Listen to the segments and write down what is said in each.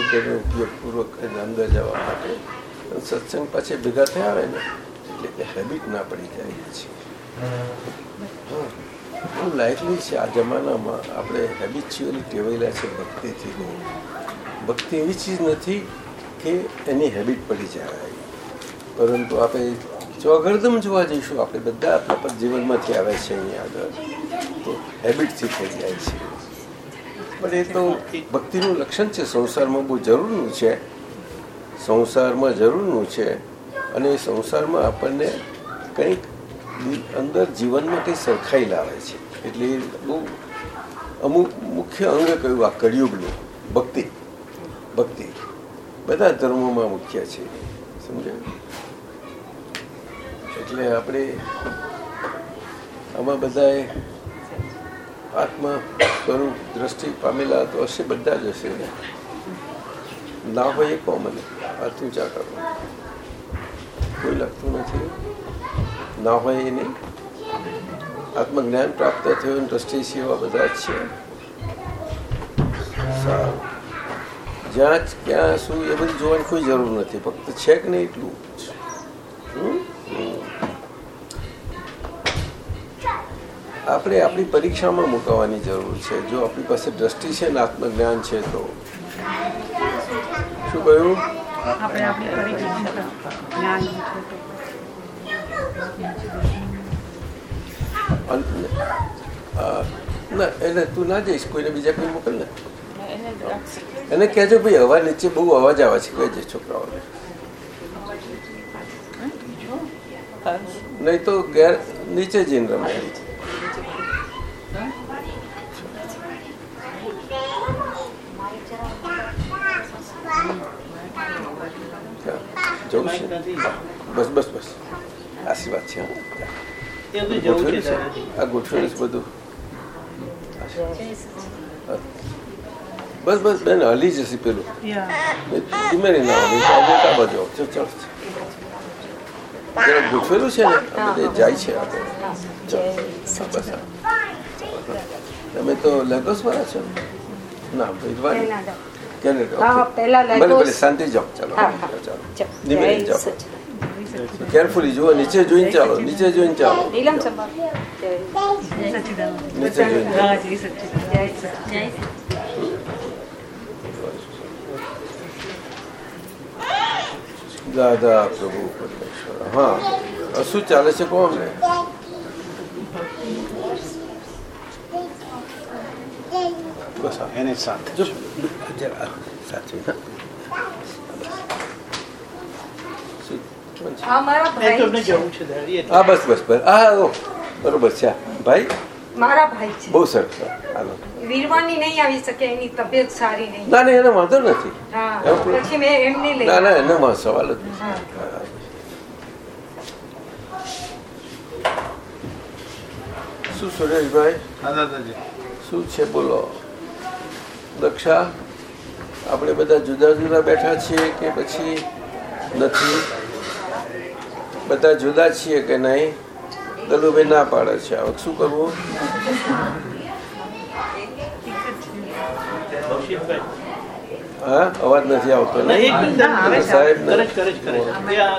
કરીને ઉપયોગપૂર્વક કરીને અંદર જવા માટે સત્સંગ પછી ભેગા થયા આવે ને, એટલે કે હેબિટ ના પડી જાય છે. બહુ લાઇકલી છે આ જમાનામાં. આપણે હેબિચ્યુઅલી ટેવાયેલા છે ભક્તિથી. બહુ ભક્તિ એવી ચીજ નથી કે એની હેબિટ પડી જાય. પરંતુ આપણે ચોગરદમ જોવા જઈશું. આપણે બધા આપણા જીવનમાંથી આવે છે અહીંયા આગળ. તો હેબિટથી થઈ જાય છે. પણ એ તો ભક્તિનું લક્ષણ છે. સંસારમાં બહુ જરૂરનું છે. સંસારમાં જરૂરનું છે. અને એ સંસારમાં આપણને કંઈક અંદર જીવનમાં કંઈ સરખાઈ લાવે છે. એટલે બહુ અમુક મુખ્ય અંગ કયું આ કળિયુગનું, ભક્તિ. ભક્તિ. બધા ધર્મોમાં મુખ્ય છે. સમજાયું? એટલે આપણે આમાં બધાએ આત્મા સ્વરૂપ, દ્રષ્ટિ, પામેલા, તો હશે, બધા જ હશે. ને ના હોય એ કહો મને આ તું ચા કરો. કોઈ લાગતું નથી. ના હોય એ નહીં આત્મજ્ઞાન પ્રાપ્ત થયું દ્રષ્ટિ, સેવા બધા જ છે. સારું. જ્યાં ક્યાં શું, એ બધું જોવાની કોઈ જરૂર નથી. ફક્ત છે કે નહીં એટલું આપણે આપણી પરીક્ષામાં મુકાવવાની જરૂર છે. જો આપણી પાસે દ્રષ્ટિ છે ને આત્મજ્ઞાન છે તો. શું કહ્યું ના એટલે તું ના જઈશ કોઈને બીજા કોઈ મોકલ ને. એને કહેજો ભાઈ અવાજ નીચે બહુ અવાજ આવે છે કહેજે છોકરાઓને. નહીં તો ઘેર નીચે જઈને રમે જવું છે. બસ બસ બસ. આશીર્વાદ છે ગોઠવેલું છે? આ ગોઠવેલું છે બધું? બસ બસ બેન હલી જશે પેલું. યા. ધીમે નહીં ના હોય ચાલ ચાલ. ગોઠવેલું છે ને બધે જાય છે તમે તો લેગોસ વાળા છો ના વિદ્વાન કેનેડા. શાંતિ જાઓ ચાલો. ચાલો ધીમે જાઓ કેરફુલી જુઓ નીચે જોઈને ચાલો નીચે જોઈને ચાલો નીચે જોઈને હા જી સચ્ચિદાનંદ જય સચ્ચિદાનંદ. દાદા પ્રભુ પરમેશ્વર. હા. શું ચાલે છે કોણ ને? બસ હા. એને સાથે હા. બસ બસ બસ. હા ઓ, બરોબર છે. ભાઈ? મારા ભાઈ બહુ સરસ. વીરવાની નહીં આવી શકે એની તબિયત સારી નહીં. ના ના એનો વાંધો નથી. હા એવું કોઈ- પછી મેં એમને લઈ ના ના એનો સવાલ જ નથી. શું સુરેશભાઈ દાદાજી. શું છે બોલો? દક્ષા આપણે બધા જુદા જુદા બેઠા છીએ કે પછી નથી? બધા જુદા છીએ કે નહીં? દલુભાઈ ના પાડે છે. હવે શું કરવું? આ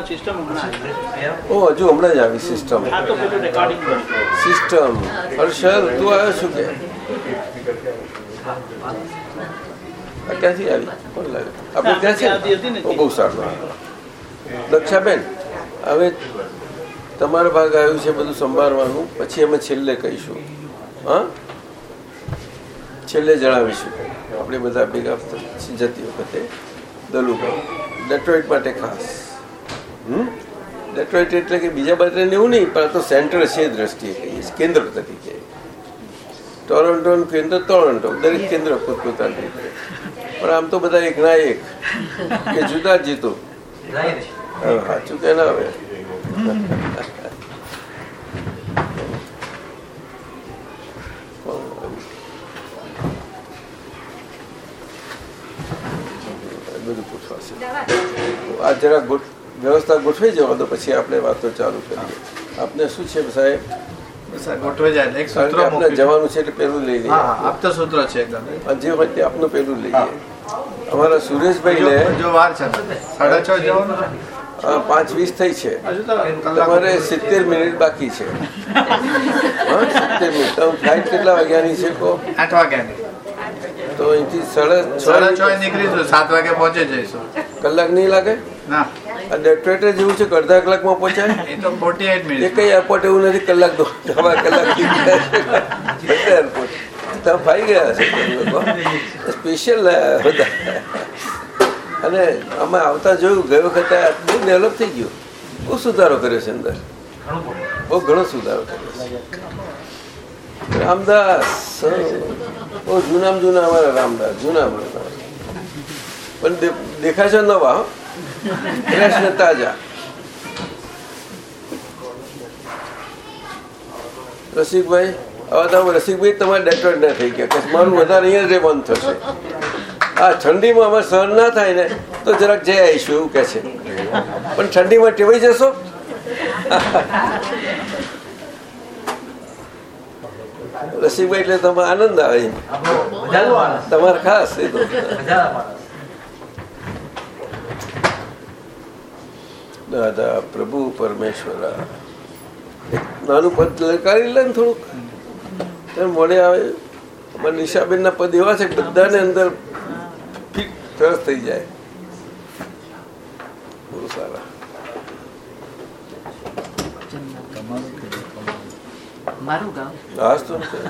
સિસ્ટમ હમણાં સાહેબ ઓ હજુ હમણાં જ આવી સિસ્ટમ આ તો પેલું સિસ્ટમ હર્ષદ તું આવ્યો છું કે? ક્યાંથી આવી? કોણ આપણે ત્યાં છે આવતી બહુ સારું. દક્ષાબેન હવે તમારો ભાગ આવ્યું છે બધું સંભાળવાનું. પછી અમે છેલ્લે કહીશું. હા? છેલ્લે જણાવીશું. આપણે બધા ભેગા જતી વખતે દલુભાઈ ડેટ્રોઇટ માટે ખાસ. હમ? ડેટ્રોઇટ એટલે કે બીજા બધાને એવું નહીં પણ આ તો સેન્ટર છે દ્રષ્ટિએ કહીએ કેન્દ્ર તરીકે ટોરન્ટો કેન્દ્ર ટોરન્ટો દરેક કેન્દ્ર પોતપોતાની રીતે. પણ આમ તો બધા એક ના એક કે જુદા જ જીતો. સાચું કે ના હવે બધું પૂછવાશે. આ જરાક વ્યવસ્થા ગોઠવી જવા તો પછી આપણે વાતો ચાલુ કરીએ. આપને શું છે સાહેબ? કે આપણે જવાનું છે એટલે પેલું લઈ લઈએ. હા હા સૂત્ર છે એકદમ. અને જે હોય તે આપનું પેલું લઈએ. અમારા સુરેશભાઈ ને જો વાર છે સાડા છ જવાનું પાંચ વીસ થઈ છે. તો તમારે સિત્તેર મિનિટ બાકી છે. સિત્તેર મિનિટ. તમે ફ્લાઇટ કેટલા વાગ્યાની છે કહો આઠ વાગ્યાની. તો અહીંથી સાડા સાડા છ છ નીકળીશું સાત વાગે પહોંચી જઈશું. કલાક નહીં લાગે? ના. આ ડેક્ટરેટર જેવું છે કે અડધા કલાકમાં પહોંચાય? એ તો ફોર્ટી એટ એ કઈ એરપોર્ટ એવું નથી કલાક દો સવા કલાક બધા એરપોર્ટ તમે ફાઈ ગયા છે લોકો. સ્પેશિયલ બધા. અને અમે આવતા જોયું ગયો વખતે આ બહુ ડેવલપ થઈ ગયું. બહુ સુધારો કર્યો છે અંદર. બહુ ઘણો સુધારો કર્યો છે. રામદાસ. બહુ જૂનામાં જૂના અમારા રામદાસ જૂના અમારા પણ દેખાશે નવા. ફ્રેશ ને તાજા. રસિકભાઈ હવે તમે રસિકભાઈ તમારે ડેટોર ના થઈ ગયા. કે મારું વધારે અહીંયા જ બંધ થશે. આ ઠંડીમાં અમારે સહન ના થાય ને, તો જરાક જઈ આવીશું એવું કે છે. પણ ઠંડીમાં ટેવાઈ જશો? રસિકભાઈ એટલે તમે આનંદ આવે તમારે ખાસ એ તો દાદા પ્રભુ પરમેશ્વરા નાનું પદ લલકારી લે ને થોડુંક મોડે આવે અમારા નિશાબેનના પદ એવા છે કે બધાને અંદર ફિટ સરસ થઈ જાય બહુ સારા મારું ગામ હાસ તો નથી.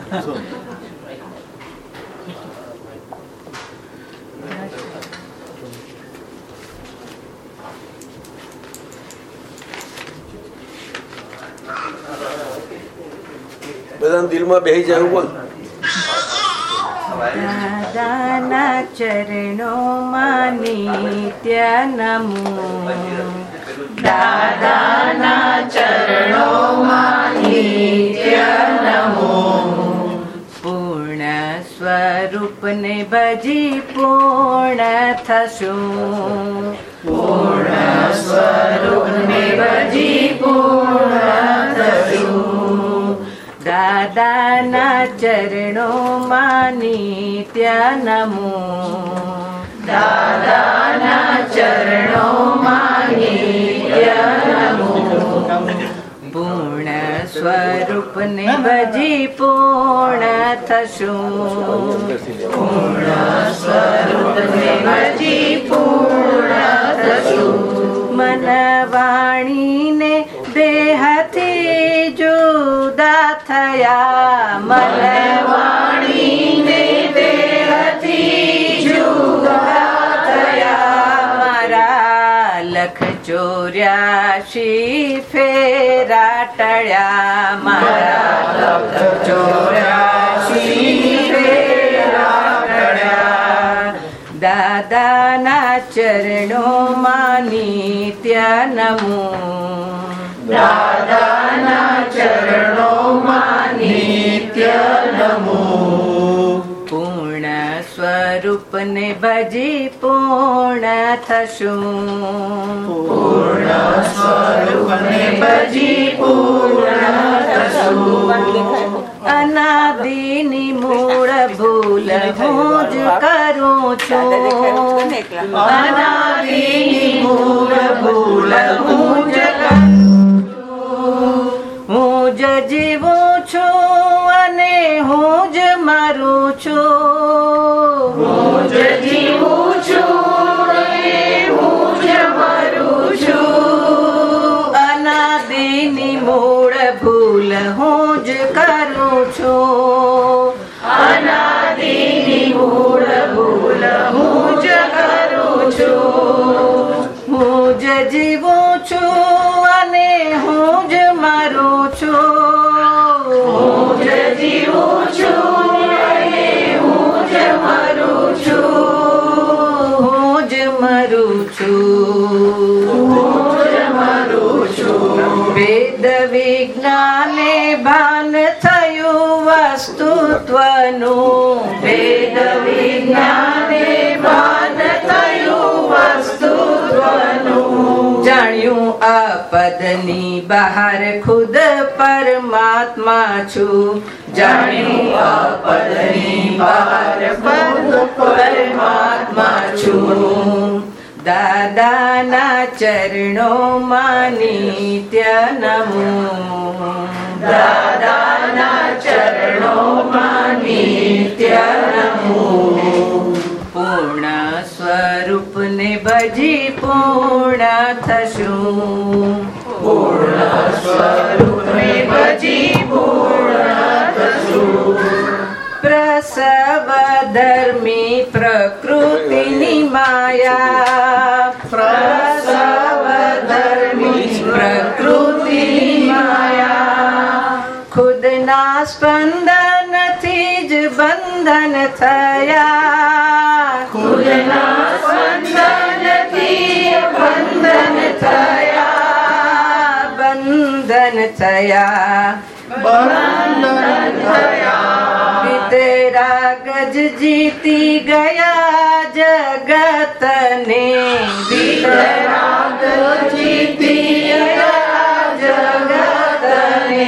બધાના દિલમાં બેસી જાય એવું બોલ દાદાના ચરણોમાં નિત્ય નમો દાદાના ચરણોમાં નિત્ય नमो पूर्णस्वरूपने भजी पूर्णथसु। पूर्णस्वरूपने भजी पूसु दादा न चरणो मानित्य नमो दादाना चरणो मानित्य नमो સ્વરૂપને ભજી પૂર્ણ થશું. પૂર્ણ સ્વરૂપને ભજી પૂર્ણ થશું. મન વાણીને દેહથી જુદા થયા. મન ફેરા ટળ્યા મારા લખ ચોર્યાશી ફેરા સ્વરૂપને ભજી પૂર્ણ થશું. પૂર્ણ સ્વરૂપને ભજી પૂર્ણ થશું. અનાદિની મૂળ ભૂલ હું જ કરું છું. અનાદિની મૂળ ભૂલ હું જ કરું છું. હું જ જીવું છું અને હું જ મરું છું. વિજ્ઞાને ભાન થયું વસ્તુત્વનું. વેદ વિજ્ઞાને ભાન થયું વસ્તુત્વનું. જાણ્યું આ પદની બહાર ખુદ પરમાત્મા છું. જાણ્યું આ પદની બહાર ખુદ પરમાત્મા છું. दादाना चरणो मानित्य नमो दादाना चरणो मानित्य नमो पूर्णा स्वरूपे भजी पूर्णथसु पूर्णा स्वरूपे પ્રસવ ધર્મી પ્રકૃતિની માયા પ્રસવ ધર્મી પ્રકૃતિની માયા ખુદના સ્પંદનથી જ બંધન થયા ખુદના સ્પંદનથી બંધન થયા બંધન થયા બંધન થયા વિતરાગ જ જીતી ગયા જગતને. વિતરાગ જીતી ગયા જગતને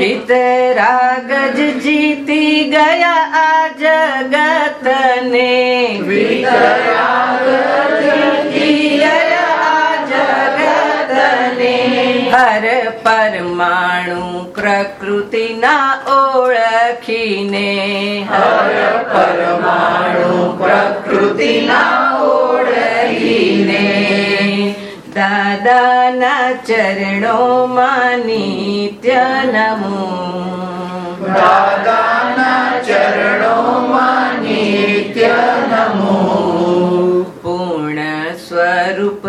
વિતરાગ જ જીતી ગયા આ જગતને વિતરાગ જીતી ગયા આ જગતને. હર પરમાણુ પ્રકૃતિના ઓળખીને હર પરમાણુ પ્રકૃતિના ઓળખીને દાદાના ચરણોમાં નિત્ય નમો દાદાના ચરણોમાં નિત્ય નમો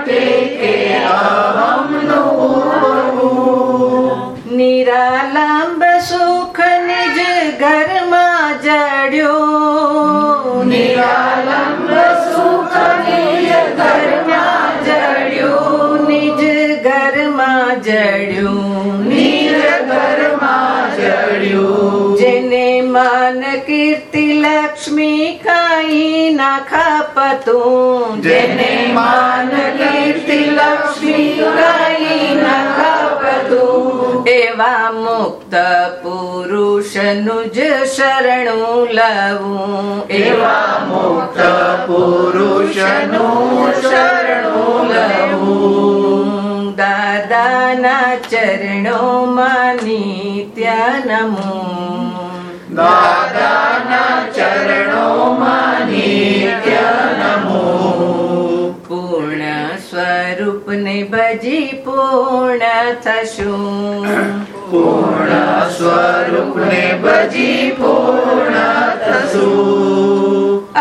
ટેકે અહમનું ઉભવું નિરાલંબ સુખ નિજ ઘરમાં જડ્યો નિરાલંબ સુખ નિજ ઘરમાં ઘરમાં જડ્યું નિજ ઘરમાં જડ્યું જેને માન કીર્તિ લક્ષ્મી કઈ ના ખપતું જેને માન કીર્તિ લક્ષ્મી કઈ ના ખપતું એવા મુક્ત પુરુષનું જ શરણું લવું એવા મુક્ત પુરુષનું શરણું લવું दा न चरणो मानित्य नमो बादाचरणो मानित्य नमो पूर्णस्वरूपे भजी पूर्णथसु पूर्णस्वरूपे भजी पूर्णसु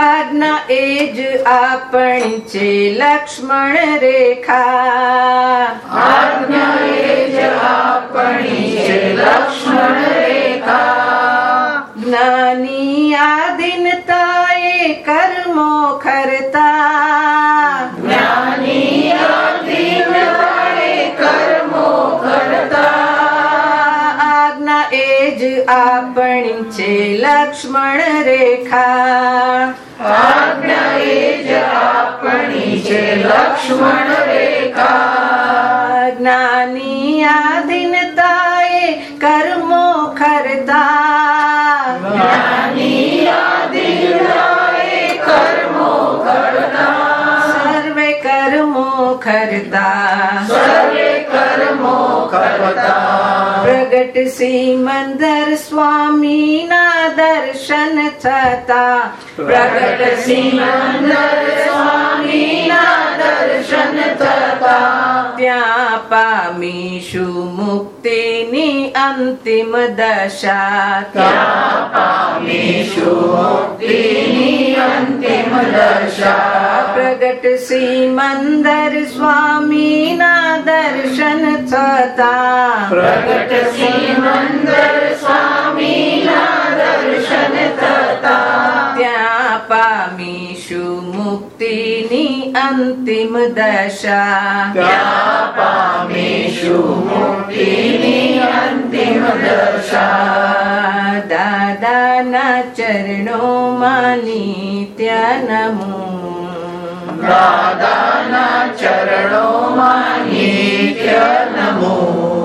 अग्न ए આપણી છે લક્ષ્મણ રેખા. આજ્ઞા એ જ આપણી છે લક્ષ્મણ રેખા. જ્ઞાની કર્મો ખરતા જ્ઞાની આધીનતાએ કર્મો કરતા. આજ્ઞા એ જ આપણી છે લક્ષ્મણ રેખા. આજ્ઞા એ જ આપણી છે લક્ષ્મણ રેખા. જ્ઞાની આધીનતાએ કર્મો ખરતા જ્ઞાની આધીનતાએ કર્મો કરતા સર્વે કર્મો ખરતા સર્વે કર્મો प्रगट सिमन्दर स्वामीना दर्शन छता प्रगट सिमन्दर स्वामी ना दर्शन छता त्या व्यापामिषु मुक्त तेनि अन्तिमदशा पामेषु तेनि अन्तिमदशा प्रगट्रीमरस्वामिना दर्शन सता प्रगट सीमन्दर स्वामीना दर्शन तता मुक्तिनि अन्तिमदशा। अन्तिमदशामिषु मुक्तिनि अन्तिमदशा। दादा न चरणो मानीत्य नमो। दादा न चरणो मानीत्य नमो।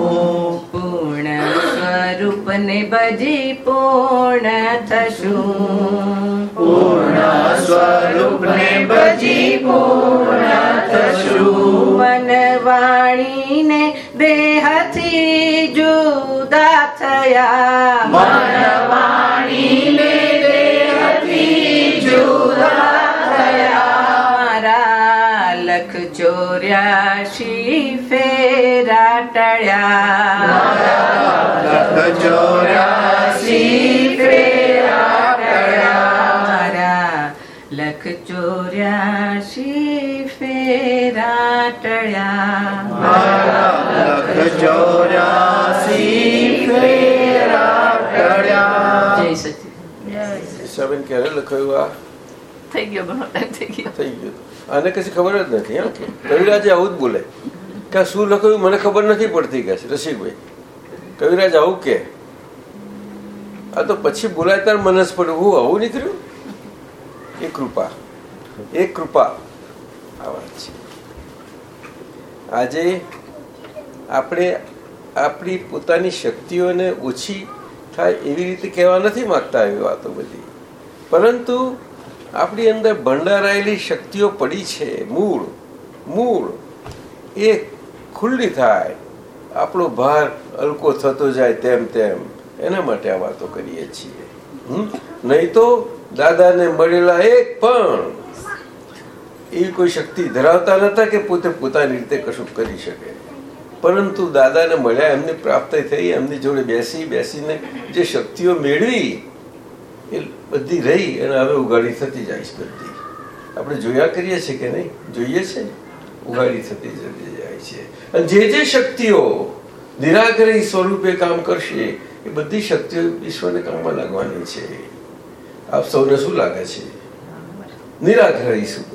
સ્વરૂપને ભજી પૂર્ણ થશું. પૂર્ણ સ્વરૂપને ભજી પૂર્ણ થશું. મન વાણીને દેહથી જુદા થયા. મન વાણીને દેહથી જુદા મારા લખ ચોર્યાશી ફેરા ટળ્યા. લખ ચોર્યાસી ફેરા ટળ્યા લખ ચોર્યાશી ફેરા ટળ્યા લખ ચોર્યાસી ફેરા ટળ્યા જય સચિન ઈશાબેન ક્યારે લખાયું આ? થઈ ગયો ઘણો ટાઈમ થઈ ગયો. થઈ ગયું. આને કશી ખબર જ નથી હા. કે કવિરાજે આવું જ બોલે. કે શું લખાયું મને ખબર નથી પડતી કે રસિકભાઈ. કવિરાજ, આવું કે? આ તો પછી બોલાય તાર મનસ પડ્યું. હું આવું નીકળ્યું? એ કૃપા. એ કૃપા. આ વાત છે. આજે આપણે આપણી પોતાની શક્તિઓને ઓછી થાય એવી રીતે કહેવા નથી માગતા એવી વાતો બધી. પરંતુ આપણી અંદર ભંડારાયેલી શક્તિઓ પડી છે. મૂળ મૂળ. એ ખુલ્લી થાય. આપણો ભાર હલકો થતો જાય તેમ તેમ. એના માટે આ વાતો કરીએ છીએ? નહીં તો દાદાને મળેલા એક પણ એ કોઈ શક્તિ ધરાવતા નતા કે પોતે પોતાની રીતે કશું કરી શકે. પરંતુ દાદાને મળ્યા, એમની પ્રાપ્તિ થઈ, એમની જોડે બેસી, બેસીને જે શક્તિઓ મેળવી, એ બધી રહી અને હવે ઉગાડી થતી જાય છે બધી. આપણે જોયા કરીએ છીએ કે નહીં? જોઈએ છે? ઉગાડી થતી જતી જાય છે. અને જે જે શક્તિઓ નિરાગ્રહી સ્વરૂપે કામ કરશે એ બધી શક્તિઓ ઈશ્વરને કામમાં લાગવાની છે. આપ સૌને શું લાગે છે? નિરાગ્રહી શું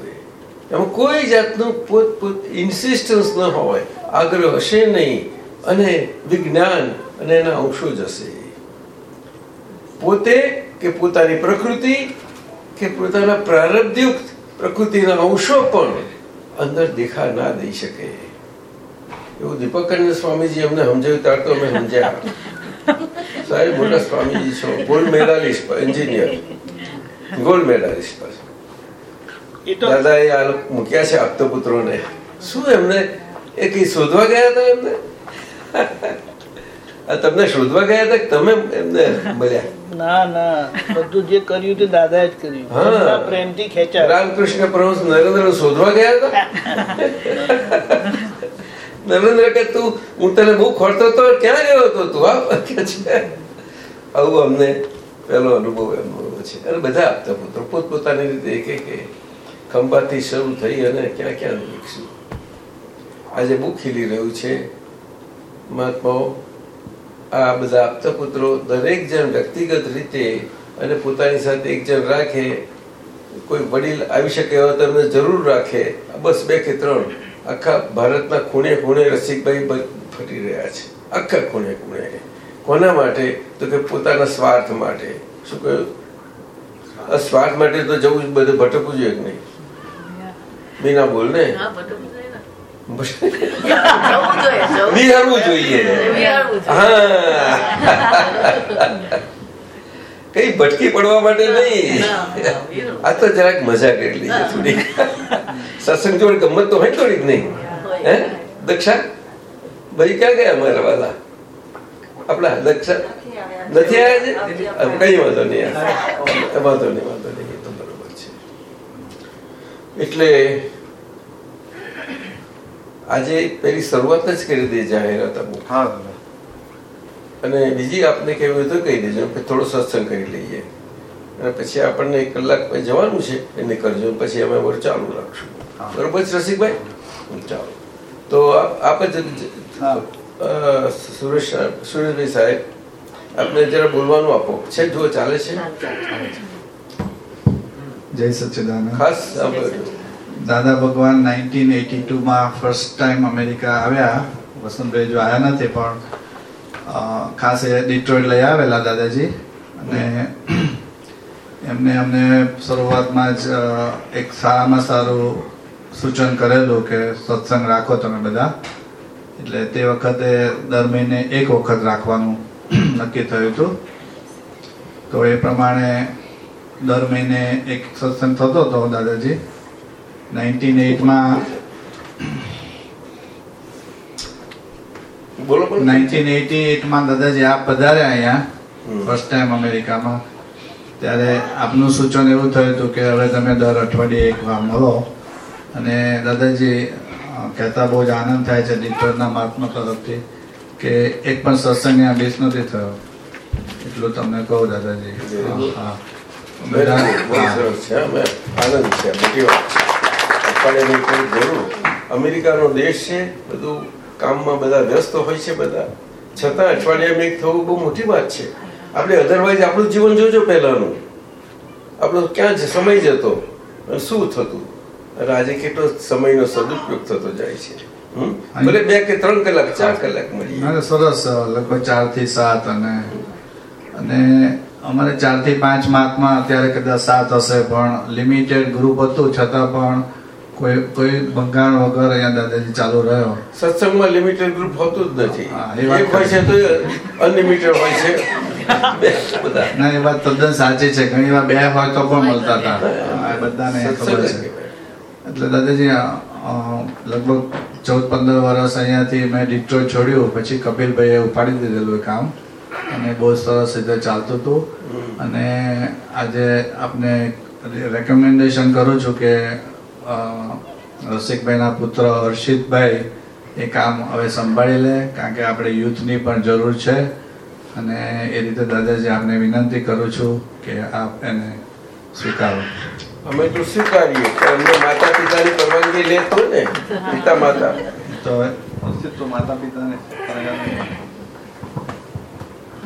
એમાં કોઈ જાતનું પોત પોત ઇન્સિસ્ટન્સ ન હોય. આગ્રહ હશે નહીં અને વિજ્ઞાન અને એના અંશો જ હશે પોતે કે પોતાની પ્રકૃતિ કે પોતાના પ્રારબ્ધયુક્ત પ્રકૃતિના અંશો પણ અંદર દેખા ના દઈ શકે. એવું દીપક કન્યા સ્વામીજી અમને સમજાવ્યું ત્યાર તો અમે સમજ્યા. સાહેબ મોટા સ્વામીજી છો. Gold medalist engineer. Gold medalist પાસે એ આ મૂક્યા છે આપતો પુત્રોને શું એમને? એ કઈ શોધવા ગયા હતા એમને? તમને શોધવા ગયા હતા કે તમે એમને મળ્યા? ના ના. બધું જે કર્યું તે દાદાએ જ કર્યું. હા. પ્રેમથી ખેંચ્યા. રામકૃષ્ણ પરમહંસ નરેન્દ્ર શોધવા ગયા હતા? નરેન્દ્ર કે તું, હું તને બહુ ખોડતો હતો ક્યાં ગયો હતો તું? આ કે છે? આવું અમને પહેલો અનુભવ એમનો છે. અને બધા આપતા પુત્રો, પોતપોતાની રીતે એક એક ખંભાથી શરૂ થઈ અને ક્યાં ક્યાં વિકસ્યું. આજે બહુ ખીલી રહ્યું છે. મહાત્માઓ, આ બધા આપતા પુત્રો દરેક જણ વ્યક્તિગત રીતે અને પોતાની સાથે એક જણ રાખે. કોઈ વડીલ આવી શકે એવા તમને જરૂર રાખે. બસ બે કે ત્રણ. આખા ભારતના ખૂણે ખૂણે રસિકભાઈ ફરી રહ્યા છે. આખા ખૂણે ખૂણે. કોના માટે? તો કે પોતાના સ્વાર્થ માટે. શું કહ્યું? આ સ્વાર્થ માટે તો જવું જ બધું ભટકવું જોઈએ કે નહીં? બીના બોલ ને. હા, બધું બધું ને. જવું જોઈએ, જવું. વિહરવું જોઈએ. વિહારવું જોઈએ. હા. કઈ ભટકી પડવા માટે નહીં. આ તો જરાક મજા કરી લીધી થોડી. સત્સંગ જોડે ગમત તો હોય થોડીક નહીં. હે? દક્ષા? ભાઈ ક્યાં ગયા અમારા વાલા? આપણા દક્ષા? નથી આવ્યા છે કઈ વાંધો નહીં વાંધો નહીં વાંધો નહીં એ તો બરોબર છે. એટલે આજે પેલી શરૂઆત જ કરી દે જાહેરાત અમુક. હા. અને બીજી આપને કહેવું તો કહી દેજો કે થોડો સત્સંગ કરી લઈએ. અને પછી આપણને એક કલાક પછી જવાનું છે એને કરજો પછી અમે બધું ચાલુ રાખશું. બરોબર છે રસિકભાઈ? ચાલો. તો આપ જ સુરેશ સુરેશભાઈ સાહેબ આપને જરા બોલવાનું આપો. છે જુઓ ચાલે છે? જય સચ્ચિદાનંદ. ખાસ દાદા ભગવાન નાઇન્ટીન એટી ટુમાં ફર્સ્ટ ટાઈમ અમેરિકા આવ્યા. વસંતભાઈ જો આવ્યા નથી પણ ખાસ એ ડિટ્રોઇટ લઈ આવેલા દાદાજી. અને એમને અમને શરૂઆતમાં જ એક સારામાં સારું સૂચન કરેલું કે સત્સંગ રાખો તમે બધા. એટલે તે વખતે દર મહિને એક વખત રાખવાનું નક્કી થયું હતું. તો એ પ્રમાણે દર મહિને એક સત્સંગ થતો હતો દાદાજી. નાઇન્ટીન એટમાં બોલો બોલો. નાઇન્ટીન એટી એટમાં દાદાજી આપ પધાર્યા અહીંયા ફર્સ્ટ ટાઈમ અમેરિકામાં. ત્યારે આપનું સૂચન એવું થયું હતું કે હવે તમે દર અઠવાડિયે એક વાર મળો. અને દાદાજી કહેતા બહુ જ આનંદ થાય છે ડિક્ટરના મહાત્મા તરફથી કે એક પણ સત્સંગ અહીંયા બેસ નથી થયો. એટલું તમને કહું દાદાજી. હા, બધા. સરસ છે આનંદ છે મોટી વાત અઠવાડિયાની જરૂર. અમેરિકાનો દેશ છે બધું કામમાં બધા વ્યસ્ત હોય છે બધા. છતાં અઠવાડિયામાં એક થવું બહુ મોટી વાત છે. આપણે અધરવાઇઝ આપણું જીવન જોજો પહેલાંનું. આપણો ક્યાં સમય જતો અને શું થતું? અને આજે કેટલો સમયનો સદુપયોગ થતો જાય છે? ભલે બે કે ત્રણ કલાક ચાર કલાક મળીએ. ના, સરસ લગભગ ચારથી સાત અને અને અમારે ચારથી પાંચ માર્કમાં અત્યારે કદાચ સાત હશે પણ લિમિટેડ ગ્રુપ હતું. છતાં પણ કોઈ કોઈ બંગાણ વગર અહીંયા દાદાજી ચાલુ રહ્યો. સત્સંગમાં લિમિટેડ ગ્રુપ હોતું જ નથી. એક હોય છે તો અનલિમિટેડ હોય છે. ના એ વાત તદ્દન સાચી છે. ઘણી વાર બે હોય તો પણ મળતા હતા. બધાને ખબર છે. એટલે દાદાજી લગભગ ચૌદ પંદર વર્ષ અહીંયાથી મેં ડિટ્રોઇટ છોડ્યું. પછી કપિલભાઈએ ઉપાડી દીધેલું એ કામ. અને બહુ સરસ રીતે ચાલતું હતું. અને આજે આપને રેકમેન્ડેશન કરું છું કે રસિકભાઈના પુત્ર હર્ષિતભાઈ એ કામ હવે સંભાળી લે કારણ કે આપણે યુથની પણ જરૂર છે. અને એ રીતે દાદાજી આપને વિનંતી કરું છું કે આપ એને સ્વીકારો. અમે તો સ્વીકારીએ કે અમને માતા પિતાની પરવાનગી લેતો ને પિતા માતા તો અસ્તિત્વ માતા પિતાને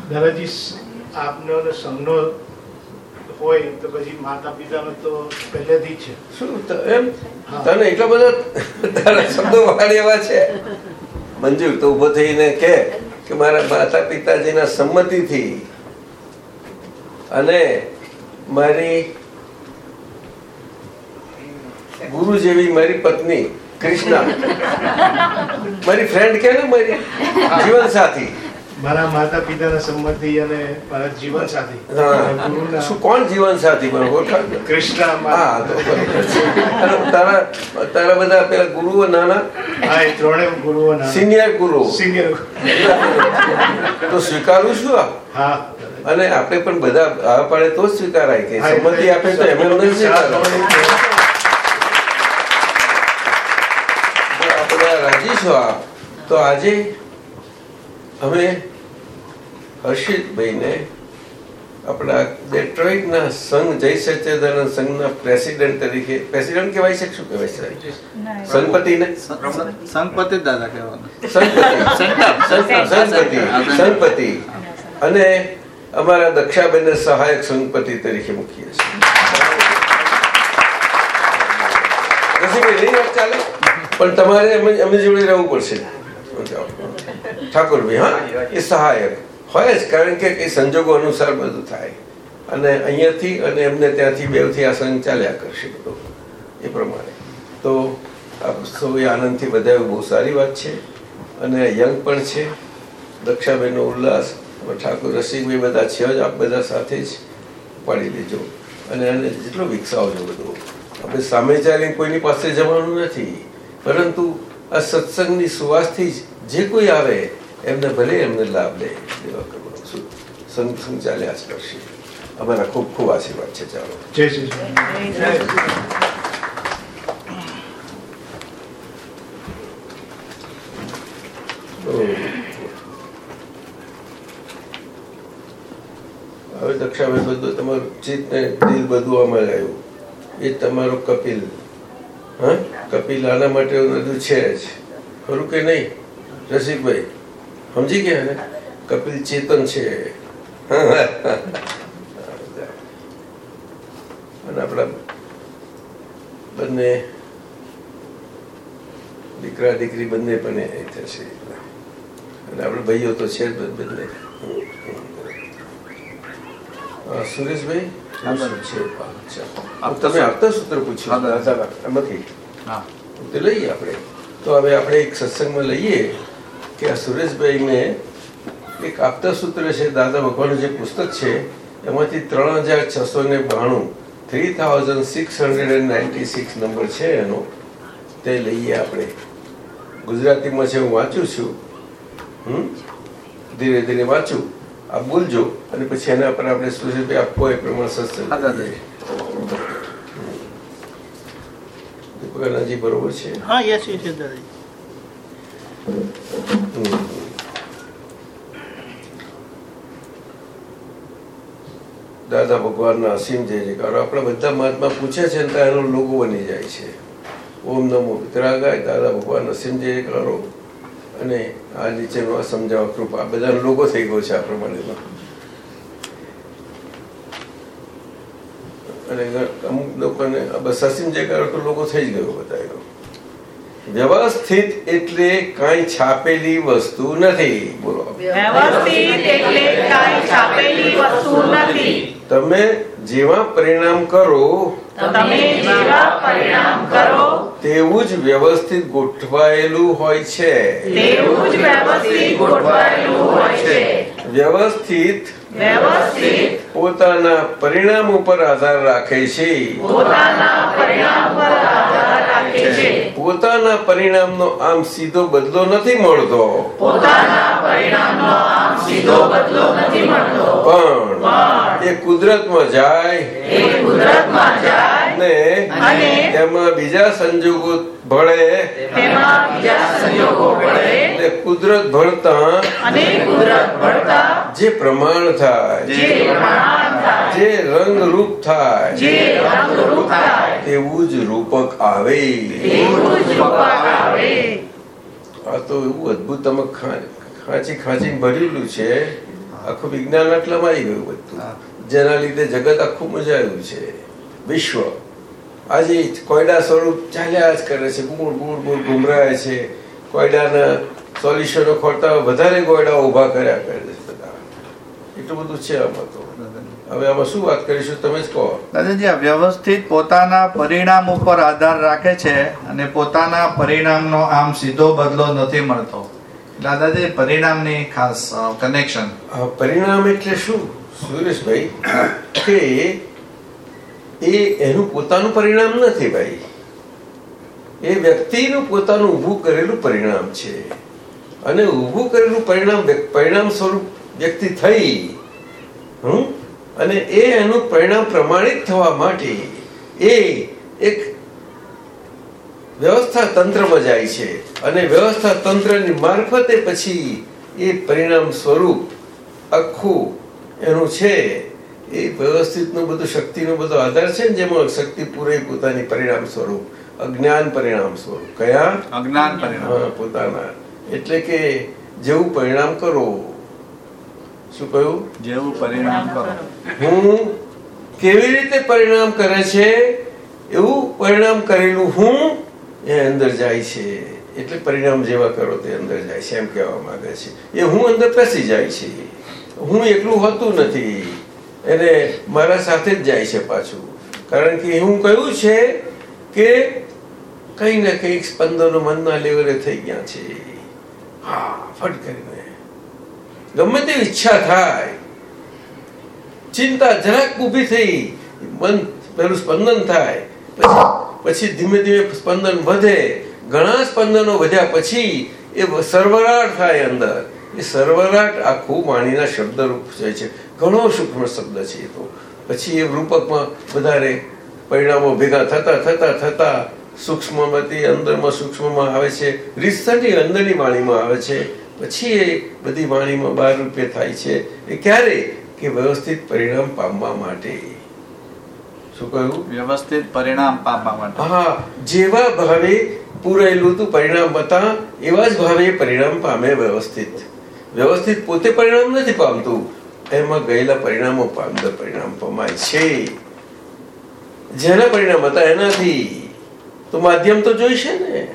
દાદાજી આપનો અને સંઘનો હોય તો પછી માતા પિતાનો તો પહેલેથી છે. શું એમ? તને એટલા બધા તારા શબ્દો એવા છે? મંજૂર તો ઊભો થઈને કે કે મારા માતા પિતાજીના સંમતિથી અને મારી ગુરુ જેવી મારી પત્ની કૃષ્ણા મારી ફ્રેન્ડ કે ને મારી? જીવન સાથી મારા માતા પિતાના સંબંધી અને મારા જીવન સાથી. શું કોણ જીવન સાથી? કૃષ્ણ હા તારા તારા બધા પેલા ગુરુઓ નાના? હા એ ત્રણે ગુરુઓ સિનિયર ગુરુ. સિનિયર તો સ્વીકારું છું હા. અને આપણે પણ બધા આ પાડે તો જ સ્વીકારાય કે સંમતિ આપે તો એમને. જો આ બધા રાજી છો આપ? તો આજે અમે હર્ષિતભાઈને આપણા ડેટ્રોઇટના સંઘ જય સચ્ચિદાનંદ સંઘના પ્રેસિડેન્ટ તરીકે પ્રેસિડેન્ટ કહેવાય છે શું કહેવાય છે? સંપતિને સંપત્તિ. દાદા કહેવાનું. સંપતિ સંપતિ સંપતિ અને અમારા દક્ષાબેનને સહાયક સંપતિ તરીકે મૂકીએ છીએ. ચાલે પણ તમારે અમે અમે જોડે રહેવું પડશે. ઠાકોરભાઈ હા? એ સહાયક. હોય જ, કારણ કે એ સંજોગો અનુસાર બધું થાય. અને અહીંયાથી અને એમને ત્યાંથી બેવથી આ સંઘ ચાલ્યા કરશે બધું, એ પ્રમાણે. તો આપ સૌ આનંદથી વધાવ્યું બહુ સારી વાત છે. અને યંગ પણ છે. દક્ષાબેનનો ઉલ્લાસ ઠાકોર રસિકભાઈ બધા છે જ, આપ બધા સાથે જ પાડી લેજો. અને એને જેટલો વિકસાવજો બધો. આપણે સામે ચાલીને કોઈની પાસે જવાનું નથી. પરંતુ આ સત્સંગની સુવાસથી જ જે કોઈ આવે એમને ભલે એમને લાભ લે. એવા કરવાનું શું? સંગ સંગ ચાલ્યા જ કરશે અમારા ખૂબ ખૂબ આશીર્વાદ છે ચાલો. જય શ્રી હવે દક્ષાભાઈ બધું તમારું ચિત્ત ને દિલ બધું આમાં આવ્યું એ તમારો કપિલ. હા? કપિલ આના માટે બધું છે જ. ખરું કે નહીં? રસિકભાઈ? સમજી ગયા ને? કપિલ ચેતન છે. અને આપણા બંને દીકરા દીકરી બંને પણ એ થશે અને આપણે ભાઈઓ તો છે બંને સુરેશભાઈ. તમે આપતા સૂત્ર પૂછ્યું. હા. તે લઈએ આપણે. તો હવે આપણે એક સત્સંગમાં લઈએ. કે આ સુરેશભાઈને એક આપતા સૂત્ર છે દાદા ભગવાનનું જે પુસ્તક છે એમાંથી ત્રણ હજાર છસો ને બાણું three thousand six hundred and ninety six number છે એનો. તે લઈએ આપણે. ગુજરાતીમાં છે હું વાંચું છું. હમ? ધીરે ધીરે વાંચું. આપ બોલજો અને પછી એના પર આપણે સુરેશભાઈ આપવો એ પ્રમાણે સત્સંગ બરોબર છે? હા યસ યસ દાદાજી. દાદા ભગવાનના અસીમ જય જયકારો. આપણે બધા મહાત્મા પૂછે છે ને એનો લોગો બની જાય છે. ઓમ નમો વિતરાગાય દાદા ભગવાન અસીમ જય જયકારો. અને આ નીચેનો આ સમજાવવા કૃપા. આ બધાનો લોગો થઈ ગયો છે આ પ્રમાણેનો. અને અમુક લોકોને બસ અસીમ જયકારો તો લોગો થઈ જ ગયો બધાનો વ્યવસ્થિત એટલે કઈ છાપેલી વસ્તુ નથી. બોલો. વ્યવસ્થિત એટલે કાંઈ છાપેલી વસ્તુ નથી. તમે જેવા પરિણામ કરો તમે જેવા પરિણામ કરો તેવું જ વ્યવસ્થિત ગોઠવાયેલું હોય છે. તેવું જ વ્યવસ્થિત ગોઠવાયેલું હોય છે. વ્યવસ્થિત વ્યવસ્થિત પોતાના પરિણામ ઉપર આધાર રાખે છે. પોતાના પરિણામ પર આધાર રાખે છે. પોતાના પરિણામનો આમ સીધો બદલો નથી મળતો. પોતાના પરિણામનો આમ સીધો બદલો નથી મળતો. પણ એ કુદરતમાં જાય એ કુદરતમાં જાય ને અને એમાં બીજા સંજોગો ભળે. તેમાં બીજા સંજોગો કુદરત ભળતા. અને કુદરત ભળતા. જે પ્રમાણ થાય. જે પ્રમાણ થાય. જે રંગ રૂપ થાય. જે રંગરૂપ થાય. તેવું જ રૂપક આવે. એવું જ રૂપક આવે. આ તો એવું અદભુત તમે ખાંચી ખાંચી ભરેલું છે. આખું વિજ્ઞાન આટલામાં આવી ગયું બધું. જેના લીધે જગત આખું મજાયું છે. વિશ્વ. આજે કોયડા સ્વરૂપ ચાલ્યા જ કરે છે. ગુણ ગુણ ગુણ ગુમરાય છે. કોયડાના સોલ્યુશનો ખોલતા વધારે કોયડા ઊભા કર્યા કરે છે બધા. એટલું બધું છે આમાં તો. હવે આમાં શું વાત કરીશું? તમે જ કહો. દાદાજી વ્યવસ્થિત પોતાના પરિણામ ઉપર આધાર રાખે છે અને પોતાના પરિણામનો આમ સીધો બદલો નથી મળતો. દાદાજી પરિણામની ખાસ કનેક્શન પરિણામ એટલે શું? સુરેશભાઈ કે એ એનું પોતાનું પરિણામ નથી ભાઈ. એ વ્યક્તિનું પોતાનું ઊભું કરેલું પરિણામ છે. અને ઊભું કરેલું પરિણામ પરિણામ સ્વરૂપ વ્યક્તિ થઈ. હમ? અને એ એનું પરિણામ પ્રમાણિત થવા માટે એ એક વ્યવસ્થા તંત્રમાં જાય છે. અને વ્યવસ્થા તંત્રની મારફતે પછી એ પરિણામ સ્વરૂપ આખું એનું છે. એ વ્યવસ્થિતનું બધું શક્તિનો બધો આધાર છે ને જેમાં શક્તિ પૂરે પોતાની પરિણામ સ્વરૂપ અજ્ઞાન પરિણામ સ્વરૂપ. કયા? અજ્ઞાન પરિણામ. પોતાના. એટલે કે જેવું પરિણામ કરો. શું કહ્યું? જેવું પરિણામ કરો. હું કેવી રીતે પરિણામ કરે છે? એવું પરિણામ કરેલું હું એ અંદર જાય છે. એટલે પરિણામ જેવા કરો તે અંદર જાય છે એમ કહેવા માંગે છે. એ હું અંદર પેસી જાય છે. હું એકલું હોતું નથી. એને મારા સાથે જ જાય છે પાછું. કારણ કે હું કહ્યું છે કે કંઈ ને કંઈક સ્પંદનો મનના લેવલે થઈ ગયા છે. હા, ફટ કરીને ગમે તેવી ઈચ્છા થાય. ચિંતા જરાક ઊભી થઈ. મન પેલું સ્પંદન થાય. પછી ધીમે ધીમે સ્પંદન વધે. ઘણા સ્પંદનો વધ્યા પછી એ સરવરાળ થાય અંદર. એ સર્વરાટ આખું વાણીના શબ્દરૂપ થાય છે. ઘણો સૂક્ષ્મ શબ્દ છે એ તો. પછી એ રૂપકમાં વધારે પરિણામો ભેગા થતા થતા થતા સૂક્ષ્મમાંથી અંદરમાં સૂક્ષ્મમાં આવે છે. રીતસરની અંદરની વાણીમાં આવે છે. પછી એ બધી વાણીમાં બાર રૂપે થાય છે. એ ક્યારે? કે વ્યવસ્થિત પરિણામ પામવા માટે. શું કહ્યું? વ્યવસ્થિત પરિણામ પામવા માટે. હા જેવા ભાવે પૂરાયેલું હતું પરિણામ હતા એવા જ ભાવે પરિણામ પામે વ્યવસ્થિત. વ્યવસ્થિત પોતે પરિણામ નથી પામતું. એમાં ગયેલા પરિણામો અંદર પરિણામ પમાય છે. જેના પરિણામ હતા એનાથી તો માધ્યમ તો જોઈશે ને.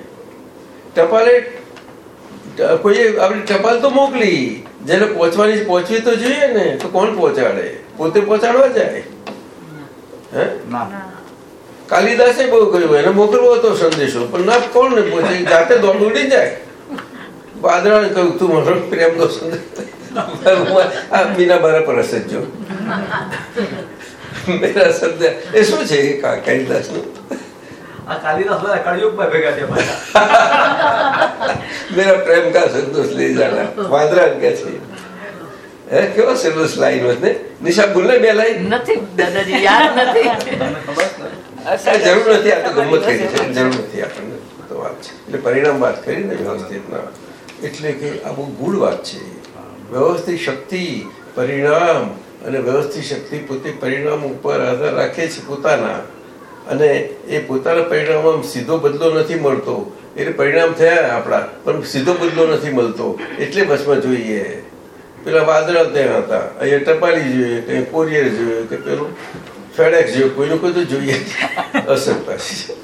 ટપાલે કોઈ આપણે ટપાલ તો મોકલી. જેને પહોંચવાની પહોંચવી તો જોઈએ ને તો કોણ પહોંચાડે? પોતે પહોંચાડવા જાય. હે? કાલિદાસે બહુ કહ્યું એને મોકલવો હતો સંદેશો પણ ના કોણ ને પહોંચે? જાતે દોડ ઉડી જાય. વાદળાને કહ્યું તું મારો પ્રેમનો સંદેશ. મીના બારા પર હશે જો મેરા સંદેશ એ શું છે? કાલિદાસનું. મેરા. પ્રેમ કા સંતોષ લઈ જાના. વાદળા કે છે. હે કેવો સરસ લાઈન હોત ને? નિશા ભૂલ બે લાઈન નથી દાદાજી યાદ નથી. જરૂર નથી આ તો ગમત કરી છે. જરૂર નથી આપણને. તો વાત છે. એટલે પરિણામ વાત કરી ને વ્યવસ્થિત ના. એટલે કે આ બહુ ગૂઢ વાત છે. વ્યવસ્થિત શક્તિ, પરિણામ અને વ્યવસ્થિત શક્તિ પોતે પરિણામ ઉપર આધાર રાખે છે પોતાના. અને એ પોતાના પરિણામમાં સીધો બદલો નથી મળતો. એટલે પરિણામ થયા આપણા, પણ સીધો બદલો નથી મળતો. એટલે બસમાં જોઈએ. પેલા વાદળા ત્યાં હતા. અહીંયા ટપાલી જોઈએ કે કોરિયર જોઈએ, કે પેલું ફેડેક્સ જોઈએ, કોઈનું કોઈ તો જોઈએ અસર પાછી.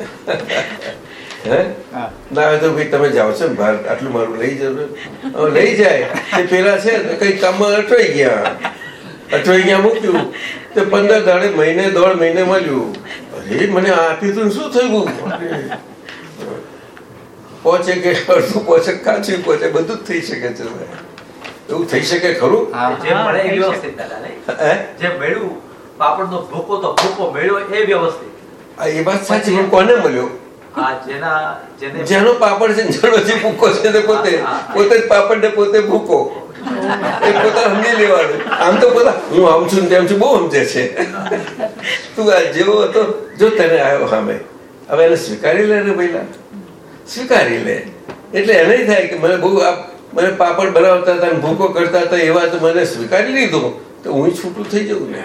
હે? ના હોય તો ભાઈ તમે જાઓ છો ને આટલું મારું લઈ જાવ હવે લઈ જાય. તે પેલા છે ને કઈ કામમાં અટવાઈ ગયા. અટવાઈ ગયા મૂક્યું. તે પંદર દાડે મહિને દોઢ મહિને મળ્યું. અરે મને આપ્યું તું શું થયું? પહોંચે કે અડધું પહોંચે કાચું પહોંચે બધું જ થઈ શકે છે એવું થઈ શકે ખરું? જે મળે એ વ્યવસ્થિત હે? જે મેળ્યું પાપડનો ભૂકો તો ભૂકો મેળ્યો એ વ્યવસ્થિત. આ એ વાત સાચી કોને મળ્યો? જેના પાપડ છે ને જેનો જે ભૂકો છે તે પોતે પોતે જ પાપડ ને પોતે ભૂકો. એ પોતા સમજી લેવાનું. આમ તો પોતા હું આમ છું તેમ છું બહુ સમજે છે. તું આ જેવો હતો જો તને આવ્યો સામે. હવે એને સ્વીકારી લે ને પહેલા. સ્વીકારી લે. એટલે એને થાય કે મને બહુ આ મને પાપડ બનાવતા હતા ભૂકો કરતા હતા એવા તો મને સ્વીકારી લીધો. તો હું છૂટું થઈ જવું ને.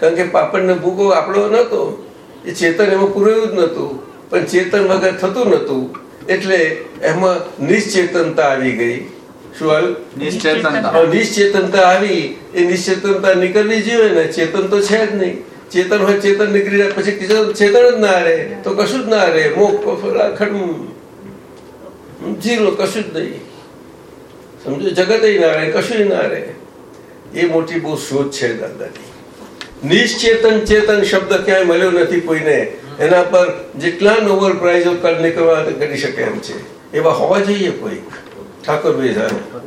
કારણ કે પાપડ ને ભૂકો આપણો નહોતો. એ ચેતન એમાં પૂરેલું જ નહોતું. પણ ચેતન વગર થતું નતું એટલે એમાં નિશ્ચેતનતા આવી ગઈ. શું નિશ્ચેતનતા. આવી. એ નિશ્ચેતનતા નીકળવી જોઈએ ને ચેતન તો છે જ નહીં. ચેતન હોય ચેતન નીકળી જાય પછી ચેતન ચેતન જ ના રહે તો કશું જ ના રહે મોક ખડમ જીરો કશું જ નહીં. સમજો? જગત ના રહે કશું ના રહે એ મોટી બહુ શોધ છે દાદાની નિશ્ચેતન ચેતન શબ્દ ક્યાંય મળ્યો નથી કોઈને. એના પર જેટલા નોબલ પ્રાઇઝો નીકળવા કરી શકે એમ છે. એવા હોવા જોઈએ કોઈ ઠાકોરભાઈ સાહેબ.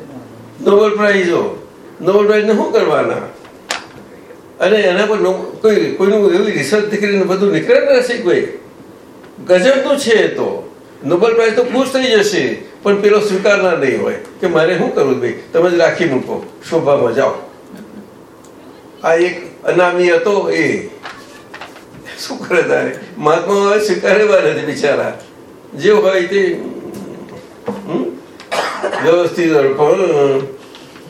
નોબલ પ્રાઇઝો નોબલ પ્રાઇઝને શું કરવાના? અને એના પર કોઈ કોઈનું એવી રિસર્ચ કરીને બધું નીકળે નથી કોઈ? ગજબનું છે એ તો. નોબલ પ્રાઇઝ તો ખુશ થઈ જશે. પણ પેલો સ્વીકારનાર નહીં હોય. કે મારે શું કરવું ભાઈ? તમે જ રાખી મૂકો. શોભામાં જાઓ. આ એક અનામી હતો એ. શું કરે તારે? મહાત્મા હવે સ્વીકારેવા નથી બિચારા. જે હોય તે વ્યવસ્થિત અર્પણ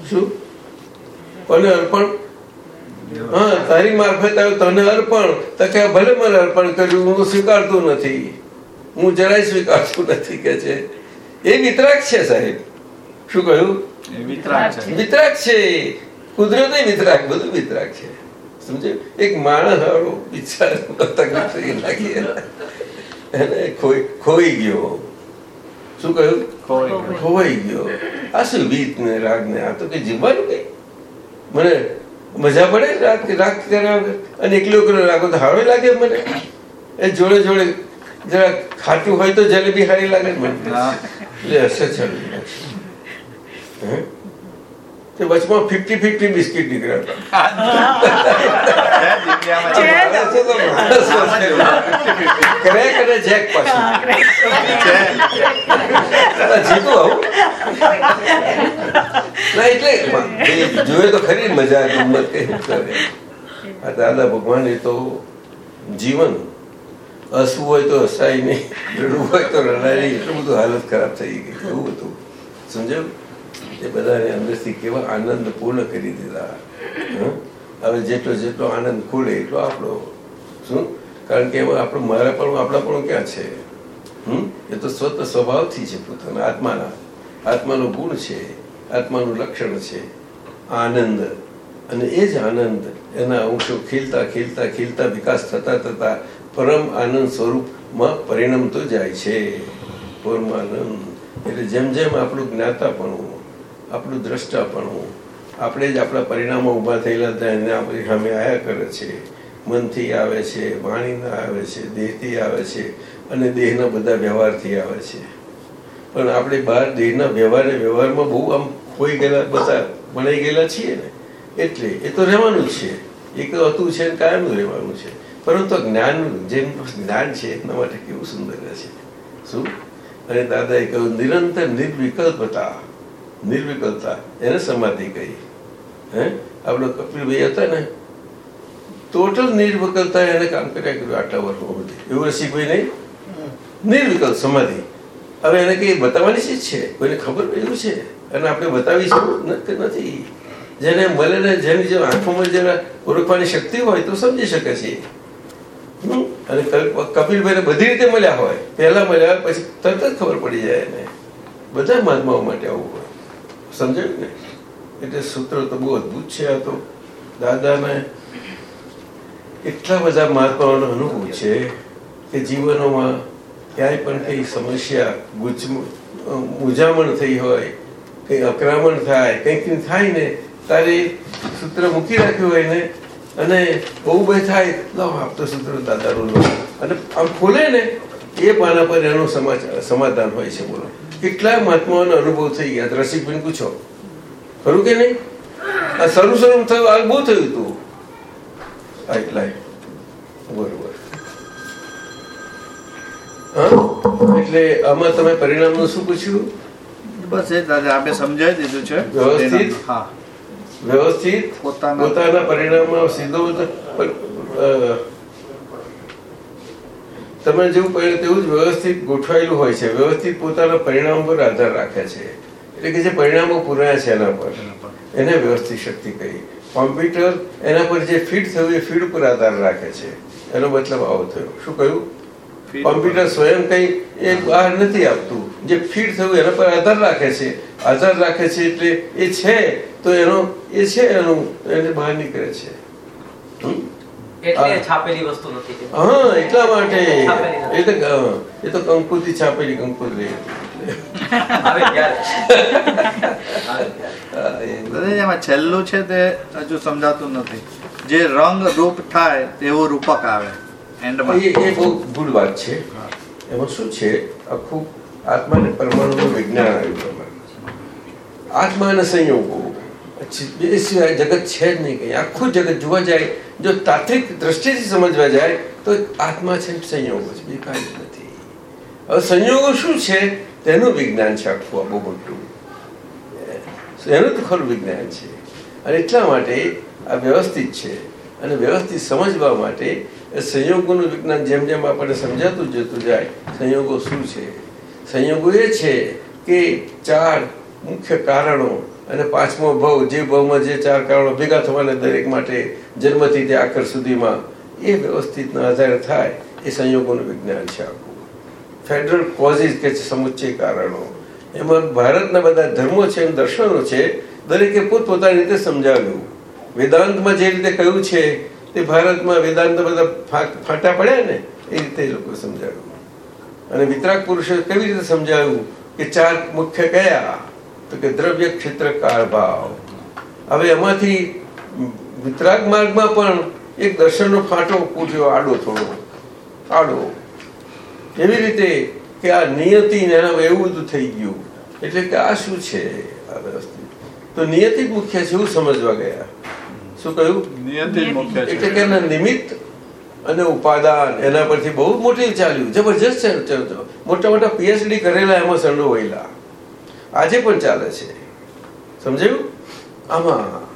શું? કોને અર્પણ? હા તારી મારફત આવ્યું તને અર્પણ. તો કે ભલે મને અર્પણ કર્યું હું સ્વીકારતો નથી. હું જરાય સ્વીકારતો નથી કે છે. એ વિતરાક છે સાહેબ. શું કહ્યું? વિતરાક છે. વિતરાગ વિતરાક કુદરત બધું વિતરાક છે. સમજ્યું એક માણસ હારો બિચારો તકલીફ થઈ લાગી એને. ખોઈ ખોઈ ગયો. શું કહ્યું? ખોવાઈ ગયો. આ શું ગીત ને રાગ ને આ તો કઈ જીવવાનું કઈ? મને મજા પડે રાત રાગ ત્યારે અને એકલો એકલો રાખો તો હારો લાગે મને. એ જોડે જોડે જરા ખાટું હોય તો જલેબી હારી લાગે મને. એટલે અસર ચાલુ હે? તે વચમાં ફિફ્ટી ફિફ્ટી બિસ્કિટ નીકળ્યા હતા. ક્રેક અને જેક પાછું જીતું આવું ના એટલે જોયે તો ખરી મજા ગમત આ દાદા ભગવાન એ તો જીવન હસવું હોય તો હસાય નહીં રડવું હોય તો રડાય નહીં એટલું બધું હાલત ખરાબ થઈ ગઈ એવું હતું સમજાયું એ બધાને અંદરથી કેવા આનંદ પૂર્ણ કરી દીધા? હવે જેટલો જેટલો આનંદ ખુલે એટલો આપણો. શું? કારણ કે એમાં આપણું મારા પણ, આપણા પણ ક્યાં છે? હમ? એ તો સ્વત સ્વભાવથી છે પોતાના, આત્માના. આત્માનો ગુણ છે, આત્માનું લક્ષણ છે, આનંદ. અને એ જ આનંદ એના અંશો ખીલતા ખીલતા ખીલતા, વિકાસ થતા થતા પરમ આનંદ સ્વરૂપમાં પરિણમતો જાય છે. પરમાનંદ એટલે જેમ જેમ આપણું જ્ઞાતાપણું આપણું દ્રષ્ટાપણું. આપણે જ આપણા પરિણામો ઊભા થયેલા હતા, એને આપણી સામે આયા કરે છે. મનથી આવે છે, વાણીના આવે છે, દેહથી આવે છે, અને દેહના બધા વ્યવહારથી આવે છે. પણ આપણે બહાર દેહના વ્યવહાર વ્યવહારમાં બહુ આમ ખોઈ ગયેલા, બધા ભણાઈ ગયેલા છીએ ને. એટલે એ તો રહેવાનું જ છે. એક તો હતું છે કાયમનું રહેવાનું છે. પરંતુ જ્ઞાન, જેમ જ્ઞાન છે એના માટે કેવું સુંદર છે. શું? અને દાદાએ કહ્યું, નિરંતર નિર્વિકલ્પતા નિર્વિકલ્પતા એને સમાધિ કહી. હે? આપણો કપિલભાઈ હતા ને ટોટલ નિર્વિકલતા એને કામ કર્યા કર્યું આટલા વર્ષો એવું રસિકભાઈ નહીં? નિર્વિકલ્પ સમાધિ. હવે એને કઈ બતાવવાની ચીજ છે? કોઈને ખબર એવું છે? અને આપણે બતાવી છે કે નથી? જેને મળે ને, જેની જેમ આંખોમાં જેને ઓળખવાની શક્તિ હોય તો સમજી શકે છે. અને કપિલભાઈને બધી રીતે મળ્યા હોય. પહેલા મળ્યા પછી તરત જ ખબર પડી જાય એને. બધા મહાત્માઓ માટે આવું હોય. સમજાયું ને? એટલે સૂત્ર તો બહુ અદભુત છે આ તો. દાદાને એટલા બધા મહાત્માઓનો અનુભવ છે કે જીવનોમાં ક્યાંય પણ કઈ સમસ્યા, ગુજ મૂંઝામણ થઈ હોય, કઈ અક્રામણ થાય કંઈક થાય ને, તારે સૂત્ર મૂકી રાખ્યું હોય ને, અને બહુ બે થાય, લો આપતો સૂત્ર દાદાનું અને આમ ખોલે ને, એ પાના પર એનું સમાચાર સમાધાન હોય છે બોલો. કેટલા મહાત્માઓનો અનુભવ થઈ ગયા? રસિકભાઈ પૂછો. ખરું કે નહીં? આ શરૂ શરૂ થયું આ બહુ થયું હતું એટલા. બરોબર. હા? એટલે આમાં તમે પરિણામનું શું પૂછ્યું? બસ એ દાદા આપણે સમજાવી દીધું છે. વ્યવસ્થિત? હા. વ્યવસ્થિત? પોતાના- પોતાના પરિણામમાં સીધો તમે જેવું કહ્યું તેવું જ વ્યવસ્થિત ગોઠવાયેલું હોય છે. વ્યવસ્થિત પોતાના પરિણામ પર આધાર રાખે છે. એટલે કે જે પરિણામો પૂરાયા છે એના પર. એને વ્યવસ્થિત શક્તિ કહી. કોમ્પ્યુટર એના પર જે ફીડ થયું એ ફીડ પર આધાર રાખે છે. એનો મતલબ આવો થયો. શું કહ્યું? કોમ્પ્યુટર સ્વયં કઈ એ બહાર નથી આપતું જે ફીડ થયું એના પર આધાર રાખે છે. આધાર રાખે છે એટલે એ છે. તો એનો એ છે એનું એને બહાર નીકળે છે? એટલે છાપેલી વસ્તુ નથી હા એટલા માટે. એ તો એ તો કંકુથી છાપેલી કંકુતરી આવે ત્યારે. હા, એ દાદાજી એમાં છેલ્લું છે તે હજુ સમજાતું નથી. જે રંગ રૂપ થાય તેવું રૂપક આવે. એન્ડમાં. એ બહુ ભૂલ વાત છે. એમાં શું છે? આખું આત્મા અને પરમાણુનું વિજ્ઞાન આવ્યું એમાં આત્મા અને સંયોગો. એ સિવાય જગત છે જ નહીં કંઈ. આખું જગત જોવા જાય, જો તાત્વિક દ્રષ્ટિથી સમજવા જાય, તો આત્મા છે સંયોગો છે. બીજું કાંઈ નથી. હવે સંયોગો શું છે? તેનું વિજ્ઞાન છે આખું, આ બહુ મોટું. એનું તો ખરું વિજ્ઞાન છે. અને એટલા માટે આ વ્યવસ્થિત છે. અને વ્યવસ્થિત સમજવા માટે સંયોગોનું વિજ્ઞાન જેમ જેમ આપણને સમજાતું જતું જાય, સંયોગો શું છે? સંયોગો એ છે કે ચાર મુખ્ય કારણો અને પાંચમો ભવ, જે ભવમાં જે ચાર કારણો ભેગા થવાના દરેક માટે જન્મથી તે આખર સુધીમાં એ વ્યવસ્થિતના આધારે થાય એ સંયોગોનું વિજ્ઞાન છે આખું. ફેડરલ કોઝિસ કે સમુચ્ચય કારણો. એમાં ભારતના બધા ધર્મો છે એમ દર્શનો છે, દરેકે પોતપોતાની રીતે સમજાવ્યું. વેદાંતમાં જે રીતે કહ્યું છે, તે ભારતમાં વેદાંત બધા ફાટા પડ્યા ને, એ રીતે લોકો સમજાવ્યું. અને વિતરાક પુરુષે કેવી રીતે સમજાવ્યું કે ચાર મુખ્ય કયા? તો કે દ્રવ્ય ક્ષેત્ર કાળ ભાવ હવે એમાંથી વિતરાગ માર્ગમાં પણ એક દર્શનનો ફાટો પૂર્યો આડો થોડો. આડો. એવી રીતે કે આ નિયતિ ને એવું બધું થઈ ગયું. એટલે કે આ શું છે આ વ્યવસ્થિત? તો નિયતિ મુખ્ય છે એવું સમજવા ગયા. શું કહ્યું? નિયતિ મુખ્ય એટલે કે એના નિમિત્ત અને ઉપાદાન એના પરથી બહુ મોટી ચાલ્યું. જબરજસ્ત મોટા મોટા પીએચડી કરેલા એમાં સંડોવાયેલા. આજે પણ ચાલે છે. સમજાયું? આમાં.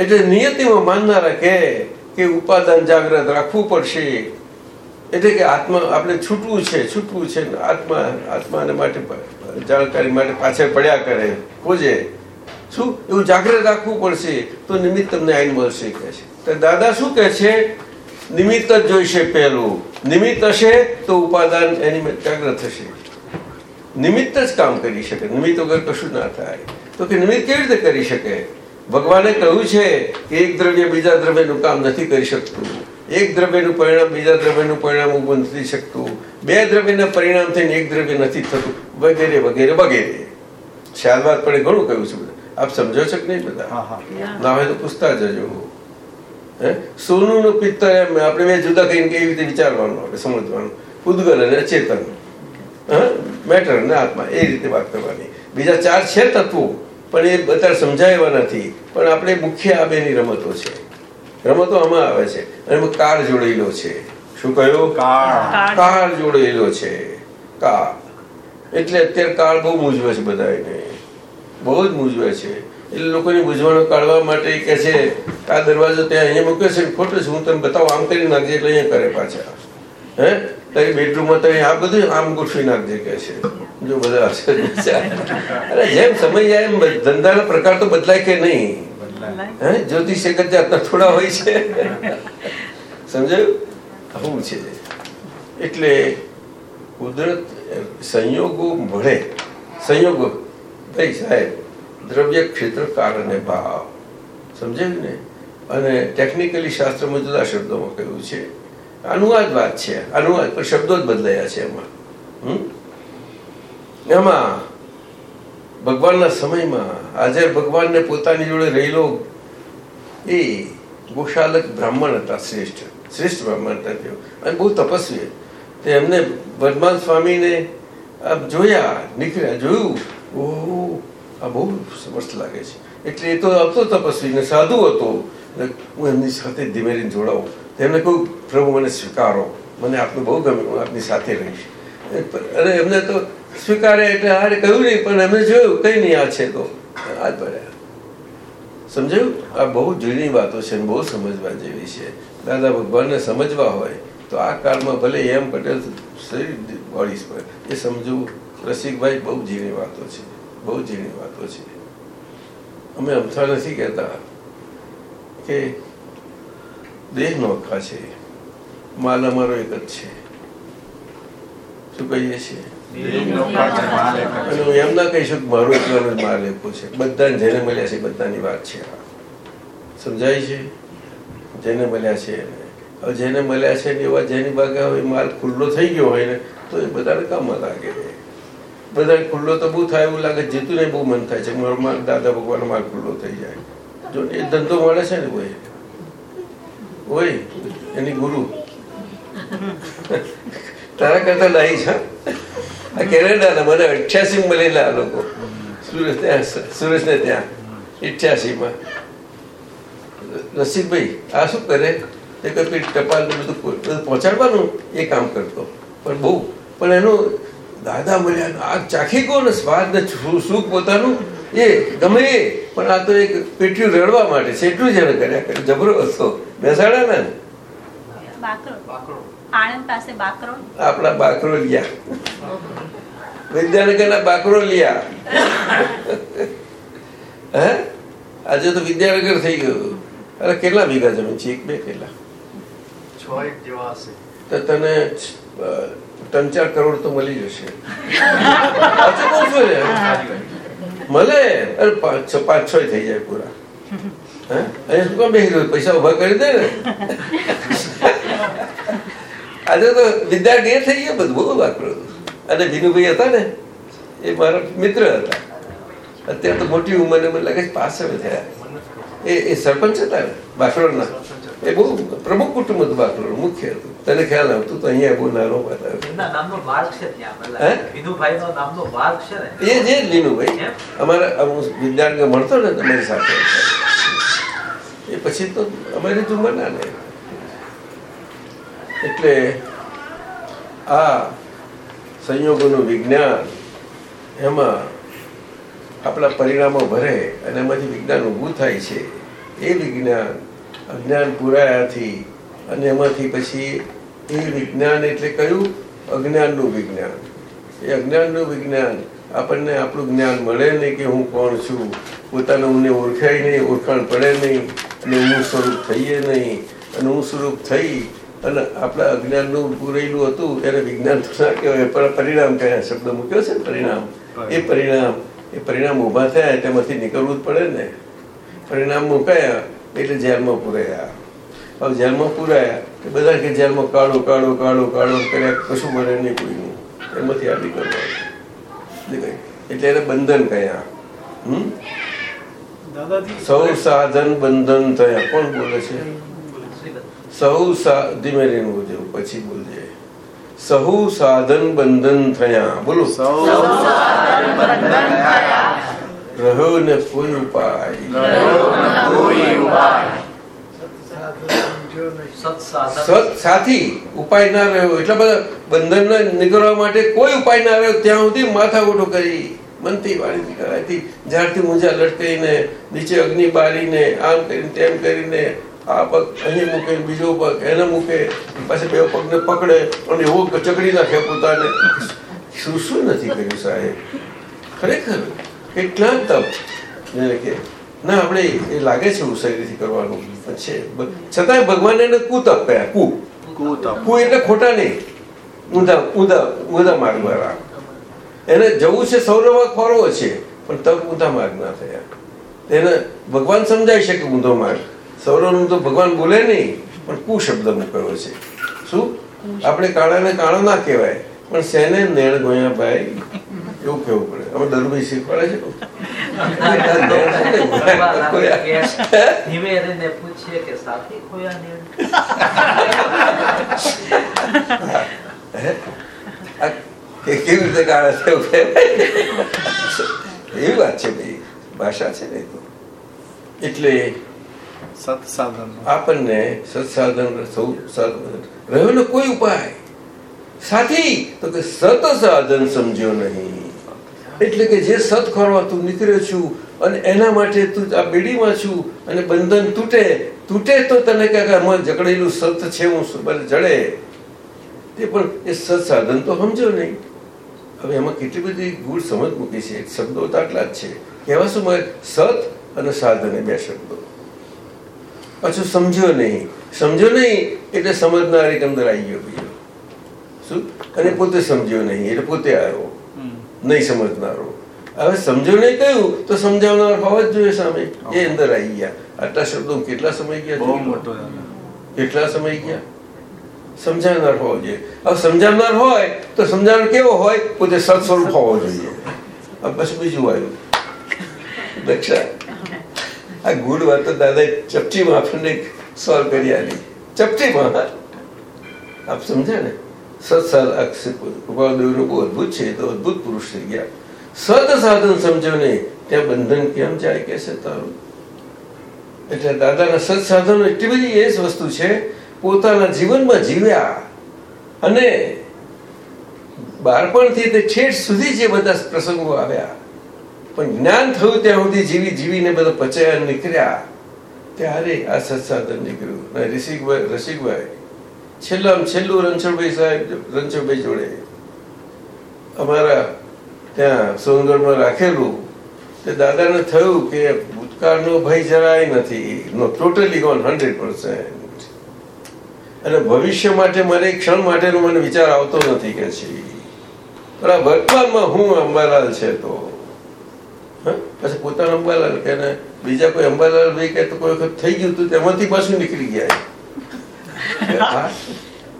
એટલે નિયતિમાં માનનારા કે કે ઉપાદાન જાગ્રત રાખવું પડશે. એટલે કે આત્મા, આપણે છૂટવું છે છૂટવું છે, આત્મા, આત્માને માટે જાણકારી માટે પાછળ પડ્યા કરે. ખોજે શું? એવું જાગૃત રાખવું પડશે, તો નિમિત્ત તમને આઈન મળશે કહે છે. તો દાદા શું કહે છે? નિમિત્ત જ જોઈશે પહેલું. નિમિત્ત હશે તો ઉપાદાન એની જાગ્રત થશે. નિમિત્ત જ કામ કરી શકે. નિમિત્ત વગર કશું ના થાય. તો કે નિમિત્ત કેવી રીતે કરી શકે? ભગવાને કહ્યું છે કે એક દ્રવ્ય બીજા દ્રવ્યનું કામ નથી કરી શકતું. એક દ્રવ્યનું પરિણામ બીજા દ્રવ્યનું પરિણામ ઊભું નથી શકતું. બે દ્રવ્યના પરિણામ થઈને એક દ્રવ્ય નથી થતું. વગેરે વગેરે વગેરે. શાલવાદ પડે ઘણું કહ્યું છે આપ સમજો છો કે નહીં બધા? ના હોય તો પૂછતા જજો. હે? સોનું નું પિત્તળ એમ આપણે બે જુદા કહીને કેવી રીતે વિચારવાનું આપણે સમજવાનું. ઉદ્ગલ અને ચેતન મેટર ને આત્મા એ રીતે વાત કરવાની. બીજા ચાર છે તત્વો પણ એ બધા સમજાય એવા નથી. પણ આપણે મુખ્ય આ બેની રમતો છે. રમતો આમાં આવે છે. અને એમાં કાર જોડેલો છે. શું કહ્યું? કાળ કાળ જોડેલો છે. કાળ એટલે અત્યારે કાળ બહુ મૂંઝવે છે બધાને બહુ જ મૂંઝવે છે. એટલે લોકોની મૂંઝવણો કાઢવા માટે કે કહે છે આ દરવાજો ત્યાં અહીંયા મૂક્યો છે ખોટું છે. હું તમને બતાવું આમ કરી નાખજે એટલે અહીંયા કરે પાછા. હે? તારી બેડરૂમમાં તારી આ બધું આમ ગોઠવી નાખજે કે છે. જો બધા અરે જેમ સમય જાય એમ ધંધાના પ્રકાર તો બદલાય કે નહીં? હે? જ્યોતિષ એક જ જાતના થોડા હોય છે. સમજાયું? આવું છે. એટલે કુદરત સંયોગો મળે. સંયોગો. ભાઈ સાહેબ દ્રવ્ય ક્ષેત્ર કારણે અને ભાવ. સમજાયું ને? અને ટેકનિકલી શાસ્ત્રમાં જુદા શબ્દોમાં કહ્યું છે. અનુવાદ વાત છે. અનુવાદ પણ શબ્દો જ બદલાયા છે એમાં? એમાં ભગવાનના સમયમાં હાજર ભગવાનને પોતાની જોડે રહેલો એ ગોશાલક બ્રાહ્મણ હતા, શ્રેષ્ઠ. શ્રેષ્ઠ બ્રાહ્મણ હતા તેઓ. અને બહુ તપસ્વી તે એમને વર્ધમાન સ્વામીને જોયા, નીકળ્યા, જોયું. ઓહો, આ બહુ સમર્થ લાગે છે. એટલે એ તો હતો તપસ્વી ને સાધુ હતો. હું એમની સાથે ધીમે ધીમે જોડાવું. તેમને કહ્યું પ્રભુ, મને સ્વીકારો. મને આપનું બહુ ગમ્યું હું આપની સાથે રહીશ. અને એમને તો સ્વીકારે એટલે હારે કહ્યું નહીં, પણ એમને જોયું, કઈ નહીં, આ છે તો. આ જ ભર્યા. સમજાયું? આ બહુ જૂની વાતો છે બહુ સમજવા જેવી છે. દાદા ભગવાનને સમજવા હોય, તો આ કાળમાં ભલે એમ પટેલ શરીર બોડીસ પર એ સમજવું રસિકભાઈ બહુ ઝીણી વાતો છે, બહુ ઝીણી વાતો છે. અમે અમથા નથી કહેતા કે દેહ નોખા છે. માલ અમારો એક જ છે. શું કહીએ છીએ? હું એમ ના કહી શકું મારો એકલાનો જ માલ એકો છે. બધાને જેને મળ્યા છે બધાની વાત છે. સમજાય છે? જેને મળ્યા છે. હવે જેને મળ્યા છે ને એવા જેની બાગે હવે માલ ખુલ્લો થઈ ગયો હોય ને તો એ બધાને કામમાં લાગે. બધા ખુલ્લો તો બહુ થાય એવું લાગે જીતુને બહુ મન થાય છે. મારો માલ દાદા ભગવાનનો માલ ખુલ્લો થઈ જાય. જો એ ધંધો મળે છે ને કોઈ હોય એની ગુરુ. તારા કરતા લાઈ છે આ કેનેડાના મને અઠ્યાસી મળેલા આ લોકો. સુરત સુરત ને ત્યાં, અઠ્યાસીમાં. રસિકભાઈ, આ શું કરે? તે કે પેલી ટપાલ બધું પહોંચાડવાનું એ કામ કરતો. પણ બહુ, પણ એનું દાદા મળ્યા આ ચાખી કહો ને સ્વાદ ને સુખ પોતાનું. એ ગમે એ પણ આ તો એક પેટ્યું રડવા માટે છે. એટલું જ એને કર્યા કરે. જબરો હતો. બેસાડા ને? આપણા બાકરો પાસે વિદ્યાનગર ના બાકરોલિયા વિદ્યાનગરના હે? આજે તો વિદ્યાનગર થઈ ગયું. અરે કેટલા વીઘા જમીન છે? એક બે કેટલા? છ એક જેવા હશે. તો તને ત્રણ ચાર કરોડ તો મળી જશે? મળે? અરે પાંચ છ થઈ જાય પૂરા. પૈસા ઊભા કરી દે ને. આજે તો વિદ્યાર્થી એ થઈ ગયા બધું, બહુ વાપરું અને ભીનુભાઈ હતા ને, એ મારા મિત્ર હતા. અત્યારે તો મોટી ઉંમરે મને લાગે પાસ થયા. એ સરપંચ હતા ને બાકરોડના એ બહુ પ્રમુખ કુટુંબ હતું મુખ્ય હતું. તને ખ્યાલ આવતું તો અહીંયા બહુ નાનો છે ને? એ જે લીનુભાઈ. અમારા હું વિદ્યાર્થી મળતો ને તમારી સાથે. એ પછી તો અમારી જુમરના ને. એટલે આ સંયોગોનું વિજ્ઞાન એમાં આપણા પરિણામો ભરે અને એમાંથી વિજ્ઞાન ઊભું થાય છે. એ વિજ્ઞાન અજ્ઞાન પુરાયાથી અને એમાંથી પછી એ વિજ્ઞાન એટલે કયું? અજ્ઞાનનું વિજ્ઞાન. એ અજ્ઞાનનું વિજ્ઞાન આપણને આપણું જ્ઞાન મળે નહીં કે હું કોણ છું. પોતાનું મને ઓળખાય નહીં, ઓળખાણ પડે નહીં અને હું સ્વરૂપ થઈએ નહીં. અને હું સ્વરૂપ થઈ અને આપણા અજ્ઞાનનું પૂરેલું હતું, ત્યારે વિજ્ઞાન ના કહેવાય, પણ પરિણામ કયા શબ્દ મૂક્યો છે પરિણામ? એ પરિણામ એ પરિણામ ઊભા થયા, તેમાંથી નીકળવું જ પડે ને. પરિણામ મુકાયા એટલે જેલમાં પૂરાયા. હવે જેલમાં પૂરાયા કે બધા કે જેલમાં કાળો કાળો કાળો કાળો કર્યા કશું મળે નહીં કોઈનું. એમાંથી આ નીકળવા એટલે એને બંધન કયા. હમ? સૌ સાધન બંધન થયા. કોણ બોલે છે? સહુ સા ધીમે રહીને બોલજો પછી બોલજે. સહુ સાધન બંધન થયા. બોલો. સૌ રહ્યો ને કોઈ ઉપાય કોઈ ઉપાય સમજો સાથી ઉપાય ના રહ્યો એટલા બધા બંધન ના નીકળવા માટે કોઈ ઉપાય ના રહ્યો ત્યાં સુધી માથાકૂટો કરી મનથી વાણી કરાતી ઝાડથી ઊંઝા લટકાઈને નીચે અગ્નિ બારીને આમ કરીને તેમ કરીને આ પગ અહીં મૂકે બીજો પગ એને મૂકે પાછા બે પગને પકડે અને એવો ચકડી નાખે પોતાને શું શું નથી કર્યું સાહેબ? ખરેખર? કેટલા તપ જેને કે ના આપણે એ લાગે છે ઉસારીથી કરવાનું. પણ છે છતાંય ભગવાન એને કુતપ કયા કુ. કુ એટલે ખોટા નહીં. ઊંધા ઊંધા ઊંધા માર્ગ વાળા એને જવું છે સૌરવમાં ખોરવો છે પણ તપ ઊંધા માર્ગ ના થયા. એને ભગવાન સમજાવી શકે ઊંધો માર્ગ. સૌરવનું તો ભગવાન બોલે નહીં પણ કુ શબ્દ મૂક્યો છે. શું? આપણે કાળાને કાળો ના કહેવાય પણ સેને નેણ ગોયા ભાઈ? એવું કેવું પડે હવે દરભાઈ શીખવાડે છે ધીમે રહીને પૂછીએ કે સાથી ખોયા ને હે? આ કે- કેવી રીતે કાળા છે એવી વાત છે ભાઈ ભાષા છે ને તો એટલે સત્સાધન આપણને સત્સાધન સૌ રહેલો રહ્યો ને કોઈ ઉપાય સાથી તો કે સત સાધન સમજ્યો નહીં એટલે કે જે સત ખોરવા તું નીકળ્યો છું અને એના માટે તું આ બેડીમાં છું અને બંધન તૂટે તૂટે તો તને કે આમાં જકડેલું સત છે, હું જડે? તે પણ એ સત સાધન તો સમજો નહીં. હવે એમાં કેટલી બધી ગૂઢ સમજ મૂકી છે. શબ્દો તો આટલા જ છે. કહેવા શું મારે? સત અને સાધન એ બે શબ્દો. પાછું સમજ્યો નહીં. સમજ્યો નહીં એટલે સમજનાર એક અંદર આવી ગયો બીજો. શું? અને પોતે સમજ્યો નહીં. એટલે પોતે આવ્યો. નહીં સમજનારો. હવે સમજો નહીં કહ્યું તો સમજાવનાર હોવા જ જોઈએ સામે. એ અંદર આવી ગયા. આટલા શબ્દો કેટલા સમય ગયા કેટલા સમય ગયા? સમજાવનાર હોવો જોઈએ. હવે સમજાવનાર હોય તો સમજાવનાર કેવો હોય? પોતે સત સ્વરૂપ હોવો જોઈએ. બસ બીજું આવ્યું. દક્ષા આ ગુડ વાત તો દાદા ચપટીમાં આપણને સોલ્વ કરી આલી. ચપટીમાં. આપ સમજ્યા ને? પોતાના જીવનમાં જીવ્યા અને બાળપણથી તે છેઠ સુધી જે બધા પ્રસંગો આવ્યા પણ જ્ઞાન થયું ત્યાં સુધી જીવી જીવીને બધા પચાયા નીકળ્યા ત્યારે આ સત્સાધન નીકળ્યું રસિકભાઈ રસિકભાઈ છેલ્લામાં છેલ્લું રણછોડભાઈ સાહેબ રણછોડભાઈ જોડે. અમારા ત્યાં સોનગઢમાં રાખેલું. તે દાદાને થયું કે ભૂતકાળનો ભય જરાય નથી. No totally gone hundred percent અને ભવિષ્ય માટે એક ક્ષણ માટેનો મને વિચાર આવતો નથી કે છે. પણ આ વર્તમાનમાં હું અંબાલાલ છે તો? પછી પોતાનો અંબાલાલ કે બીજા કોઈ અંબાલાલ ભાઈ કે તો કોઈ વખત થઈ ગયું હતું તેમાંથી પાછું નીકળી ગયા.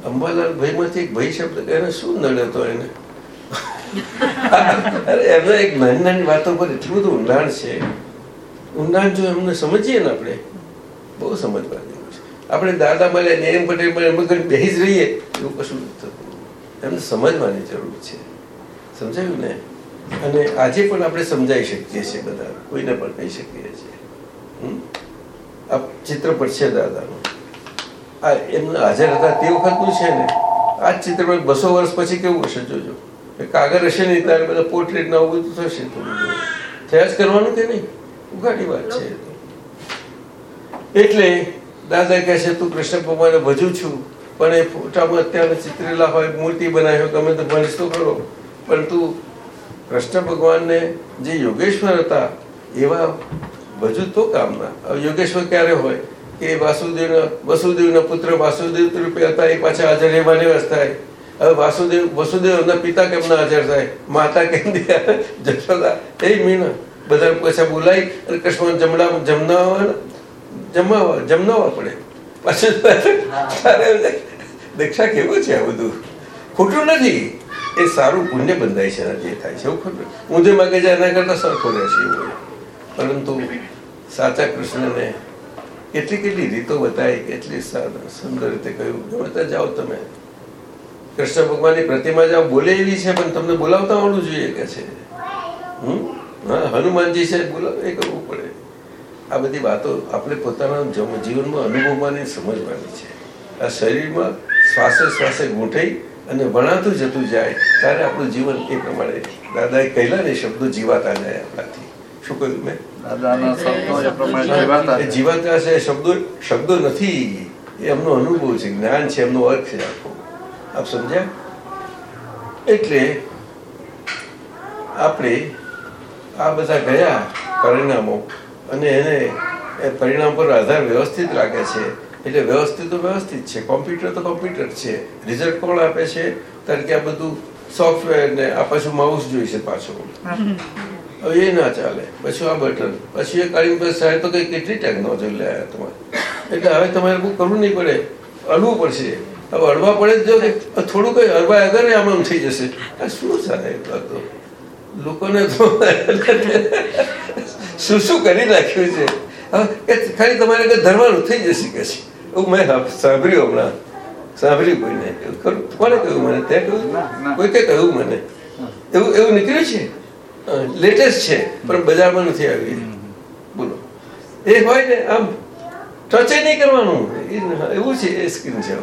અંબાલાલ ભાઈ માંથી ભાઈ શબ્દ એને શું નડે તો એને? એમને એક નાની નાની વાતો પર એટલું બધું ઊંડાણ છે. ઊંડાણ જો એમને સમજીએ ને આપણે, બહુ સમજવા જેવું છે. આપણે દાદા મળે ને એમ પટેલ એમ કરી બેસી જ રહીએ, એવું કશું થતું. એમને સમજવાની જરૂર છે. સમજાયું ને? અને આજે પણ આપણે સમજાવી શકીએ છીએ બધા, કોઈને પણ કહી શકીએ છીએ. હમ? ચિત્ર ચિત્રપટ છે દાદાનું. આ એમને હાજર હતા તે વખતનું છે ને, આ ચિત્ર બસો વર્ષ પછી કેવું હશે જોજો. કાગળ હશે નહીં ત્યારે બધા પોર્ટ્રેટ ના બધું થશે થયા જ કરવાનું કે નહીં? ઉઘાડી વાત છે એટલે દાદા કહે છે, તું કૃષ્ણ ભગવાને ભજું છું, પણ એ ફોટામાં અત્યારે ચિત્રેલા હોય, મૂર્તિ બનાવી હોય, ગમે તો ભણીશ તો ખરો પરંતુ કૃષ્ણ ભગવાનને જે યોગેશ્વર હતા, એવા ભજુ તો કામના. યોગેશ્વર ક્યારે હોય? કે વાસુદેવના વસુદેવના પુત્ર વાસુદેવ રૂપે હતા, એ પાછા હાજર એવા નિવાસ થાય હવે વાસુદેવ, વસુદેવના પિતા કેમ ના હાજર થાય? માતા કેમ જશોદા, એ મીણ. બધા પાછા બોલાય અને કૃષ્ણ જમડા જમનાવા જમાવા જમનાવા પડે. પાછું દીક્ષા કેવું છે આ બધું? ખોટું નથી. એ સારું પુણ્ય બંધાય છે, જે થાય છે, એવું ખોટું. ઊંધે માગે જાય એના કરતા સરખો રહેશે એવું પરંતુ સાચા કૃષ્ણને કેટલી કેટલી રીતો બતાવી, કેટલી સુંદર રીતે કહ્યું. બધા જાઓ તમે. કૃષ્ણ ભગવાનની પ્રતિમા જાઓ, બોલે એવી છે, પણ તમને બોલાવતા આવડવું જોઈએ કે છે? હમ? હા, હનુમાનજી છે, બોલાવે એ કરવું પડે. આ બધી વાતો આપણે પોતાના જીવનમાં અનુભવવાની સમજવાની છે. આ શરીરમાં શ્વાસે શ્વાસે ગૂંઠાઈ અને વણાતું જતું જાય, ત્યારે આપણું જીવન એ પ્રમાણે દાદાએ કહેલા ને શબ્દો જીવાતા જાય આપણાથી. શું કહ્યું મેં દાદાના શબ્દો એ પ્રમાણે જીવાતા જીવાતા છે શબ્દો શબ્દો નથી. એમનો અનુભવ છે જ્ઞાન છે એમનો અર્થ છે આખો. આપ સમજ્યા? એટલે આપણે આ બધા ગયા પરિણામો અને એને એ પરિણામ પર આધાર વ્યવસ્થિત રાખે છે. એટલે વ્યવસ્થિત તો વ્યવસ્થિત છે કોમ્પ્યુટર તો કોમ્પ્યુટર છે. રિઝલ્ટ કોણ આપે છે? કારણ કે આ બધું સોફ્ટવેર ને આ પાછું માઉસ જોઈશે પાછું. હવે એ ના ચાલે. પછી આ બટન. પછી એ કાળી પછી સાહેબ તો કઈ કેટલી ટેકનોલોજી લાયા તમારે. એટલે હવે તમારે બહુ કરવું નહીં પડે. અડવું પડશે. હવે અડવા પડે જ જો કે થોડું કઈ અડવા આગળ આમ આમ થઈ જશે. આ શું થાય આ તો? લોકોને તો શું શું કરી નાખ્યું છે? કે ખાલી તમારે કઈ ધરવાનું થઈ જશે કે છે? એવું મેં સાંભળ્યું હમણાં. સાંભળ્યું કોઈને? ખરું? કોને કહ્યું મને? તે કહ્યું? કોઈ કે કહ્યું મને? એવું એવું નીકળ્યું છે? લેટેસ્ટ છે, પણ બજારમાં નથી આવી. બોલો. એ હોય ને, આમ ટચે નહીં કરવાનું. એવું છે, એ સ્કીન છે.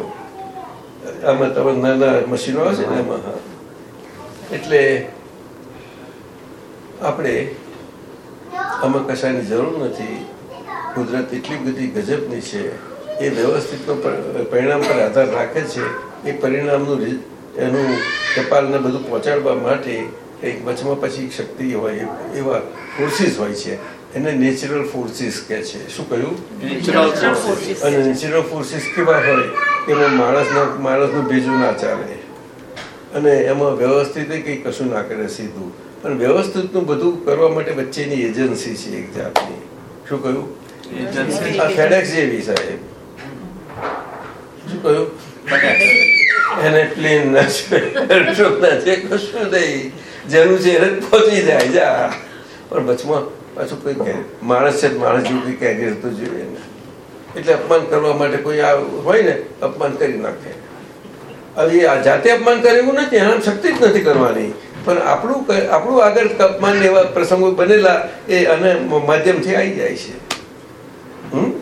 આમાં તમે નાના મશીનો આવે છે ને એમાં એટલે આપણે આમાં કશાની જરૂર નથી. કુદરત એટલી બધી ગજબની છે. એ વ્યવસ્થિતનો પરિણામ પર આધાર રાખે છે. એ પરિણામનું એનું ટપાલને બધું પહોંચાડવા માટે એક વચમાં પછી એક શક્તિ હોય એવા ફોર્સિસ હોય છે. એને નેચરલ ફોર્સિસ કહે છે. શું કહ્યું? અને નેચરલ ફોર્સિસ કેવા હોય? એમાં માણસના માણસનું ભેજું ના ચાલે. અને એમાં વ્યવસ્થિત કંઈ કશું ના કરે સીધું. પણ વ્યવસ્થિતનું બધું કરવા માટે વચ્ચેની એજન્સી છે એક જાતની. શું કહ્યું? આ ફેડેક્સ જેવી સાહેબ. શું કહ્યું? એને પ્લેન ના છે. કશું નહીં. જેનું છે એને પહોંચી જાય, જા. પણ બચમાં પાછું કોઈ માણસ છે, માણસ જેવું કંઈ કેરિયર રહેતું જોઈએ ને એટલે અપમાન કરવા માટે કોઈ આ હોય ને, અપમાન કરી નાખે. હવે આ જાતે અપમાન કરે નથી એના શક્તિ જ નથી કરવાની. પણ આપણું આપણું આગળ અપમાન એવા પ્રસંગો બનેલા એ અને માધ્યમથી આવી જાય છે. હમ?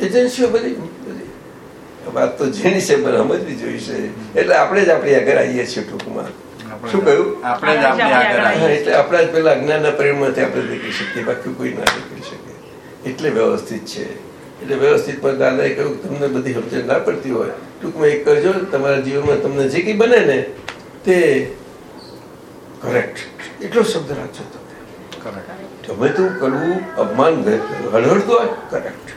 એજન્સીઓ બધી બધી. વાત તો જેની છે, પણ સમજવી જોઈશે. એટલે આપણે જ આપણી આગળ આવીએ છીએ ટૂંકમાં. શું કહ્યું? આપણે જ આપણે આગળ એટલે આપણા જ પેલા અજ્ઞાનના પરિણામથી આપણે દેખી શકીએ બાકી કોઈ ના દેખી શકે એટલે વ્યવસ્થિત છે. એટલે વ્યવસ્થિતમાં દાદાએ કહ્યું તમને બધી સમજણ ના પડતી હોય. ટૂંકમાં એક કરજો તમારા જીવનમાં તમને જે કંઈ બને ને તે કરેક્ટ એટલો શબ્દ રાખજો તમે Correct. ગમે તેવું કરવું અપમાન હળહળતું હોય કરેક્ટ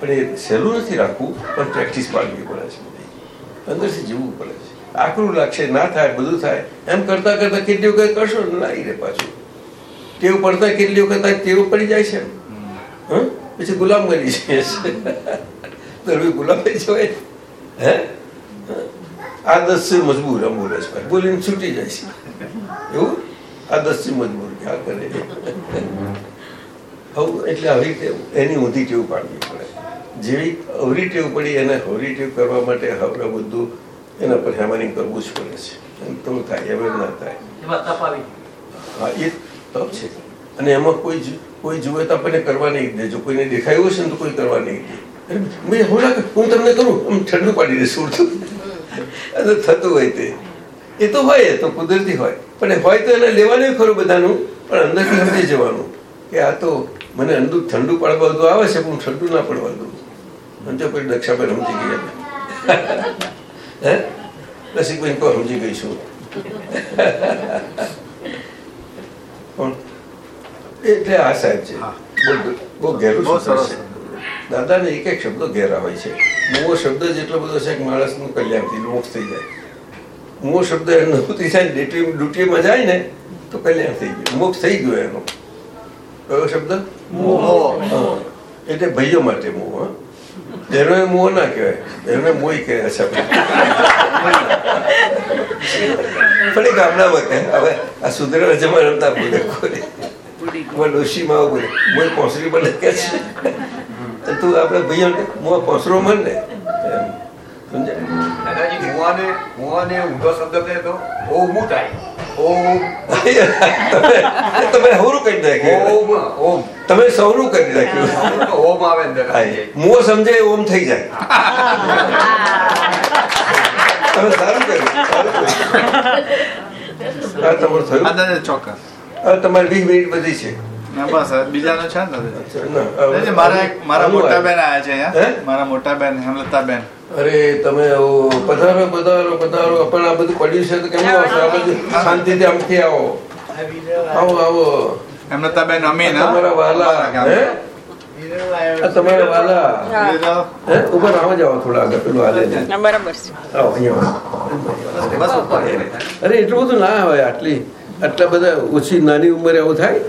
પણ એ સહેલું નથી રાખવું પણ પ્રેક્ટિસ પાડવી પડે છે અંદરથી જીવવું પડે છે. આકરું લાગશે, ના થાય, બધું થાય. એમ કરતા કરતા કેટલી વખત કરશો? ને ના રે પાછું. ટેવ પડતા કેટલી વખત ટેવ પડી જાય છે? હં? પછી ગુલામ જાય છે. હવે ગુલામ જવાય. હે? આ છે મજબૂર અમુરજભાઈ બોલીને છૂટી જાય છે. એવું? આ છે મજબૂર ક્યાં કરે. હવે, એટલે આવી ટેવ એની ઊંધી ટેવ પાડવી પડે. જેવી અવરી ટેવ પડી, એને હવરી ટેવ કરવા માટે હવે બધું એના પર હેમરિંગ કરવું જ પડે છે. એમ તો થાય એમ ના થાય. હા એ તપ છે. અને એમાં કોઈ કોઈ જુએ તો આપણને કરવા નહીં દે. જો કોઈને દેખાયું હશે ને તો કોઈ કરવા નહીં દે. મેં હું ના હું તમને કરું આમ ઠંડુ પાડી દે ઉડતું અને થતું હોય તે. એ તો હોય એ તો કુદરતી હોય. પણ હોય તો એને લેવાનું ખરું બધાનું પણ અંદરથી સમજી જવાનું. કે આ તો મને અંદર ઠંડુ પાડવા તો આવે છે પણ હું ઠંડુ ના પડવા દઉં. અને જો કોઈ દક્ષાબેન સમજી ગયા હે? પછી કોઈ કહો રૂજી ગઈ છું પણ એટલે આ સાહેબ છે. બહુ- ઘેરું. છે. દાદાને એક એક શબ્દ ઘેરા હોય છે. મોવો શબ્દ જેટલો બધો છે કે માણસનું કલ્યાણ થઈ મોક્ષ થઈ જાય. મોવો શબ્દ એનો થાય ડ્યુટી ડ્યુટીમાં જાય ને તો કલ્યાણ થઈ ગયું. મોક્ષ થઈ ગયો એનો. કયો શબ્દ? મોહ. એટલે ભાઈઓ માટે મોહ હા. એનો એ મોહ ના કહેવાય એને મોહી કહે છે પણ ગામડા ગામડામાં કહે હવે આ સુધરેલા જમા રમતા બોલે કોઈ મોં ડોશીમાં બોલે પોસરી બને કે છે તો તું આપણે ભાઈઓ મોં પોસરો મન ને એમ. સમજાય દાદાજી મુવાને મુવાને ઊંધો શબ્દ કહે તો બહુ થાય ઓમ. તમે તમે હવરું કરી નાખ્યું. ઓમ ઓમ. તમે સૌરું કરી નાખ્યું. ઓમ આવે અંદર. મોં સમજે ઓમ થઈ જાય. તમે સારું કર્યું તમારું થયું? ચોક્કસ. તમારી વીસ મિનિટ બધી છે. બસ હવે છે ને દાદાજી ના, હવે- દાદાજી, મારા મારા મોટા બેન આવ્યા છે અહીંયા. મારા મોટા બેન હેમલતાબેન. અરે તમે પધારો પધારો પધારો. પણ આ બધું પડ્યું કેમ આવશો આ બધું શાંતિથી આમથી આવો. આવો આવો. હેમલતાબેન અમીન આ તમારા વાલા તમારા વાલા. ઉપર આવો જાઓ થોડા આગળ પેલું હાલે બરાબર છે. આવો અહીંયા. બસ. અરે એટલું બધું ના હોય આટલી. આટલા બધા ઓછી નાની ઉંમરે આવું થાય?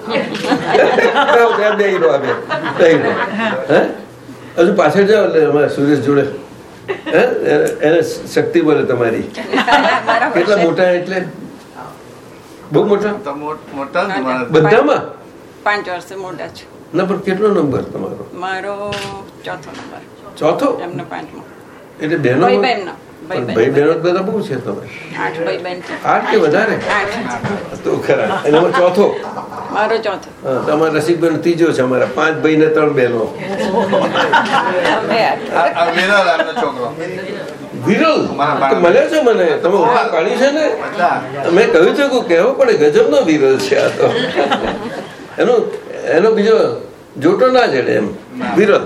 હજુ પાછળ જાઓ એટલે અમારા સુરેશ જોડે. એને- શક્તિ બોલે તમારી. કેટલા મોટા એટલે? બહુ મોટા? મોટા બધામાં? પાંચ વર્ષે મોટા છું. ના પણ કેટલો નંબર તમારો? મારો ચોથો નંબર. ચોથો? એમનો પાંચમો. એટલે બહેનો ભાઈ બહેન. બધા બહુ છે તમે આઠ કે વધારે? તો ખરા. એનામાં ચોથો? મારો ચોથો. રસિકભાઈ ત્રીજો છે અમારા પાંચ ભાઈ ને ત્રણ બહેનો. વિરલ છોકરો. મળ્યા છો મને. તમે ઊભા કાઢી છે ને? મેં કહ્યું છે કે કહેવો પડે ગજબનો વિરલ છે આ તો. એનો એનો બીજો જોટો ના જડે એમ. વિરલ.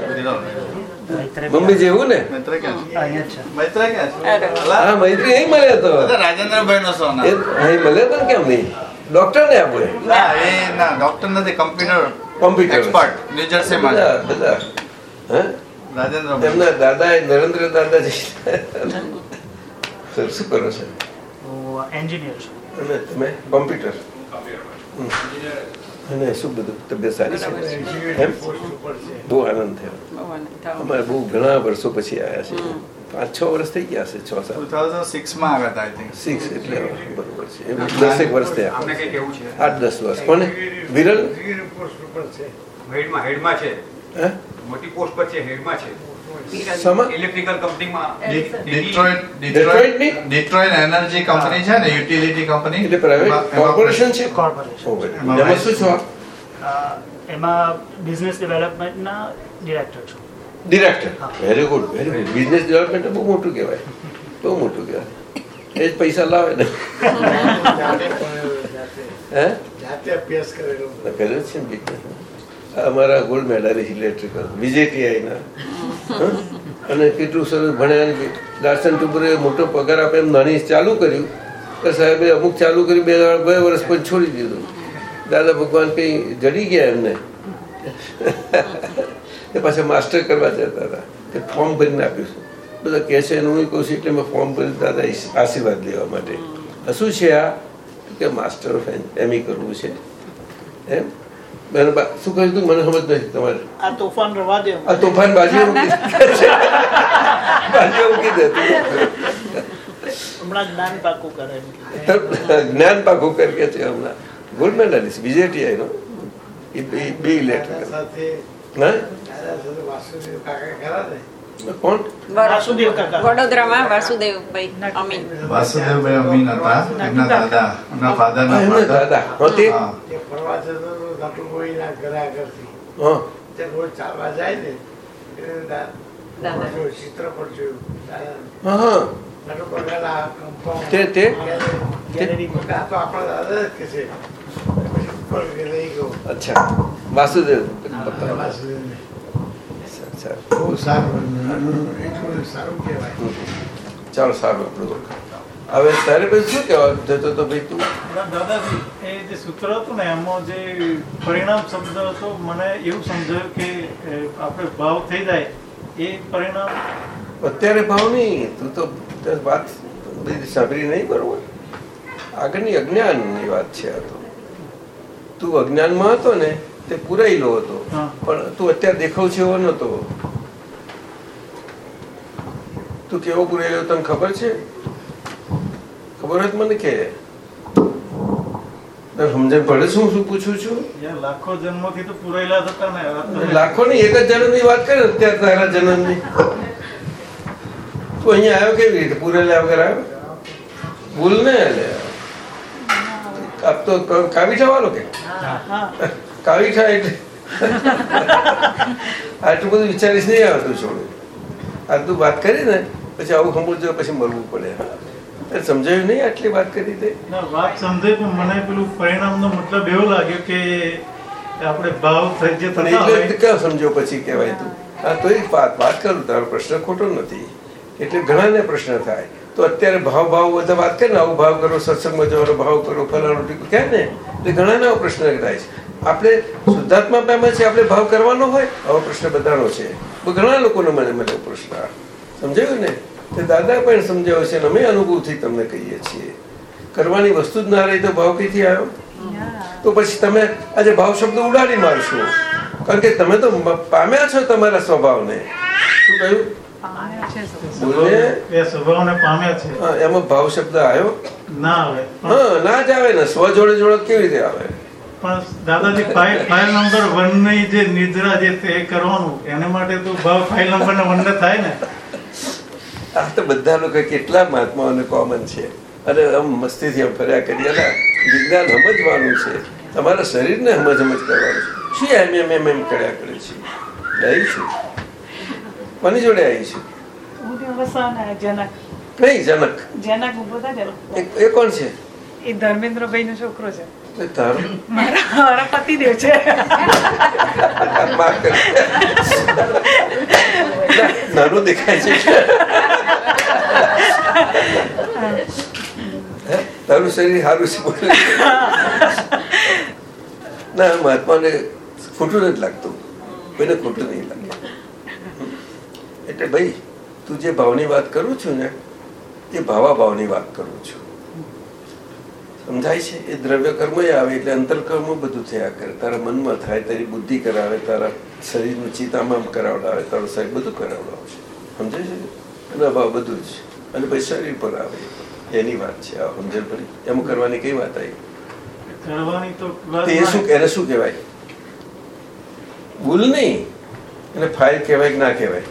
મમ્મી જેવું ને? હા મૈત્રી અહીં મળે તો. રાજેન્દ્રભાઈ નો સોના. એ અહીં મળે તો કેમ નહીં? ડોક્ટર ને આપણે ના એ ના ડોક્ટર નથી કમ્પ્યુટર કોમ્પ્યુટર એક્સપર્ટ ન્યૂજર્સી માં છે. બધા બધા. હે? રાજેન્દ્રભાઈ. એમના દાદા એ નરેન્દ્ર દાદાજી સર શું કરો છો? એન્જિનિયર છો. તમે કોમ્પ્યુટર હમ. અને શું બધું તબિયત સારી છે એમ બહુ આનંદ થયો. અમારે બહુ ઘણા વર્ષો પછી આવ્યા છે પાંચ છ વર્ષ થઈ ગયા છે છ સાત 2006 આવ્યા હતા આઈ થિંક સિક્સ એટલે બરોબર છે એમ દસેક વર્ષ થયા આમને કેવું છે આઠ દસ વર્ષ કોને વિરલ હેડમાં હેડમાં છે હે મોટી પોસ્ટ પર છે હેડમાં છે ઇલેક્ટ્રિકલ કંપનીમાં Detroit Detroit Detroit energy company છે ને યુટિલિટી કંપની એટલે પ્રાઇવેટ કોર્પોરેશન છે? કોર્પોરેશન એમાં શું છો? એમાં બિઝનેસ ડેવલપમેન્ટના ડિરેક્ટર છું. Director very good very good business development બહુ મોટું કહેવાય. બહુ મોટું કહેવાય. એ જ પૈસા લાવે ને. હે? જાતે અભ્યાસ કરેલો. છે અમારા ગોલ્ડ મેડાલિસ્ટ ઇલેક્ટ્રિકલ વિજેટીઆઈના અને કેટલું સરસ ભણ્યા દાર્શન ટુપરે મોટો પગાર આપે એમ નાની ચાલુ કર્યું તો સાહેબે અમુક ચાલુ કરી બે બે વર્ષ પછી છોડી દીધું. દાદા ભગવાન કંઈ જડી ગયા એમને? એ પાછા માસ્ટર કરવા જતા હતા. તે ફોર્મ ભરીને આપ્યું બધા કહે છે એનું હું કહું છું એટલે મેં ફોર્મ ભરી દાદા આશીર્વાદ લેવા માટે. શું છે આ? કે માસ્ટર એમ કરવું છે. એમ? બેન શું કહ્યું તું મને સમજ નથી તમારે આ તોફાન રવા દે આ તોફાન બાજુ મૂકી મૂકી દે હમણાં જ્ઞાન પાકું કરે જ્ઞાન પાકું કરી કે છે હમણાં ગોલ્ડ મેડાલિસ્ટ બીજેટી નો એ બે ઇલેક્ટ્રિકલ સાથે ના કોણ? વાસુદેવ કાકા. વડોદરામાં વાસુદેવભાઈ અમીન. વાસુદેવભાઈ અમીન હતા. એમના દાદા. એમના ફાધરના હા, દાદા. હા, તે? હા તે ફરવા જતો હતો નટુભાઈના ઘરે આગળથી. હા. તે રોજ ચાલવા જાય ને જોયું. હા હા. તે તે? અચ્છા. વાસુદેવ. સારું એટલું સારું કહેવાય. ચાલો સારું આપણું હવે તારે પછી શું કહેવા જતો તો ભાઈ તું? દાદાજી એ જે સૂત્ર હતું ને એમાં જે પરિણામ શબ્દ હતો મને એવું સમજાયું કે આપણે ભાવ થઈ જાય એ પરિણામ અત્યારે ભાવ નહીં તું તો વાત બધી સાંભળી નહીં બરોબર. આગળની અજ્ઞાનની વાત છે આ તો. તું અજ્ઞાનમાં હતો ને તે પુરાયેલો હતો. પણ તું અત્યારે દેખાવ છે એવો નતો તું કેવો પુરાયેલો તને ખબર છે? ખબર હોય મને કે સમજણ પડે શું શું પૂછું છું? લાખો જન્મોથી તો પુરાયેલા જ હતા ને લાખો ની એક જ જન્મની વાત કરે અત્યારે તારા જન્મની. તું અહીંયા આવ્યો કેવી રીતે? પૂરેલા વગર આવ્યો? ભૂલ ને લે. આપ તો ક- કાવીઠા એટલે આટલું બધું વિચારીશ નહીં આવતું છોડું આટલું વાત કરી ને પછી આવું સમજો પછી મળવું પડે સમજાયું નહીં આટલી વાત કરી તે વાત સમજાય પણ મને પેલું પરિણામનો મતલબ એવો લાગ્યો કે આપણે ભાવ થઈ જે પણ થતા એટલે ક્યાં સમજો પછી કહેવાય તું હા તો એ વાત વાત કરું તારો પ્રશ્ન ખોટો નથી એટલે ઘણાને પ્રશ્ન થાય તો અત્યારે ભાવ ભાવ બધા વાત કરે ને આવું ભાવ કરો સત્સંગમાં જવાનો ભાવ કરો ફલાણું ટીકું કહે ને એટલે ઘણાને આવો પ્રશ્ન થાય છે આપણે શુદ્ધાત્મા પ્રેમ છે આપણે ભાવ કરવાનો હોય આવો પ્રશ્ન બધાનો છે. ઘણા લોકોને મને મને પ્રશ્ન. સમજાયું ને? તે દાદા પણ સમજાવ્યો છે અને અમે અનુભવથી તમને કહીએ છીએ. કરવાની વસ્તુ જ ના રહી તો ભાવ કઈથી આવ્યો? તો પછી તમે આજે ભાવ શબ્દ ઉડાડી મારશો. કારણ કે તમે તો પામ્યા છો તમારા સ્વભાવને. શું કહ્યું? બોલે એ સ્વભાવને છે. એમાં ભાવ શબ્દ આવ્યો? ના આવે. હા ના જ આવે ને. સ્વ જોડે જોડે કેવી રીતે આવે? પણ દાદાજી ફાઇલ ફાઇલ નંબર વનની જે નિદ્રા જે એ કરવાનું. એને માટે તો ભાવ ફાઇલ નંબર ને વન થાય ને. આ તો બધા લોકો કેટલા મહાત્માઓને કોમન છે. અને આમ મસ્તીથી આમ ફર્યા કરી અલા વિજ્ઞાન સમજવાનું છે. તમારા શરીરને સમજ સમજ કરવાનું છે. શું એમ એમ એમ એમ કર્યા કરે છે? આવી છું. કોની જોડે આવી છું? જનક. જનક. જનક ઊભો થાય ને એ- એ કોણ છે? એ ધર્મેન્દ્રભાઈ નો છોકરો છે. મારા પતિદેવ છે નાનું દેખાય છે? તારું શરીર સારું છે બોલે ના મહાત્માને ખોટું નથી લાગતું કોઈને ખોટું નહીં લાગે એટલે ભાઈ તું જે ભાવની વાત કરું છું ને એ ભાવા ભાવની વાત કરું છું સમજાય છે? એ દ્રવ્ય કર્મ આવે એટલે અંતરકર્મ બધું થયા કરે. તારા મનમાં થાય તારી બુદ્ધિ કરાવે તારા શરીરનું ચિતામાં કરાવડાવે તારું શરીર બધું કરાવડાવશે સમજાય છે? અને અભાવ બધું જ અને પછી શરીર પર આવે. એની વાત છે. આ સમજણ પડી? એમ કરવાની કઈ વાત આવી? એ શું એને શું કહેવાય? ભૂલ નહીં. એને ફાઇલ કહેવાય કે ના કહેવાય?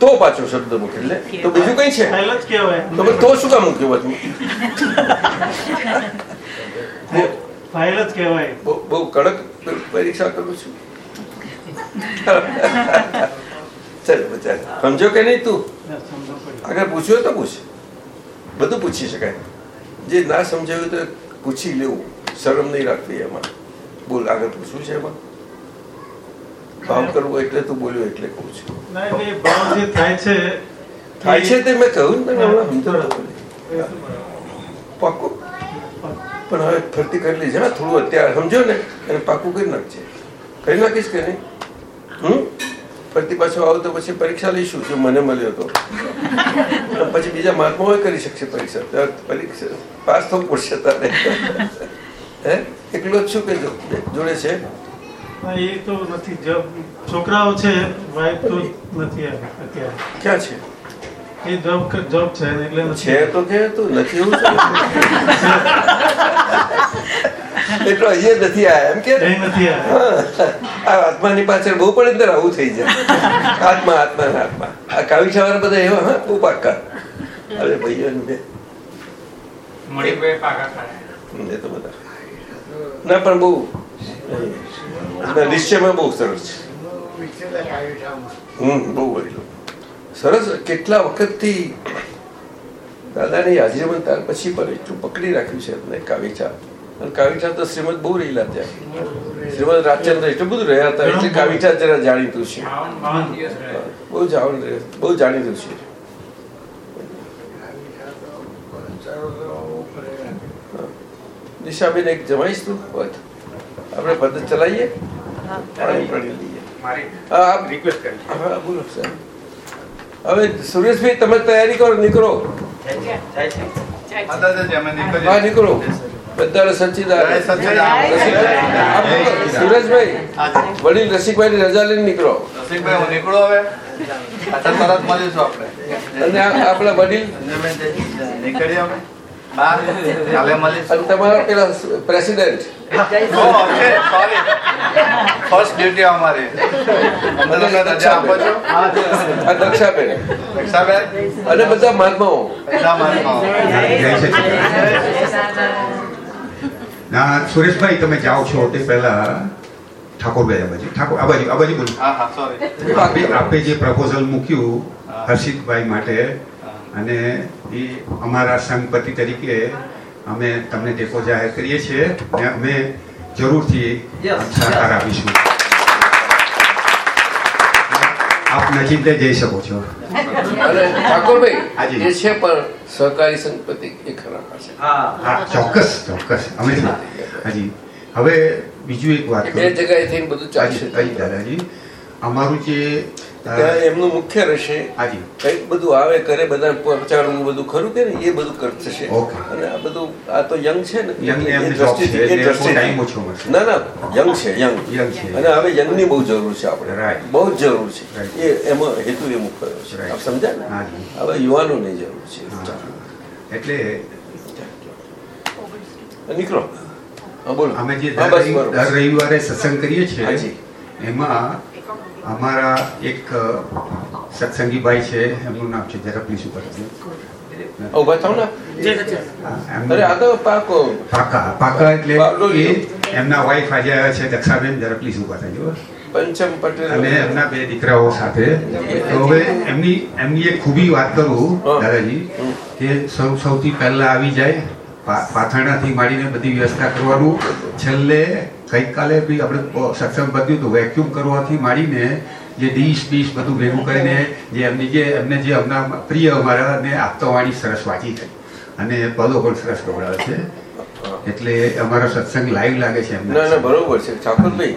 તો પાછો શબ્દ મૂકે એટલે તો બીજું કઈ છે? ફાઇલ જ કહેવાય. તો તો શું કામ મૂક્યું હતું ફાઇલ જ કહેવાય. બહુ બહુ કડક પરીક્ષા કરું છું. ચાલ બચાર સમજો કે નહીં તું? આગળ પૂછ્યું તો પૂછ. બધું પૂછી શકાય. જે ના સમજાયું તો પૂછી લેવું. શરમ નહીં રાખવી એમાં. બોલ આગળ પૂછવું છે એમાં? ભાવ કરવું એટલે તું બોલ્યો એટલે કહું છું. ના ભાવ જે થાય છે થાય છે તે મેં કહ્યું ને હમણાં સમજો પાકું પણ હવે ફરતી કરી લેજે હા થોડું અત્યારે સમજો ને અને પાકું કરી નાખજે. કરી નાખીશ કે નહીં? હમ? ફરતી પાછો આવું તો પછી પરીક્ષા લઈશું જો મને મળ્યો તો. પછી બીજા મહાત્માઓ કરી શકશે પરીક્ષા. પરીક્ષા પાસ થવું પડશે તારે. હે? એકલો જ છું કે જોડે છે? ના, એ તો નથી. જબ છોકરાઓ છે વાઈફ તો નથી અત્યારે. ક્યાં છે? એ જોબ જોબ છે એટલે છે તો કે તું નથી એવું એટલો અહીંયા નથી આયા એમ કે નથી આ આત્માની પાછળ બહુ પણ અંદર આવું થઈ જાય. આત્મા આત્મા આત્મા. આ કાવી વાળા બધા એવા હા બહુ પાકા અરે ભાઈઓ ને બે. મણિભાઈ પાકા ખાય. એ તો બધા. ના પણ બહુ નિશ્ચયમાં બહુ સરસ છે. હમ, બહુ એટલું સરસ, કેટલા વખતથી દાદાની હાજરીમાં ત્યાર પછી પણ એટલું પકડી રાખ્યું છે એમને કાવિચા અને કાવિચા તો શ્રીમદ બહુ રહેલા ત્યાં. શ્રીમદ રાજચંદ્ર એટલું બધું રહ્યા હતા, એટલે કાવિચા જરા જાણીતું છે. બહુ જાણ બહુ જાણીતું છે. દિશાબેન એક જમાઈશ તું? હોત. આપણે પદ્ધત ચલાવીએ? હવે સુરેશભાઈ તમે તૈયારી કરો નીકળો. હા. નીકળો. બધાને સુરેશભાઈ વડીલ રસિકભાઈ રજા લઈને નીકળો. રસિકભાઈ હું નીકળું હવે? તરત મળીશું આપણે. અને આપણા વડીલ. નીકળીએ કાલે તમારા પેલા પ્રેસિડેન્ટ સોરી ફર્સ્ટ ડ્યુટી અમારી. અમને રજા આપો છો? આ દક્ષાબેન રક્ષાબેન અને બધા મહાત્માઓ બધા માનવા ના સુરેશભાઈ તમે જાઓ છો તે પહેલા ઠાકોરભાઈ આ બાજુ. ઠાકોર આ બાજુ આ બાજુ બોલો. હા હા આપે આપે જે પ્રપોઝલ મૂક્યું હર્ષિતભાઈ માટે અને એ અમારા સંઘપતિ તરીકે અમે તમને ટેકો જાહેર કરીએ છીએ અને અમે જરૂરથી સહકાર આપીશું. આપ નજીક જઈ શકો છો. અને ઠાકોરભાઈ આજે જે છે પણ સહકારી સંપત્તિ એ ખરા પાસે હા. ચોક્કસ ચોક્કસ. અમે હાજી. હવે બીજું એક વાત બે જગ્યાએ થઈને બધું ચાલશે. દાદાજી અમારું જે ત્યાં એમનું મુખ્ય રહેશે. કંઈક બધું આવે કરે બધા પહોંચાડવું બધું ખરું કે એ બધું ઓકે. અને આ બધું આ તો યંગ છે ને? ને. ના યંગ છે યંગ. અને હવે યંગની બહુ જરૂર છે આપણે. બહુ જ જરૂર છે. એ એમાં હેતુ એ મુખ્ય છે. આપ સમજ્યા ને. હવે યુવાનોની જરૂર છે. એટલે નીકળો. બોલો. અમે જે. દર રવિવારે સત્સંગ કરીએ છીએ એમાં અમારા એક સત્સંગીભાઈ સત્સંગી ભાઈ છે એમનું નામ છે જરા પ્લીઝ ઉપર ઊભા થાવ ને અરે આ તો પાકો. પાકા પાકા એટલે એમના વાઈફ આજે આવ્યા છે દક્ષાબેન જરા પ્લીઝ ઊભા થજો પંચમ પટેલ. અને એમના બે દીકરાઓ સાથે. તો હવે એમની એમની એક ખૂબી વાત કરું દાદાજી કે સૌ સૌથી પહેલા આવી જાય પાથરણાથી માંડીને બધી વ્યવસ્થા કરવાનું છેલ્લે ગઈકાલે બી આપણે સત્સંગ પત્યું તો વેક્યુમ કરવાથી માંડીને જે ડીશ ડીશ બધું ભેગું કરીને જે એમની જે એમને જે હમણાં પ્રિય અમારાને આપતો વાણી સરસ વાંચી છે અને પદો પણ સરસ ગવડાવે છે. એટલે અમારો સત્સંગ લાઈવ લાગે છે એમને ના ના બરોબર છે. ઠાકોરભાઈ.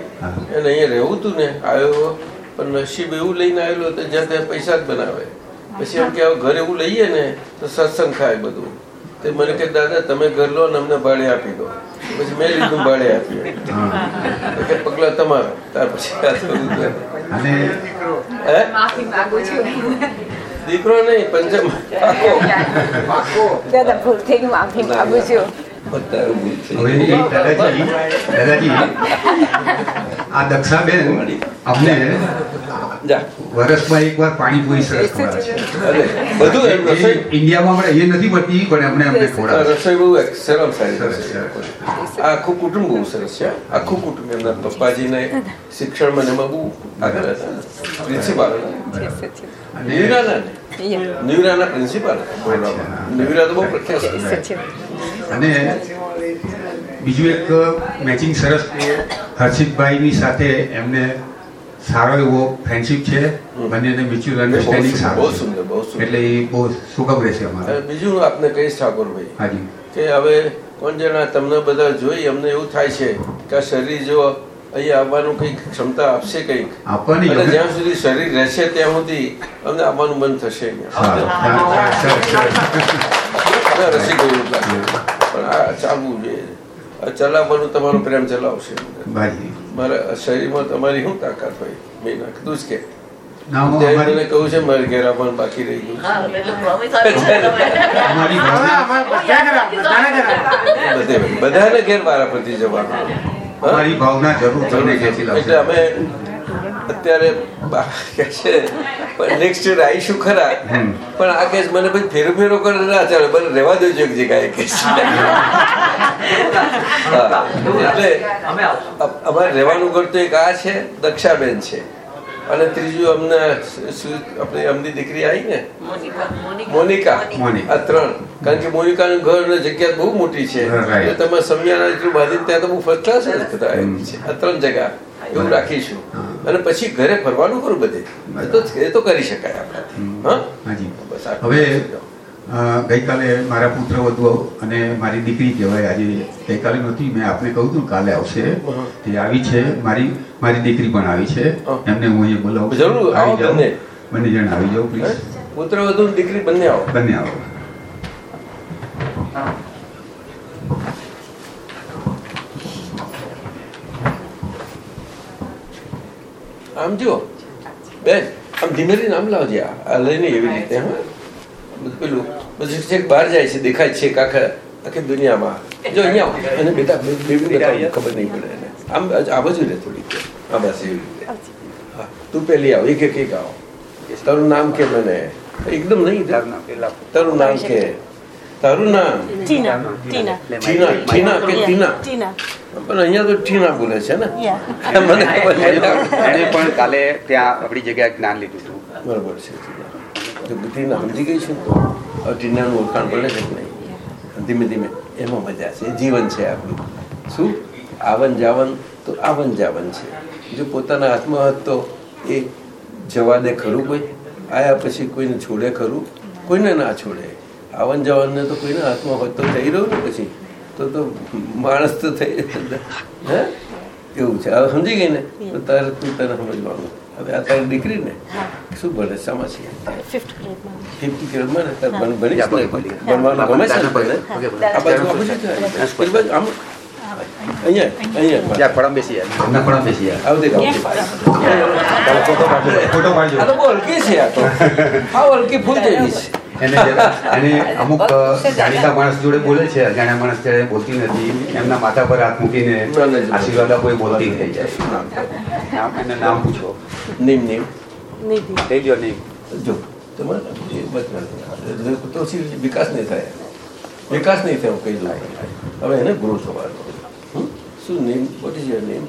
એને અહીંયા રહેવું હતું ને આવ્યો પણ નસીબ એવું લઈને આવેલો તો જ્યાં ત્યાં પૈસા જ બનાવે. પછી એમ કે ઘરે એવું લઈએ ને તો સત્સંગ થાય બધું. તે મને કે દાદા તમે ઘર લો ને અમને ભાડે આપી દો. પછી મેં લીધું ભાડે આપ્યું તો કે પગલા તમારા. ત્યાર પછી આ થયું હે? માફી માંગુ છું. દીકરો નહીં પંચમ. પાકો દાદા ભૂલ થઈ ગઈ માફી માંગુ છું. હવે દાદાજી દાદાજી આ દક્ષાબેન અમને વર્ષમાં એકવાર પાણીપુરી સરસ ખવડાવે છે. બધું રસોઈ ઇન્ડિયામાં આપણે એ નથી મળતી પણ એમને અમને ખવડાવે રસોઈ બહુ સરસ સરસ. સરસ. આખું કુટુંબ બહુ સરસ છે. આખું કુટુંબ એમના પપ્પાજીને શિક્ષણમાં મને બહુ આગળ હતા. પ્રિન્સિપાલ નિવરાના નિવરાના પ્રિન્સિપાલ નિવરા તો બહુ પ્રખ્યાત છે. અને બીજું એક મેચિંગ સરસ હર્ષિતભાઈની સાથે એમને સારો એવો ફ્રેન્ડશિપ છે. બંનેને મ્યુચ્યુઅલ અન્ડરસ્ટેન્ડિંગ બહુ સારું સુંદર બહુ સુંદર. એટલે એ બહુ સુગમ રહેશે હવે અમારે બીજું આપને કહીશ ઠાકોરભાઈ હાજી. કે હવે કોણ જણા તમને બધા જોઈ અમને એવું થાય છે કે આ શરીર જો અહીંયા આવવાનું કંઈક ક્ષમતા આપશે કંઈક આપવાની જ્યાં સુધી શરીર રહેશે ત્યાં સુધી અમને આવવાનું બંધ થશે રસી ગયું પણ આ ચાલવું જોઈએ ચલાવવાનું તમારો પ્રેમ ચલાવશે મારા શરીરમાં તમારી શું તાકાત હોય મેં નાખતું જ કે મને છે મારે ઘેર આવવાનું બાકી રહી ગયું બધાને ઘેર મારા પરથી જવાનું અમારી ભાવના જરૂર એટલે અમે અત્યારે કે છે પણ નેક્સ્ટ યર આવીશું ખરા. પણ આ કેસ મને પછી ફેરો ફેરો કરે ના ચાલે મને રહેવા દેજો એક જગ્યાએ કે એટલે અમારે રહેવાનું ઘર તો એક આ છે દક્ષાબેન છે. અને ત્રીજું અમને આપણી આપણે અમની દીકરી આવી ને? મોનિકા. મોનિકા. આ ત્રણ. કારણ કે મોનિકાનું ઘર અને જગ્યા બહુ મોટી છે. એટલે તમે સમયાના જેટલું બાંધીને ત્યાં તો બહુ ફર્સ્ટ ક્લાસ છે. આ ત્રણ જગ્યા. એવું રાખીશું. અને પછી ઘરે ફરવાનું કરું બધે. એ તો એ તો કરી શકાય આપણાથી. હા? હાજી. બસ આટલું. હવે ગઈકાલે મારા પુત્ર વધુ અને મારી દીકરી કહેવાય. આજે ગઈકાલે નહોતી. મેં આપને કહ્યું હતું કાલે આવશે. તે આવી છે. મારી મારી દીકરી પણ આવી છે. એમને હું અહીંયા બોલાવું જરૂર, આવો જાઉં બંને. જણ આવી જાઉં પ્લીઝ પુત્ર વધુ દીકરી બંને આવો. બંને આવો. આમ જો બેન આમ ધીમે ધીમે આમ લાવજે આ. લઈને એવી રીતે હા? બધું પેલું બધું છેક બહાર જાય છે દેખાય છે આખા આખી દુનિયામાં. જો અહીંયા આવો. અને બેટા બેબી બતાવો ખબર નહીં પડે. આમ આ બાજુ લે થોડીક આ બસ એવી રીતે. હા તું પેલી આવ એક એક આવો. તારું નામ કે મને? એકદમ નહીં તારું નામ કે? તારું નામ? ટીના. ટીના. ટીના. ટીના કે ટીના? પણ અહીંયા તો ટીના બોલે છે ને? મને એને પણ કાલે ત્યાં આપણી જગ્યાએ જ્ઞાન લીધું હતું. બરોબર છે તો ટીના સમજી ગઈ છે? તો ટીનાનું ઓળખાણ પડે છે કે નહીં? ધીમે ધીમે. એમાં મજા છે એ જીવન છે આપણું. શું? આવન જાવન તો આવન જાવન છે. જો પોતાના હાથમાં હોત તો એ જવા દે ખરું કોઈ? આયા પછી કોઈને છોડે ખરું? કોઈને ના છોડે. આવન જાવનને તો કોઈના હાથમાં હોત તો થઈ રહ્યું ને પછી? તો તો માણસ તો થઈ હે? એવું છે. હવે સમજી ગઈ ને? તો તારે તું તને સમજવાનું. હવે આ તારી દીકરી ને? શું ભણે? શામાં છે? ફિફ્થ ગ્રેડમાં ફિફ્ટી ગ્રેડમાં ને? તારે ભણ- ભણવાનું ગમે છે? ને આ બાજુ આમ અહીંયા અહીંયા ત્યાં ફળમ બેસી એમના પણ બેસી જાય આવ દેખ, ફોટો પાડજો આ તો બહુ હલકી છે આ તો હાવ હલકી ફૂલ જેવી છે એને એને અમુક જાણીતા માણસ જોડે બોલે છે અજાણ્યા માણસ ત્યારે બોલતી નથી એમના માથા પર હાથ મૂકીને આશીર્વાદ કોઈ બોલતી થઈ જાય નામ- એને નામ પૂછો નીમ નીમ થઈ ગયો નિમ જો તમારે વિકાસ નહીં થાય વિકાસ નહીં થાય કઈ લાગે હવે એને ગુરુ થવાનો હમ? શું name what is your name.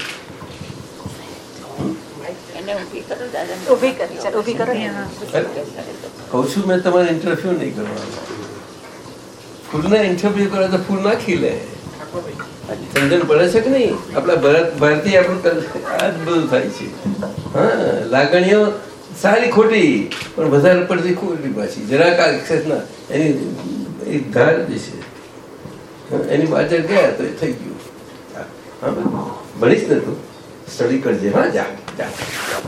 કહું છું મેં તમારે ઇન્ટરવ્યુ નહીં કરવાનો. ફૂલને ઇન્ટરવ્યુ કરો તો ફૂલ ના ખીલે સમજણ પડે છે કે નહીં? આપણા ભારત ભારતીય આપણું આ જ બધું થાય છે. હા લાગણીઓ સારી ખોટી પણ વધારે પડતી ખોટી પાછી. જરાક આ એક્સેસ ના એની ધાર જે છે. એની પાછળ ગયા તો એ થઈ ગયું. હા? ભણીશ ને તું? સ્ટડી કરજે હા જા જા.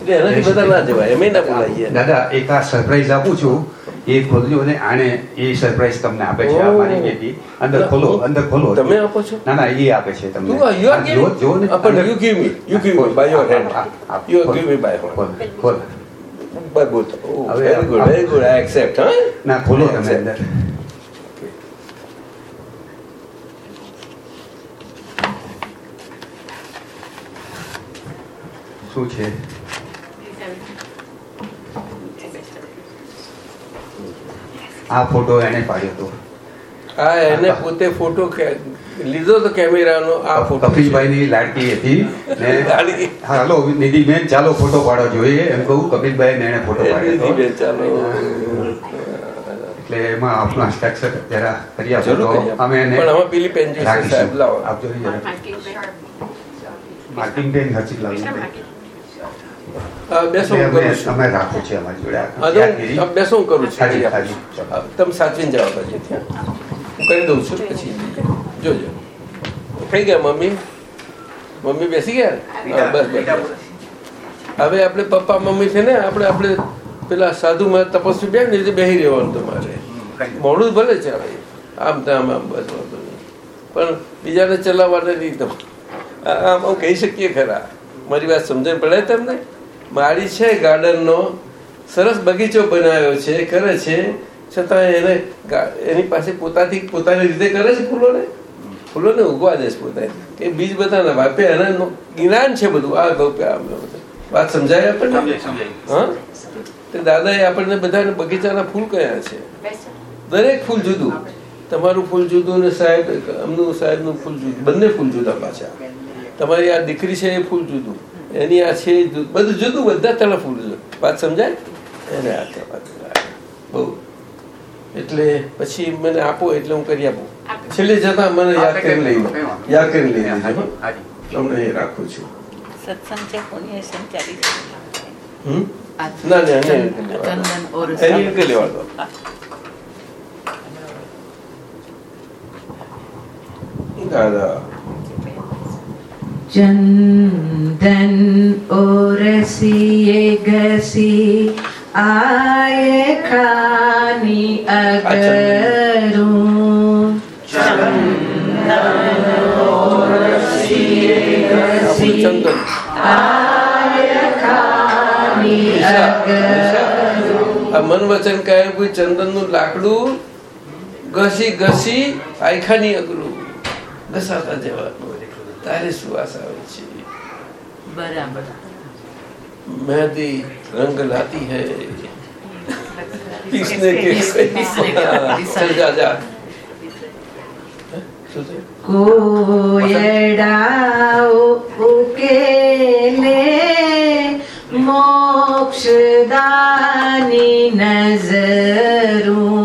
એટલે એનાથી બધા ના જવાય એમ ના બોલાઈએ દાદા એક આ સરપ્રાઈઝ આપું છું. એ ખોલજો અને આણે એ સરપ્રાઈઝ તમને આપે છે આ મારી બેટી. અંદર ખોલો અંદર ખોલો. તમે આપો છો? ના ના એ આપે છે તમને. જો ને. me by your hand. You are giving me by hand. ખોલ ખોલ. હવે very ગુડ આપ- very good. I ના ખોલો તમે અંદર. શું છે? આ ફોટો એને પાડ્યો હતો. આ એને પોતે ફોટો લીધો તો કેમેરાનો આ ફોટો કપિલભાઈની લાડકી હતી. ને હાલો નિધિબેન ચાલો ફોટો પાડો જોઈએ એમ કહું કપિલભાઈ ને એને ફોટો પાડ્યો ચાલો. એટલે એમાં આપણા હસ્તાક્ષર જરા કરી આપો તો અમે એને પણ અમે પેલી પેન જોઈએ. સાહેબ, લાવો. આપજો માર્કિંગ પેન હર્ષિત લાવજો હા, બેસો હું કરું છું. અમે રાખવું છે અમારી જોડે હા, બેસો હું કરું છું તમે સાચવીને જાઓ ત્યાં. હું કરી દઉં છું પછી. જોજો. થઈ ગયા મમ્મી? મમ્મી બેસી ગયા? બસ બસ બસ. હવે આપણે પપ્પા મમ્મી છે ને આપણે આપણે પેલા સાધુ માં તપસ્વી બે ને રીતે બેસી રહેવાનું તમારે. મોડું ભલે ચાલે. આમ તેમ આમ બસ વાંધો નહીં. પણ બીજાને ચલાવવાને નહીં તમે આમ આમ કહી શકીએ ખરા. મારી વાત સમજણ પડે તમને? મારી છે ગાર્ડનનો સરસ બગીચો બનાવ્યો છે કરે છે. છતાં એને એની પાસે પોતાથી પોતાની રીતે કરે છે ફૂલોને? ફૂલોને ઉગવા દેશ પોતાને એ બીજ બધાના વાપે અને જ્ઞાન છે બધું. આ ગૌપે આમ ને વાત સમજાય આપણને? હા? તે દાદાએ આપણને બધાને બગીચાના ફૂલ કયા છે? દરેક ફૂલ જુદું. તમારું ફૂલ જુદું ને સાહેબ અમનું સાહેબનું ફૂલ જુદું. બંને ફૂલ જુદા પાછા. તમારી આ દીકરી છે એ ફૂલ જુદું. એની આ છે બધું જુદું બધા તરફ વાત સમજાય? એને આ. બહુ. એટલે પછી મને આપો એટલે હું કરી આપું. છેલ્લે જતા મને યાદ કરી લઈ યાદ કરી લઈ તમને એ રાખું છું. સત્સંગ છે? ના ના એને ચંદન ઓર એની રીતે લેવા દો. દાદા. चंदन ओरसिए घसी आए खानी अगरू ચંદન आए खानी अगरू આ મન વચન કાયમ કોઈ ચંદન નું લાકડું ઘસી ઘસી આયખાની અગરું ઘસાતા જવાનું તારે સુવાસ આવે છે બરાબર मेहंदी रंग लाती है किसने के चल जा जा कोयडाओ उकेले मोक्षदानी नजरू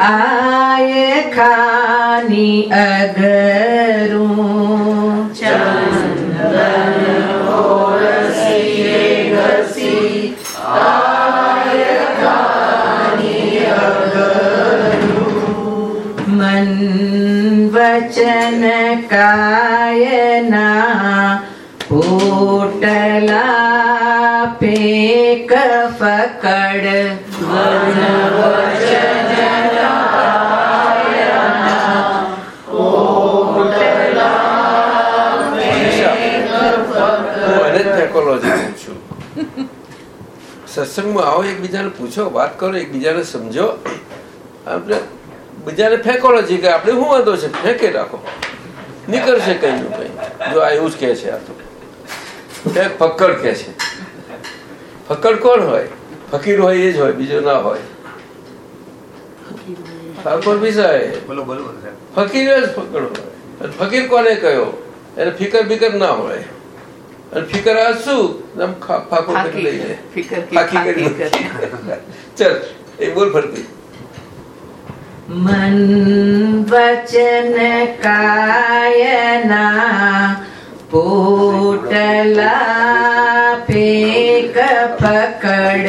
आय खानी अगरू। चंदन ओरसिए घसी आय खानी अगरू। मन वचन कायना સત્સંગમાં આવો એકબીજાને પૂછો વાત કરો એકબીજાને સમજો. આપણે બીજાને ફેકોલોજી કે આપણે શું વાંધો છે? ફેંકે રાખો. નીકળશે કઈ નું કઈ. જો આ એવું જ કે છે આ તો. ફેંક ફક્કડ કે છે. ફક્કડ કોણ હોય? ફકીર હોય એ જ હોય બીજો ના હોય. ફકીર જ ફકડ હોય. ફકીર કોને કહ્યો? એને ફિકર બિકર ના હોય. फिकर आँसू चल एक बोल भरती मन वचन कायना पोटला फेक पकड़।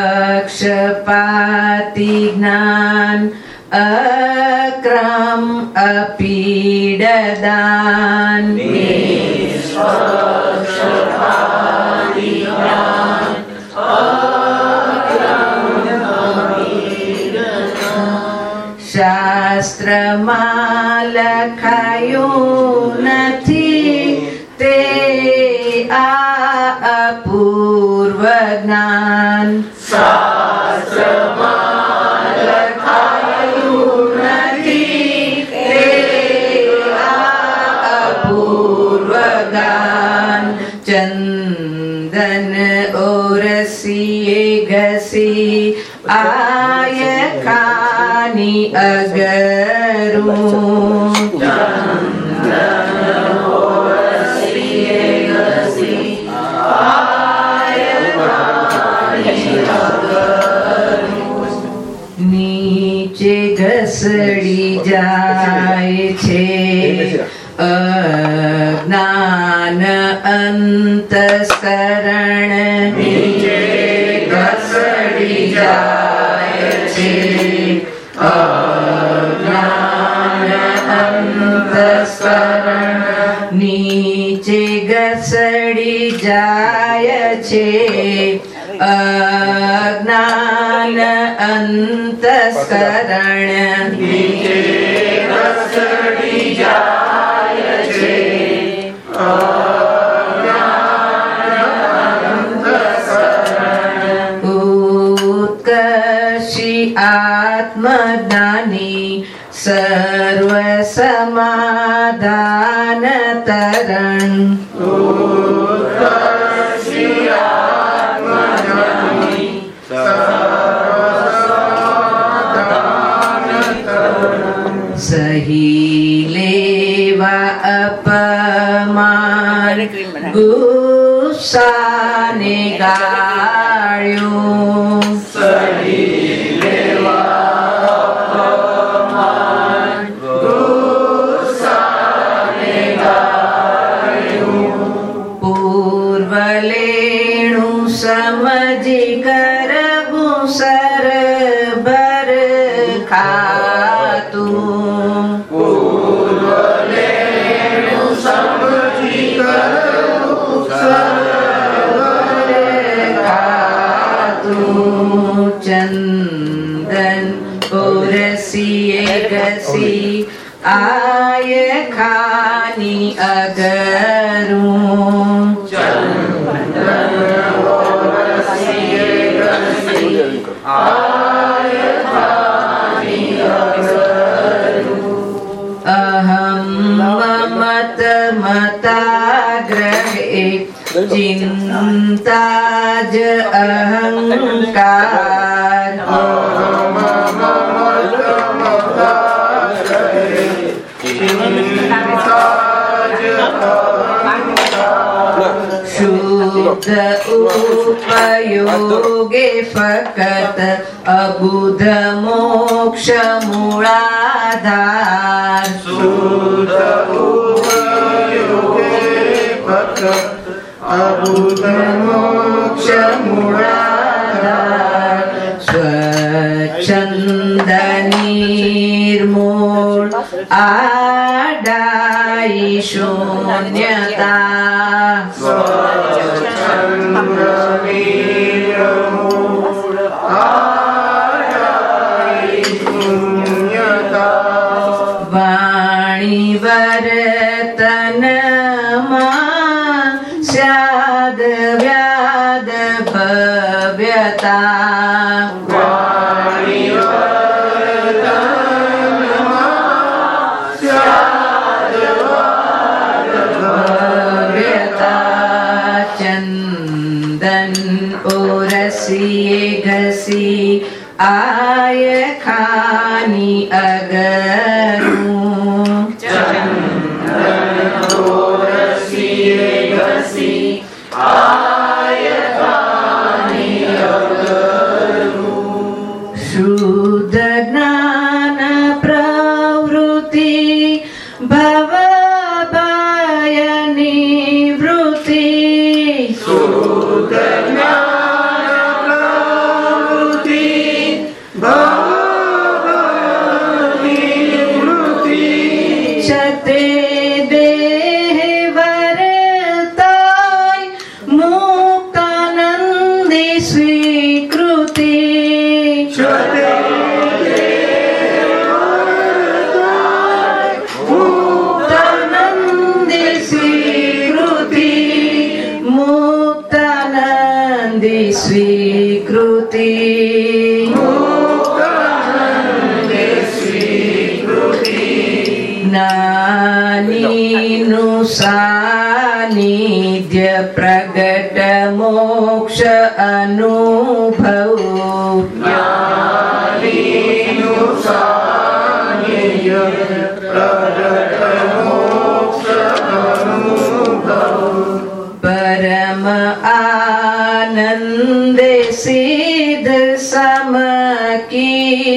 શાસ્ત્રમાં લખાયું નથી તે આ અપૂર્વ જ્ઞાન તે આ અપૂર્વ જ્ઞાન ચંદન ઓરસીએ ઘસી આય ખાની અગરું જાય છે. અજ્ઞાન અંતસ્કરણ ઘસડી જાય છે. અજ્ઞાન અંતસ્કરણ નીચે ઘસડી જાય છે. અજ્ઞાન અંતસ્કરણ ઉત્કર્ષી સહી લેવા અપમાન ગુસ્સાને ગાળ્યું આય ખાની અગરું. અહમ મમત મતાગ્રહે ચિંતા જ અહંકાર उपयोगे फकत अबुध मोक्ष मुळाधार सुध उपयोगे फकत अबुध मोक्ष मुळाधार स्वच्छन्द निर्मूळ आडा शून्यता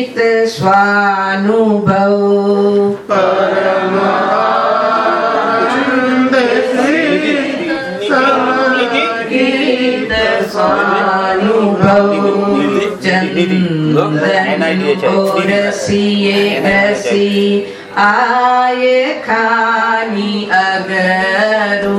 चित्त स्वानुभव परम आनंद गीत स्वानुभव चंद्र रसिए रसी आये खानी अगरू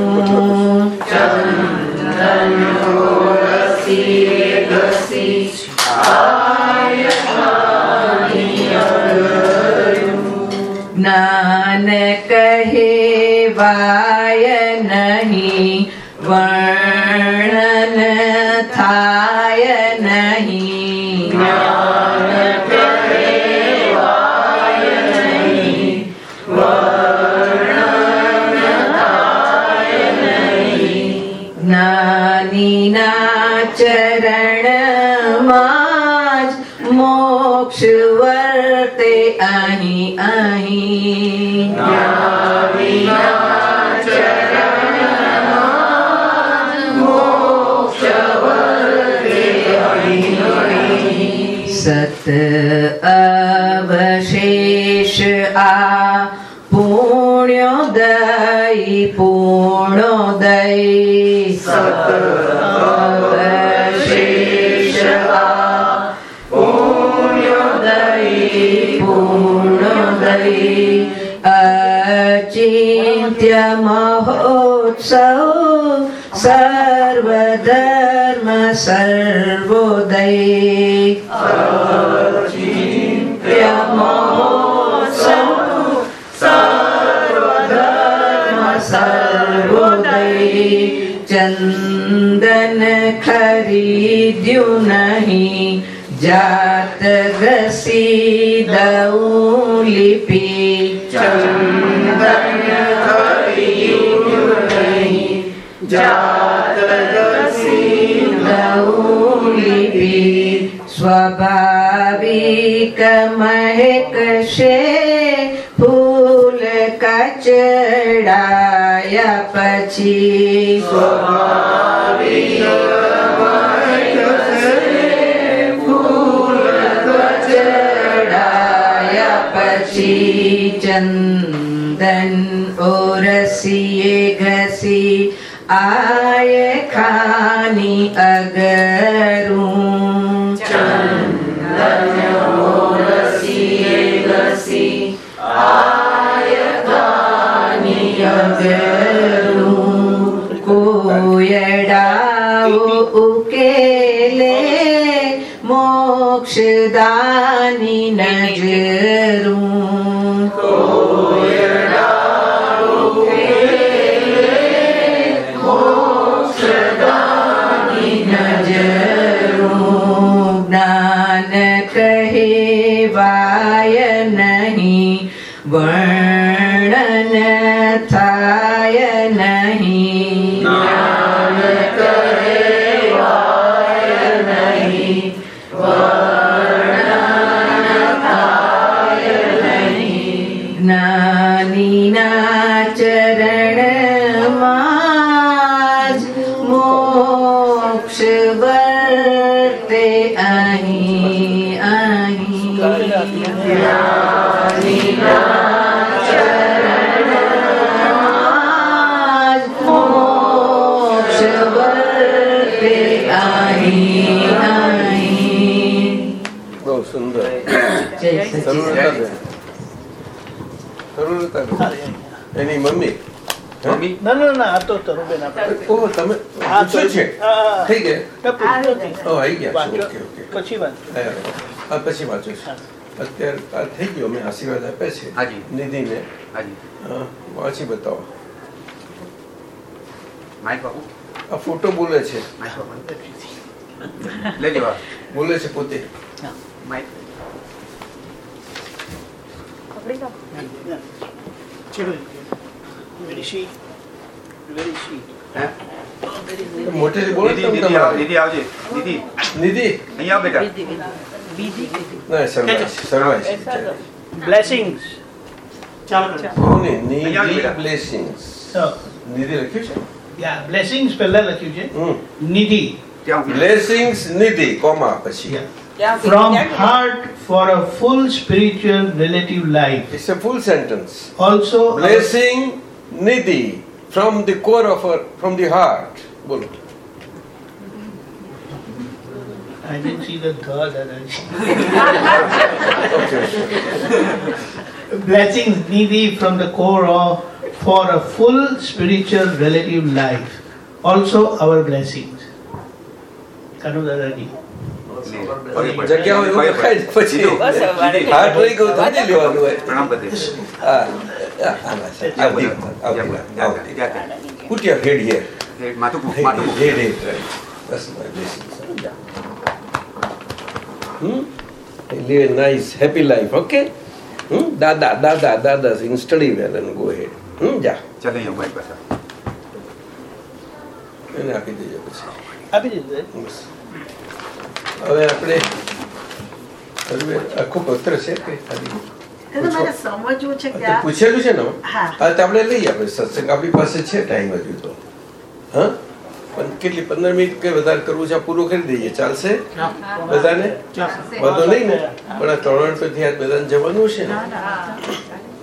अवशेष आ पूर्णोदयि पूर्णोदयि व शेष पुण्योदये पुणोदये अचिन्त्य सर्वधर्म सर्वोदये। ખરીદ્યું નહીં. જાત ઘસી દઉં લિપિ ચંદન ખરીદ્યું નહીં જાત ઘસી દઉં લિપિ સ્વાભાવિક મહેકશે ફૂલ કચડાયા પછી. સ્વાભાવિક પછી ચંદન ઓરસીએ ઘસી આય ખાની અગરું ચંદન ઓરસીએ ઘસી આય ખાની અગરું કોયડાઓ ઉકેલે મોક્ષદાની બહુ સુંદર એની મમ્મી ના ના ના આ તો તરુબેન આપણે તમે હા, પૂછ્યું છે થઈ ગયા ના, પૂછ્યું નથી. ઓ આવી ગયા ઓકે ઓકે પછી વાત પછી વાંચો છો અત્યારે આ થઈ ગયો મેં આશીર્વાદ આપ્યા છે હાજી. નિધિને હાજી હા, વાંચી બતાવો માઇક બાપુ આ ફોટો બોલે છે. લેજો બોલે છે પોતે. મોટેથી બોલો દીદી તમે દીદી દીદી નિધિ અહીંયા બેટા. ના સરવાય છે બ્લેસિંગ્સ ચાલો. કહું ને, નિધિ અહીંયા બેટા. blessings. નિધિ લખ્યું છે? બ્લેસિંગ્સ પહેલા લખ્યું છે હમ. નિધિ blessings નિધિ કોમા પછી from heart for a full spiritual relative life It's a full sentence. also Blessing Nidhi from the core of her, from the heart. બોલો I didn't see the the Dadaji. Blessings Nidhi from the core of for a full spiritual relative life. Also our blessings. Kanu Dadaji. જગ્યા હોય એવું લખાય જ પછી હાથ રહી ગયું તો સમજી લેવાનું હોય પ્રણામ બધી હા હા, હા, સાહેબ. આવતી વખત, આવતી વખત, આવતી વખત. Put your head here. માથું મૂક, Head, માથું મૂક. head, head, right. That's my blessing. Hmm? Live a nice, happy life, okay? Hmm? Dada, dada, dada, sing, study well and go ahead. જા ચાલે અહીંયા ઊભા પાસે એને આપી દેજો પછી આપી દીધું હવે આપણે આખું પત્ર છે કે ખાલી પૂછેલું છે ને હા. તો આપણે લઈએ આપણે સત્સંગ આપણી પાસે છે ટાઈમ હજુ તો હા પણ કેટલી પંદર મિનિટ કે વધારે કરવું છે આ પૂરું કરી દઈએ ચાલશે બધાને બધો નહીં ને પણ આ ત્રણ પછી બધાને જવાનું છે ને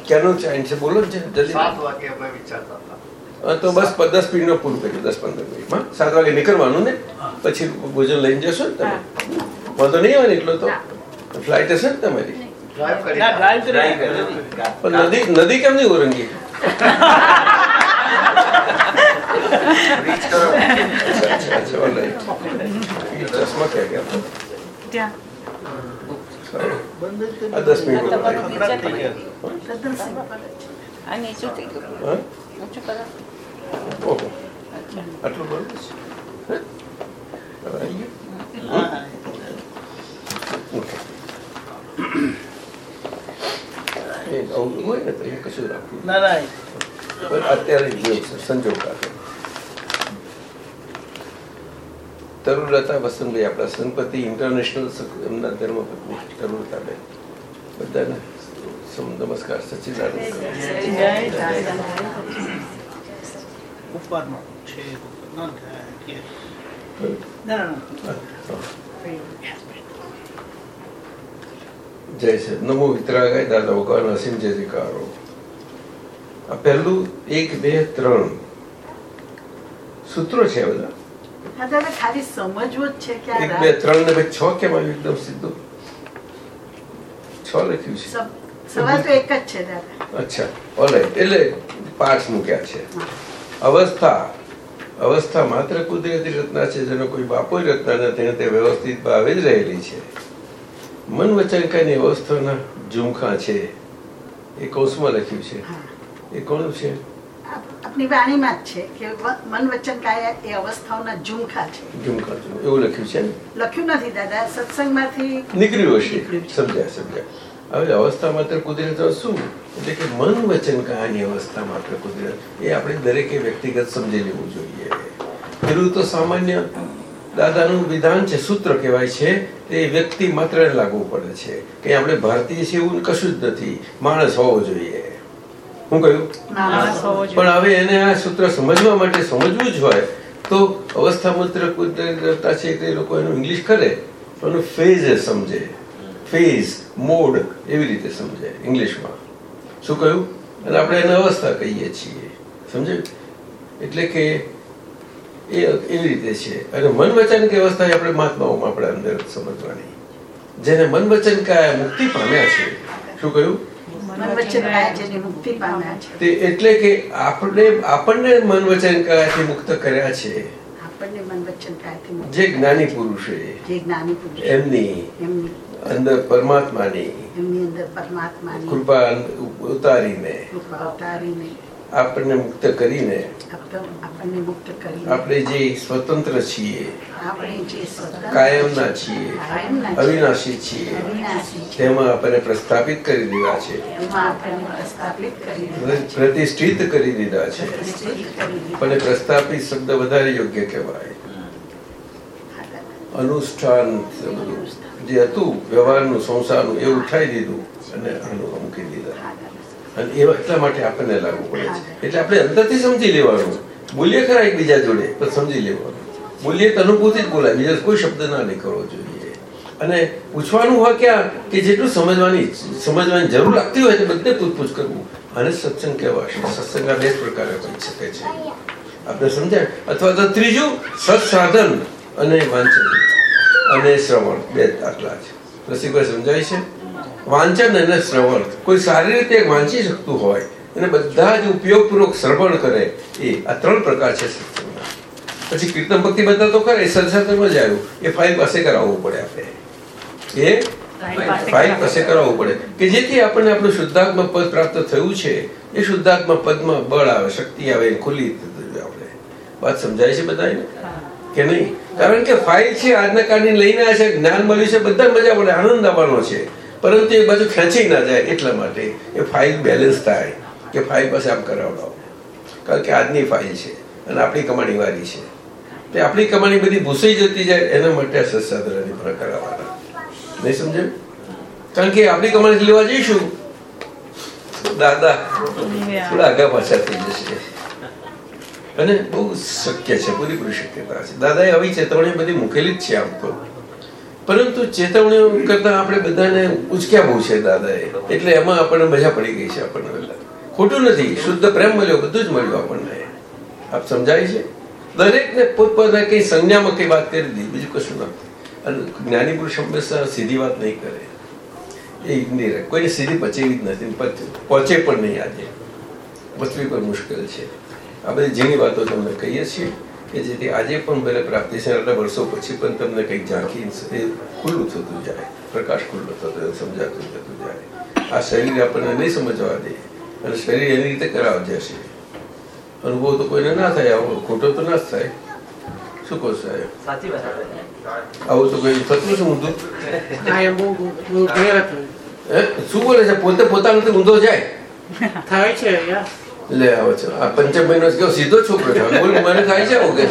ટાઈમ છે? બોલો છે જલ્દી વાગે અમે વિચારતા હતા. તો બસ દસ મિનિટનો પૂરું કર્યું દસ પંદર મિનિટમાં સાત વાગે નીકળવાનું ને? પછી ભોજન લઈને જશો ને તમે? વાંધો નહીં આવે એટલો તો? ફ્લાઇટ હશે ને તમારી. પણ નદી નદી કેમ નહીં. ઓરંગી ચશ્મા ક્યાં ગયા? દસ મિનિટ ઓહો. આટલું બરોબર છે હે? સંજોગ આવી ગયું? Okay. એ આવું હોય ને તો એ કશું રાખવું ના ના પણ અત્યારે જેવું છે સંજોગ કાઢે તરુલતા વસંતભાઈ આપણા સંપતિ ઇન્ટરનેશનલ એમના ધર્મપત્ની તરુલતાબેન બધાને નમસ્કાર. જય છે નમો વિતરાગાય દાદા ભગવાન અસીમ જય જયકારો આ પહેલું એક બે ત્રણ સૂત્રો છે બધા? ખાલી સમજવું જ છે કે એક બે ત્રણ ને છ કેમ આવ્યું એકદમ સીધું છ લખ્યું છે સવાલ તો એક જ છે દાદા અચ્છા ઓલરાઈટ એટલે પાઠ મૂક્યા છે અવસ્થા અવસ્થા માત્ર કુદરતી રચના છે જેનો કોઈ બાપો રચના નથી તે વ્યવસ્થિત ભાવે જ રહેલી છે મન વચન અવસ્થાના ઝુમખા છે એ કૌંસમાં લખ્યું છે એ કોનું છે આપની વાણીમાં જ છે કે મન વચન કાયા એ અવસ્થાઓના ઝુમખા છે. ઝુમખા છે. એવું લખ્યું છે? લખ્યું નથી દાદા. સત્સંગમાંથી નીકળ્યું હશે. સમજ્યા સમજ્યા. હવે અવસ્થા માત્ર કુદરત શું? એટલે કે મન વચન કહાની અવસ્થા માત્ર કુદરત. એ આપણે દરેકે વ્યક્તિગત સમજી લેવું જોઈએ. પેલું તો સામાન્ય દાદાનું વિધાન છે સૂત્ર કહેવાય છે તે વ્યક્તિ માત્ર લાગુ પડે છે. કે આપણે ભારતીય છે એવું કશું જ નથી. માણસ હોવો જોઈએ. હું કહ્યું. પણ હવે એને આ સૂત્ર સમજવા માટે સમજવું જ હોય તો અવસ્થા મૂત્ર કુદરતા છે કે એ લોકો એનું ઇંગ્લિશ કરે પણ ફેઝ સમજે. ફેઝ મોડ એવી રીતે સમજે ઇંગ્લિશમાં શું કહ્યું? અને આપણે એને અવસ્થા કહીએ છીએ. સમજે? એટલે કે એ એવી રીતે છે. અને મન વચન કે અવસ્થા એ આપણે મહાત્માઓમાં આપણે અંદર સમજવાની. જેને મન વચન કાયા મુક્તિ પામ્યા છે. શું કહ્યું? તે એટલે કે આપણે આપણને મન વચન કાયાથી મુક્ત કર્યા છે? જે જ્ઞાની પુરુષે. એમની અંદર પરમાત્માની એમની અંદર કૃપા ઉતારીને. આપણને મુક્ત કરીને આપણ- જે સ્વતંત્ર છીએ કાયમના છીએ અવિનાશી છીએ તેમાં આપણને પ્રસ્થાપિત કરી દીધા છે. પ્રતિષ્ઠિત કરી દીધા છે. અને પણ પ્રસ્થાપિત શબ્દ વધારે યોગ્ય કહેવાય. અનુષ્ઠાન જે હતું વ્યવહારનું સંસારનું એ ઉઠાઈ દીધું અને આનું મૂકી દીધા. અને એ એટલા માટે આપણને લાગુ પડે છે. એટલે આપણે અંદરથી સમજી લેવાનું. બોલીએ ખરા એકબીજા જોડે પણ સમજી લેવાનું. બોલીએ તો અનુભૂતિ જ બોલાય. બીજા કોઈ શબ્દ ના નીકળવો જોઈએ. અને પૂછવાનું હોય ક્યાં કે જેટલું સમજવાની સમજવાની જરૂર લાગતી હોય તો બધે પૂછપૂછ કરવું. અને સત્સંગ કહેવાશે. સત્સંગ બે પ્રકારે હોઈ શકે છે. આપણે સમજાય? અથવા તો ત્રીજું સત્સાધન અને વાંચન. અને શ્રવણ. બે આટલા દાખલા છે રસિકભાઈ સમજાય છે? વાંચન અને શ્રવણ કોઈ સારી રીતે વાંચી શકતું હોય અને બધા જ ઉપયોગપૂર્વક શ્રવણ કરે એ આ ત્રણ પ્રકાર છે સત્સંગના. પછી કીર્તન ભક્તિ બધા તો કરે સત્સંગમાં જ આવ્યું. એ ફાઇલ પાસે કરાવવું પડે આપણે. એ ફાઇલ પાસે કરાવવું પડે. કે જેથી આપણને આપણું શુદ્ધાત્મા પદ પ્રાપ્ત થયું છે એ શુદ્ધાત્મા પદમાં બળ આવે શક્તિ આવે ખુલ્લી આપણે. વાત સમજાય છે બધાને? કે નહીં? કારણ કે ફાઇલ છે આજના કાળની લઈને આવ્યા છે જ્ઞાન મળ્યું છે બધા મજા પડે આનંદ આવવાનો છે. પરંતુ એ બાજુ ખેંચી ના જાય એટલા માટે એ ફાઇલ બેલેન્સ થાય કે ફાઇલ પાસે આમ કરાવડાવો. કારણ કે આજની ફાઇલ છે અને આપણી કમાણી વાળી છે. તે આપણી કમાણી બધી ભૂસાઈ જતી જાય એના માટે આ સત્સાધરાની ફરક કરાવવાના. નહીં સમજે કારણ કે આપણી કમાણી લેવા જઈશું. દાદા થોડા આગા પાછા થઈ જશે. અને બહુ શક્ય છે પૂરેપૂરી શક્યતા છે. દાદા આવી ચેતવણી બધી મૂકેલી જ છે આમ તો. પરંતુ ચેતવણીઓ કરતા આપણે બધાને ઉચક્યા બહુ છે દાદાએ. એટલે એમાં આપણને મજા પડી ગઈ છે આપણને ખોટું નથી, શુદ્ધ પ્રેમ મળ્યો, બધું જ મળ્યું આપણને. આપ સમજાય છે? દરેકને પોતપોતાના કઈ સંજ્ઞામાં કઈ વાત કરી દીધી, બીજું કશું નથી અને જ્ઞાની પુરુષ હંમેશા સીધી વાત નહીં કરે. એ નહીં રહે. કોઈને સીધી પચેવી જ નથી પહોંચે પણ નહીં આજે. પચવી પણ મુશ્કેલ છે. આ બધી ઝીણી વાતો તમને કહીએ છીએ. કે જેથી આજે પણ ભલે પ્રાપ્તિ છે એટલે વર્ષો પછી પણ તમને કંઈક ઝાંખી એ ખુલ્લું થતું જાય પ્રકાશ ખુલ્લો થતો સમજાતું જતું જાય. આ શરીર આપણને નહીં સમજવા દે અને શરીર એની રીતે કરાવ જશે. અનુભવ તો કોઈને ના થાય આવો ખોટો તો ના જ થાય. શું કહો સાહેબ? સાચી આવું તો કોઈ થતું શું ઊંધું? શું બોલે છે? પોતે પોતાનું ઊંધો જાય? થાય છે યાર. લે આવો છો આ પંચમ મહિનો કેવો સીધો છોકરો છે. બોલ મને થાય છે આવું કે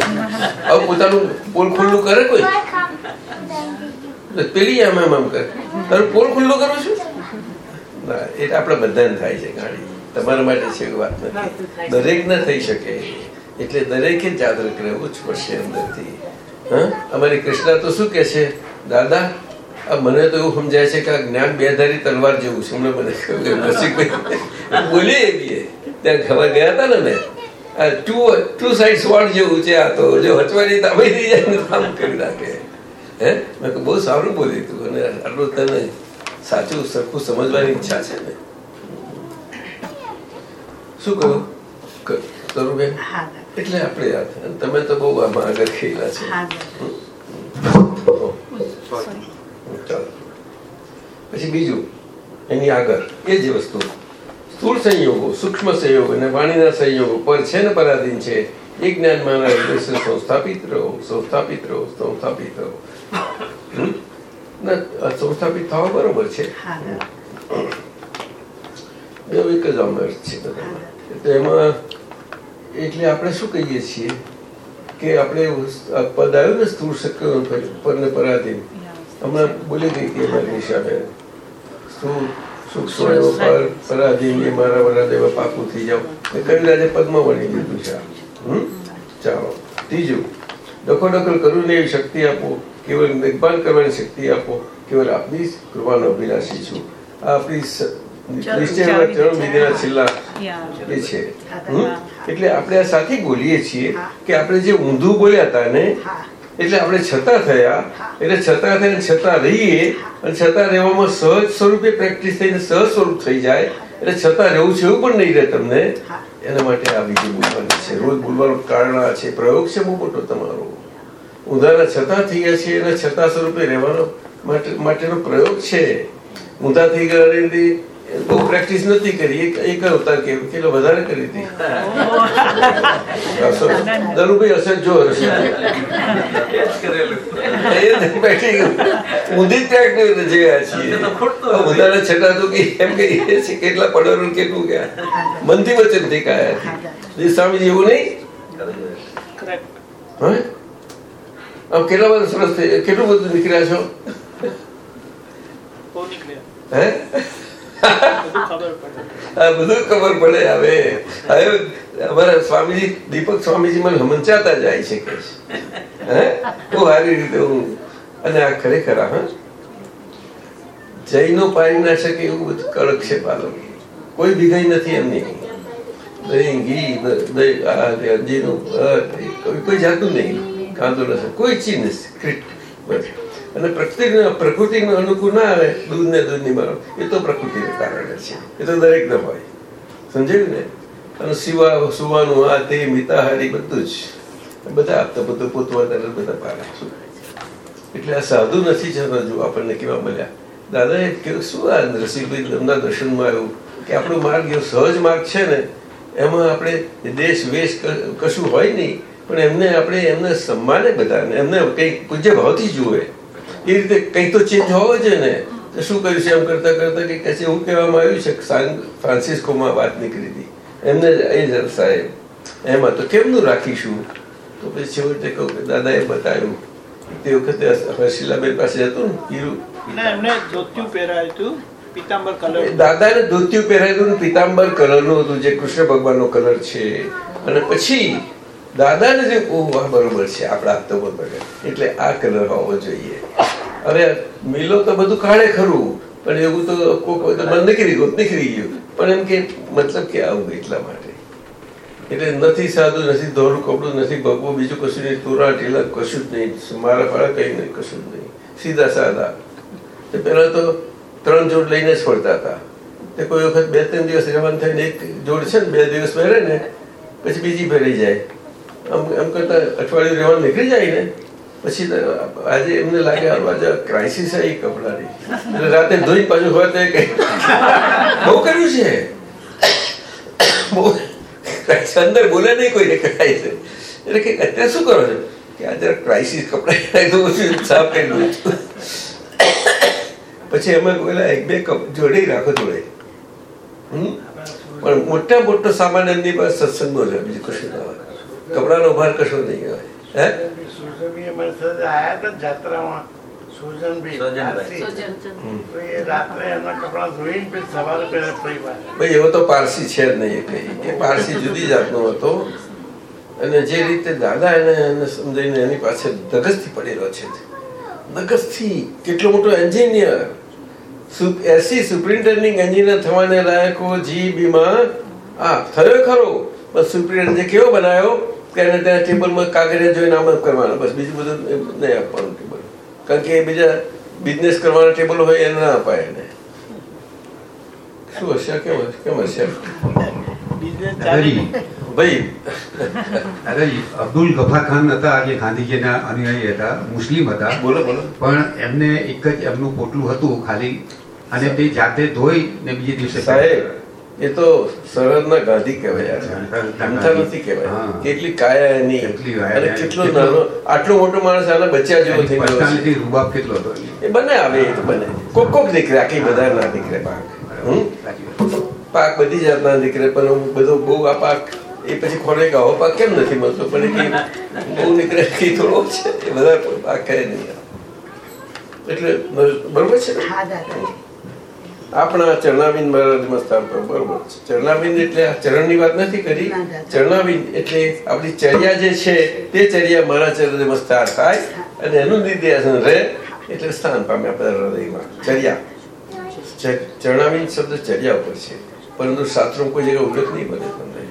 પોતાનું પોલ ખુલ્લું કરે કોઈ? પેલી આમ આમ આમ કરે. તારું પોલ ખુલ્લું કરું છું? ના, એ આપણે બધાને થાય છે ગાડી. તમારા માટે છે વાત નથી. દરેક ને થઈ શકે. એટલે દરેકે જાગૃત રહેવું જ પડશે અંદરથી. હા? અમારી કૃષ્ણા તો શું કે છે? દાદા મને તો એવું સમજાય છે કે આ જ્ઞાન બેધારી તલવાર જેવું છે. હમણાં મને કહ્યું રસિકભાઈ બોલી એવી. ત્યાં ખબર ગયા હતા ને મેં. ટુ ટુ સાઈડ સ્વોર્ડ જેવું છે આ તો. જો હચવાની તાબાઈ થઈ જાય આમ કરી નાખે. હે? મેં બહુ સારું બોલી તું. અને આટલું તને સાચું સરખું સમજવાની ઈચ્છા છે ને. શું કહ્યું કરું બેન? એટલે આપણે યાદ તમે તો બહુ આમાં આગળ ખેલા છે. ચાલો. પછી બીજું એની આગળ એ જ વસ્તુ. સ્થૂળ સંયોગો સૂક્ષ્મ સંયોગો અને વાણીના સંયોગો પર છે ને પરાધીન છે? એ જ્ઞાન માના ઉદ્દેશ્ય સંસ્થાપિત રહો સંસ્થાપિત રહો સંસ્થાપિત રહો. સંસ્થાપિત થવા બરોબર છે. એવું એક જ અમર છે એટલે એમાં એટલે આપણે શું કહીએ છીએ? કે આપણે પદ આવ્યું ને સ્થૂળ શક્ય પરને પરાધીન. હમણાં બોલી ગઈ હતી અમારી નિશાબેન શું સૂક્ષ્મ પર પરાધીન મારા વરા દેવા પાકું થઈ જાવ એ કઈ આજે પદમાં વળી દીધું છે? ચાલો ત્રીજું દખોદખલ કરું ને એવી શક્તિ આપો કેવળ દેખભાલ કરવાની શક્તિ આપો કેવળ આપની કૃપાનો અભિલાષી છું આ આપણી સ- નિશ્ચય ચરણ છેલ્લા એ છે હમ? એટલે આપણે આ સાથે બોલીએ છીએ કે આપણે જે ઊંધું બોલ્યા હતા ને એટલે આપણે છતાં થયા, એટલે છતાં થઈને છતાં રહીએ, અને છતાં રહેવામાં સહજ સ્વરૂપે પ્રેક્ટિસ થઈને સહજ સ્વરૂપ થઈ જાય, એટલે છતાં રહેવું છે એવું પણ નહીં રહે તમને. એના માટે આ બીજું બોલવાનું છે. રોજ બોલવાનું કારણ આ છે, પ્રયોગ છે બહુ મોટો તમારો. ઊંધાના છતાં થઈ ગયા છે એના છતાં સ્વરૂપે રહેવાનો માટે માટેનો પ્રયોગ છે. ઊંધા થઈ ગયા બહુ પ્રેક્ટિસ નથી કરી. એક એક અવતાર કે કેટલો વધારે કરી હતી. દરુભાઈ અસર જો હશે બેઠી ઊંધી જ પ્રેક્ટિસ છીએ. ઊંધાના છતાં તો એમ કહીએ છીએ કેટલા પડવાનું કેટલું ક્યાં મનથી વચનથી કાયા સ્વામીજી એવું નહીં? હા? આમ કેટલા બધા સરસ થઈ કેટલું બધું નીકળ્યા છો? હે? બધું ખબર પડે હવે. હવે અમારા સ્વામીજી, દીપક સ્વામીજી મને હમંચાતા જાય છે કે સારી રીતે હું અને આ ખરેખર જૈનો પાડી ના શકે એવું બધું કડક છે પાલક. કોઈ ભીગાઈ નથી એમની. દહીં, ઘી દહીં કોઈ જાતું નહીં. કાંદો નથી કોઈ ચીજ નથી. ક્રિટ બસ અને પ્રકૃતિને પ્રકૃતિને અનુકૂળ ના આવે દૂધ ને દૂધની મારો. એ તો પ્રકૃતિને કારણે છે. એ તો દરેકને હોય. સમજાયું ને? અને સિવા સુવાનું, આ તે મિતાહારી બધું જ. બધા આપતા બધું પોતવાના બધા પાડે એટલે આ સાધુ નથી જતો જો આપણને કેવા મળ્યા. દાદાએ કહ્યું શું આ નરસિંહભાઈ એમના દર્શનમાં આવ્યું? કે આપણો માર્ગ એવો સહજ માર્ગ છે ને? એમાં આપણે દેશ, વેશ કશું હોય નહીં. પણ એમને આપણે એમને સન્માને બધાને, એમને કંઈક પૂજ્ય ભાવથી જુએ. એ રીતે કંઈક તો ચેન્જ હોવો જોઈએ ને. શું કર્યું છે? એમ કરતા કરતા કંઈક કશે એવું કહેવામાં આવ્યું છે ફ્રાન્સિસ્કોમાં વાત નીકળી હતી. એમને એ જ સાહેબ એમાં તો કેમનું રાખીશું? તો પછી છેવટે કહું કે દાદાએ બતાવ્યું. તે વખતે હર્ષિલાબેન પાસે હતું ને ને હતું પિતાંબર કલર દાદાને ધોતિયું પહેરાયેલું ને પિતાંબર કલરનું હતું જે કૃષ્ણ ભગવાનનો કલર છે. અને પછી દાદાને જે વાહ બરોબર છે, આપણા હાથ તો બરોબર એટલે આ કલર હોવો જોઈએ. હવે મિલો તો બધું કાઢે ખરું, પણ એવું તો તો મન નીકળી ગયું નીકળી ગયું. પણ એમ કે, મતલબ કે આવું એટલા માટે. એટલે નથી સાદું નથી ધોરું કપડું, નથી ભગવું, બીજું કશું નહીં, તુરા ટીલા કશું જ નહીં. મારા ફાળા કઈ નહીં, કશું જ નહીં. સીધા સાદા તે પહેલા તો ત્રણ જોડ લઈને જ ફરતા હતા. તે કોઈ વખત બે ત્રણ દિવસ રહેવાનું થઈને એક જોડ છે ને, બે દિવસ પહેરે ને, પછી બીજી પહેરી જાય. એમ કરતા અઠવાડિયું રહેવા નીકળી જાય ને, પછી આજે એમને લાગે આજે ક્રાઇસિસ આવી કપડાની. એટલે રાતે ધોઈ પાછું હોય તો બહુ કર્યું છે. બહુ અંદર બોલે નહીં કોઈને કહેવાય છે. એટલે કે અત્યારે શું કરો છો? કે આજે ક્રાઇસિસ કપડા તો ઓછું સાફ કરી દઉં પછી અમે પેલા એક બે કપ જોડે રાખો જોડે? પણ મોટા મોટો સામાન એમની પાસે સત્સંગનો છે બીજું કશું ના હોય. કપડાનો ભાર કશો નહીં હોય. હે? અમારી સાથે હતા જાત્રામાં. એવો તો પારસી છે જ નહીં કઈ. એ પારસી જુદી જાતનો હતો. અને જે રીતે દાદા એને એને સમજાઈને એની પાસે ધગસથી પડેલો છે ધગસથી કેટલો મોટો એન્જિનિયર. એસી સુપ્રિન્ટેન્ડિંગ એન્જિનિયર થવાને લાયકો જીબીમાં આ થયો ખરો. બસ સુપ્રિન્ટેન્ડન્ટ કેવો બનાવ્યો? કે તેના ટેબલમાં કાગળિયા જોઈને આમ જ કરવાનું. બસ બીજું બધું નહીં આપવાનું ટેબલ. કારણ કે બીજા બિઝનેસ કરવાના ટેબલ હોય એને ના અપાય એને. શું હશે કેમ હશે કેમ હશે ભાઈ. અરે અબ્દુલ ગફાર ખાન હતા જે ગાંધીજીના અનુયાયી હતા મુસ્લિમ હતા. બોલો બોલો. પણ એમને એક જ એમનું પોટલું હતું ખાલી. અને તે જાતે ધોઈ ને બીજે દિવસે સાહેબ એ તો સરહદના ગાંધી કહેવાય અમથા નથી કહેવાય. કેટલી કાયા એની અને કેટલો નાનો આટલો મોટો માણસ આના બચ્ચા જેવો થઈ ગયો રૂબાબ કેટલો હતો? એ બને આવે એ તો બને. કોક કોક દીકરે આખી બધા ના દીકરે. પાક. પાક બધી જાતના દીકરે પણ હું બધો બહુ આ પાક એ પછી ખોરે કે આવો પાક કેમ નથી મળતો? પણ એ બહુ દીકરે કે થોડો છે. એ બધા પાક ખાય નહીં. એટલે બરોબર છે ને? આપણા ચરણાબીન મહારાજમાં સ્થાન પર બરોબર છે. ચરણાબીન એટલે ચરણની વાત નથી કરી. ચરણાબીન એટલે આપણી ચર્યા જે છે તે ચર્યા મારા ચરણમાં સ્થાન થાય અને એનું નિર્દેશન રહે એટલે સ્થાન પામે આપણા હૃદયમાં. ચર્યા. ચરણાબીન શબ્દ ચર્યા ઉપર છે. પરંતુ શાસ્ત્રો કોઈ જગ્યાએ ઉલ્લેખ નહીં બને તમને.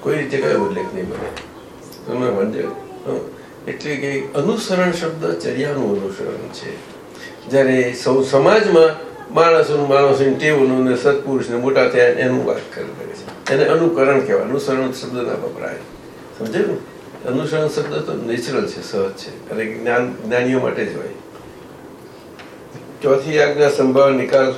કોઈ જગ્યાએ ઉલ્લેખ નહીં બને. તમે હં. એટલે કે અનુસરણ શબ્દ ચર્યાનું અનુસરણ છે. જ્યારે સૌ સમાજમાં માણસોનું માણસોની ટેવનું ને સત્પુરુષને મોટા થયા એનું વાત કરે છે. એને અનુકરણ કહેવાય. અનુસરણ શબ્દ ના વપરાય. સમજે ને? અનુસરણ શબ્દ તો નેચરલ છે, સહજ છે. અને જ્ઞાન, જ્ઞાનીઓ માટે જ હોય. ચોથી આજ્ઞા સંભાવ નિકાલ.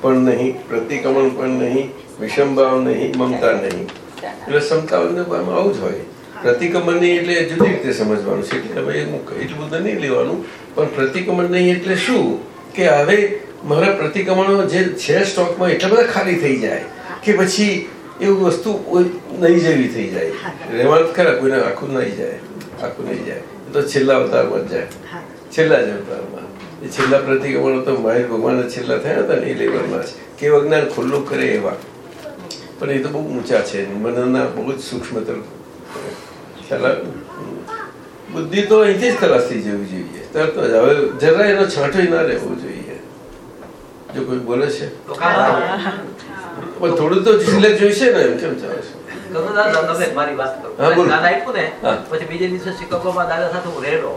પણ નહીં, પ્રતિક્રમણ પણ નહીં વિષમભાવ નહીં, મમતા નહીં. એટલે સમતાઓને આવું જ હોય. પ્રતિક્રમણ નહીં એટલે જુદી રીતે સમજવાનું. છે એટલે એટલું બધું નહીં લેવાનું. પણ પ્રતિક્રમણ નહીં એટલે શું? કે હવે મારા પ્રતિક્રમણો જે છે સ્ટોકમાં એટલા બધા ખાલી થઈ જાય કે પછી એવું વસ્તુ નહીં જેવી થઈ જાય. રહેવાનું ખરા કોઈને આખું નહીં જાય આખું નહીં જાય. તો છેલ્લા અવતારમાં જ જાય. છેલ્લા જ અવતારમાં. એ છેલ્લા પ્રતિક્રમણો તો મહેશ ભગવાન છેલ્લા થયા હતા ને એ લેવલમાં જ. કેવું જ્ઞાન ખુલ્લું કરે એવા. પણ એ તો બહુ ઊંચા છે. મનના બહુ જ સૂક્ષ્મતર ખ્યાલ બુદ્ધિ તો અહીંથી જ ખલાસ થઈ જવી જોઈએ. તરત જ. હવે જરા એનો છાંટો ના રહેવો જોઈએ. જો કોઈ બોલે છે. થોડું તો સિલેક્ટ જોઈશે ને એમ કેમ ચાલે છે? દાદા તમે મારી વાત કરો. દાદા આપ્યું ને પછી બીજે દિવસે શિકાગોમાં દાદા સાથે હું રહેલો.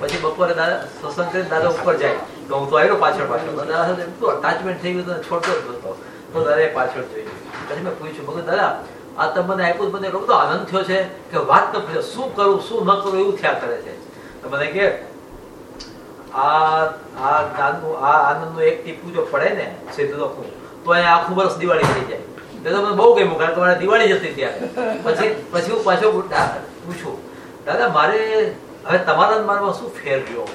પછી બપોરે દાદા સત્સંગ કરીને દાદા ઉપર જાય. તો હું તો આવ્યો પાછળ પાછળ. દાદા સાથે એટલું અટાચમેન્ટ થઈ ગયું છોડતો જ નહોતો. તો દાદાએ પાછળ જોયું પછી મેં પૂછ્યું મગર દાદા આ તમને મને આપ્યું મને એટલો બધો આનંદ થયો છે કે વાત ન પૂછો. શું કરું શું ન કરું એવું થયા કરે છે. તો મને કે આ આ જ્ઞાનનું આ એક ટીપું જો પડે ને સીધું લખું તો અહીંયા આખું વર્ષ દિવાળી થઈ જાય. તો મને બહુ ગમ્યું, કારણ કે મારે દિવાળી જતી ત્યારે. પછી પછી હું પાછો પૂછું, દાદા, મારે હવે તમારા મારમાં શું ફેર ગયો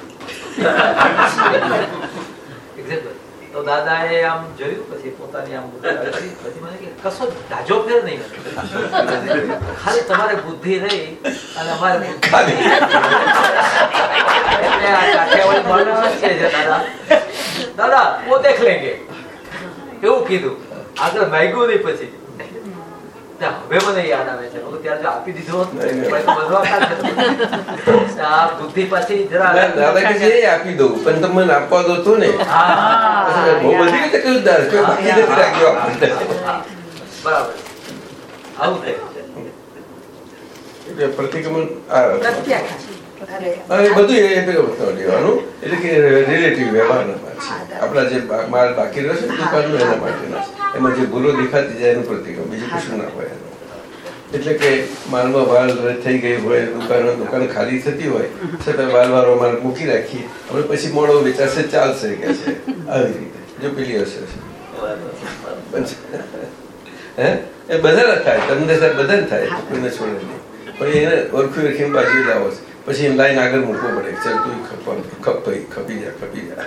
Exactly. તો દાદા એ આમ જોયું પછી પોતાની આમ પછી મને કે કશો ધાજો ફેર નહીં ખાલી તમારે બુદ્ધિ રહી અને અમારે દાદા? વો દેખ લેંગે. એવું કીધું. આગળ માગ્યું નહીં પછી. હવે મને યાદ આવે છે. હું ત્યારે આપી દીધું. આ બુદ્ધિ પાછી જરા આપી દઉં. પણ તમે મને આપવા દો છો ને. બધી રીતે કહ્યું. બરાબર. આવું થાય. પ્રતિક્રમણ હવે બધું એ લેવાનું એટલે કે રિલેટિવ વ્યવહારના છે આપણા જે માલ બાકી રહ્યો છે એના માટેના એમાં જે ભૂલો દેખાતી જાય એનું પ્રતિક્રમ બીજું કશું ના હોય એટલે કે માલમાં વાલ થઈ ગઈ હોય દુકાન દુકાન ખાલી થતી હોય છતાં વાલ વાળો માલ મૂકી રાખીએ હવે પછી મોડો વેચાશે ચાલશે કે છે. આવી રીતે. જો પેલી હશે. હે? એ બધા થાય તમને બધાને થાય કોઈને છોડે નહીં. પણ એને ઓળખી ઓળખીને બાજુ લાવો છે. પછી એમ લાઈન આગળ મૂકવો પડે ચાલ તું ખપ ખપાઈ ખપી જા ખપી જા.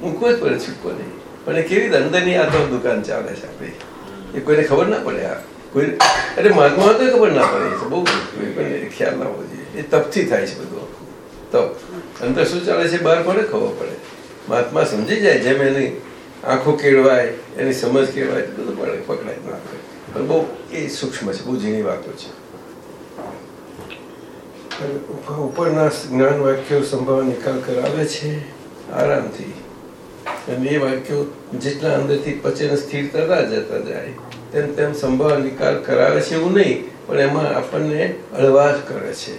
મૂકવો જ પડે છૂટકો નહીં. પણ કેવી અંદરની આ તો દુકાન ચાલે છે આપણી. એ કોઈને ખબર ના પડે આ. કોઈ અરે મહાત્મા તો ખબર ના પડે. છે બહુ ખ્યાલ ના હોવો જોઈએ. એ તપથી થાય છે બધું તપ. અંદર શું ચાલે છે બહાર પડે ખબર પડે. મહાત્મા સમજી જાય જેમ એની આંખો કેળવાય, એની સમજ કેળવાય, બધું પડે, પકડાય ના પડે પણ બહુ એ સૂક્ષ્મ છે, બહુ ઝીણી વાતો છે. ઉપરના જ્ઞાન વાક્યો સંભાવ નિકાલ કરાવે છે. આરામથી. અને એ વાક્યો જેટલા અંદરથી પચે સ્થિર થતા જતા જાય, તેમ તેમ સંભાવ નિકાલ કરાવે છે એવું નહીં, પણ એમાં આપણને અળવાશ કરે છે.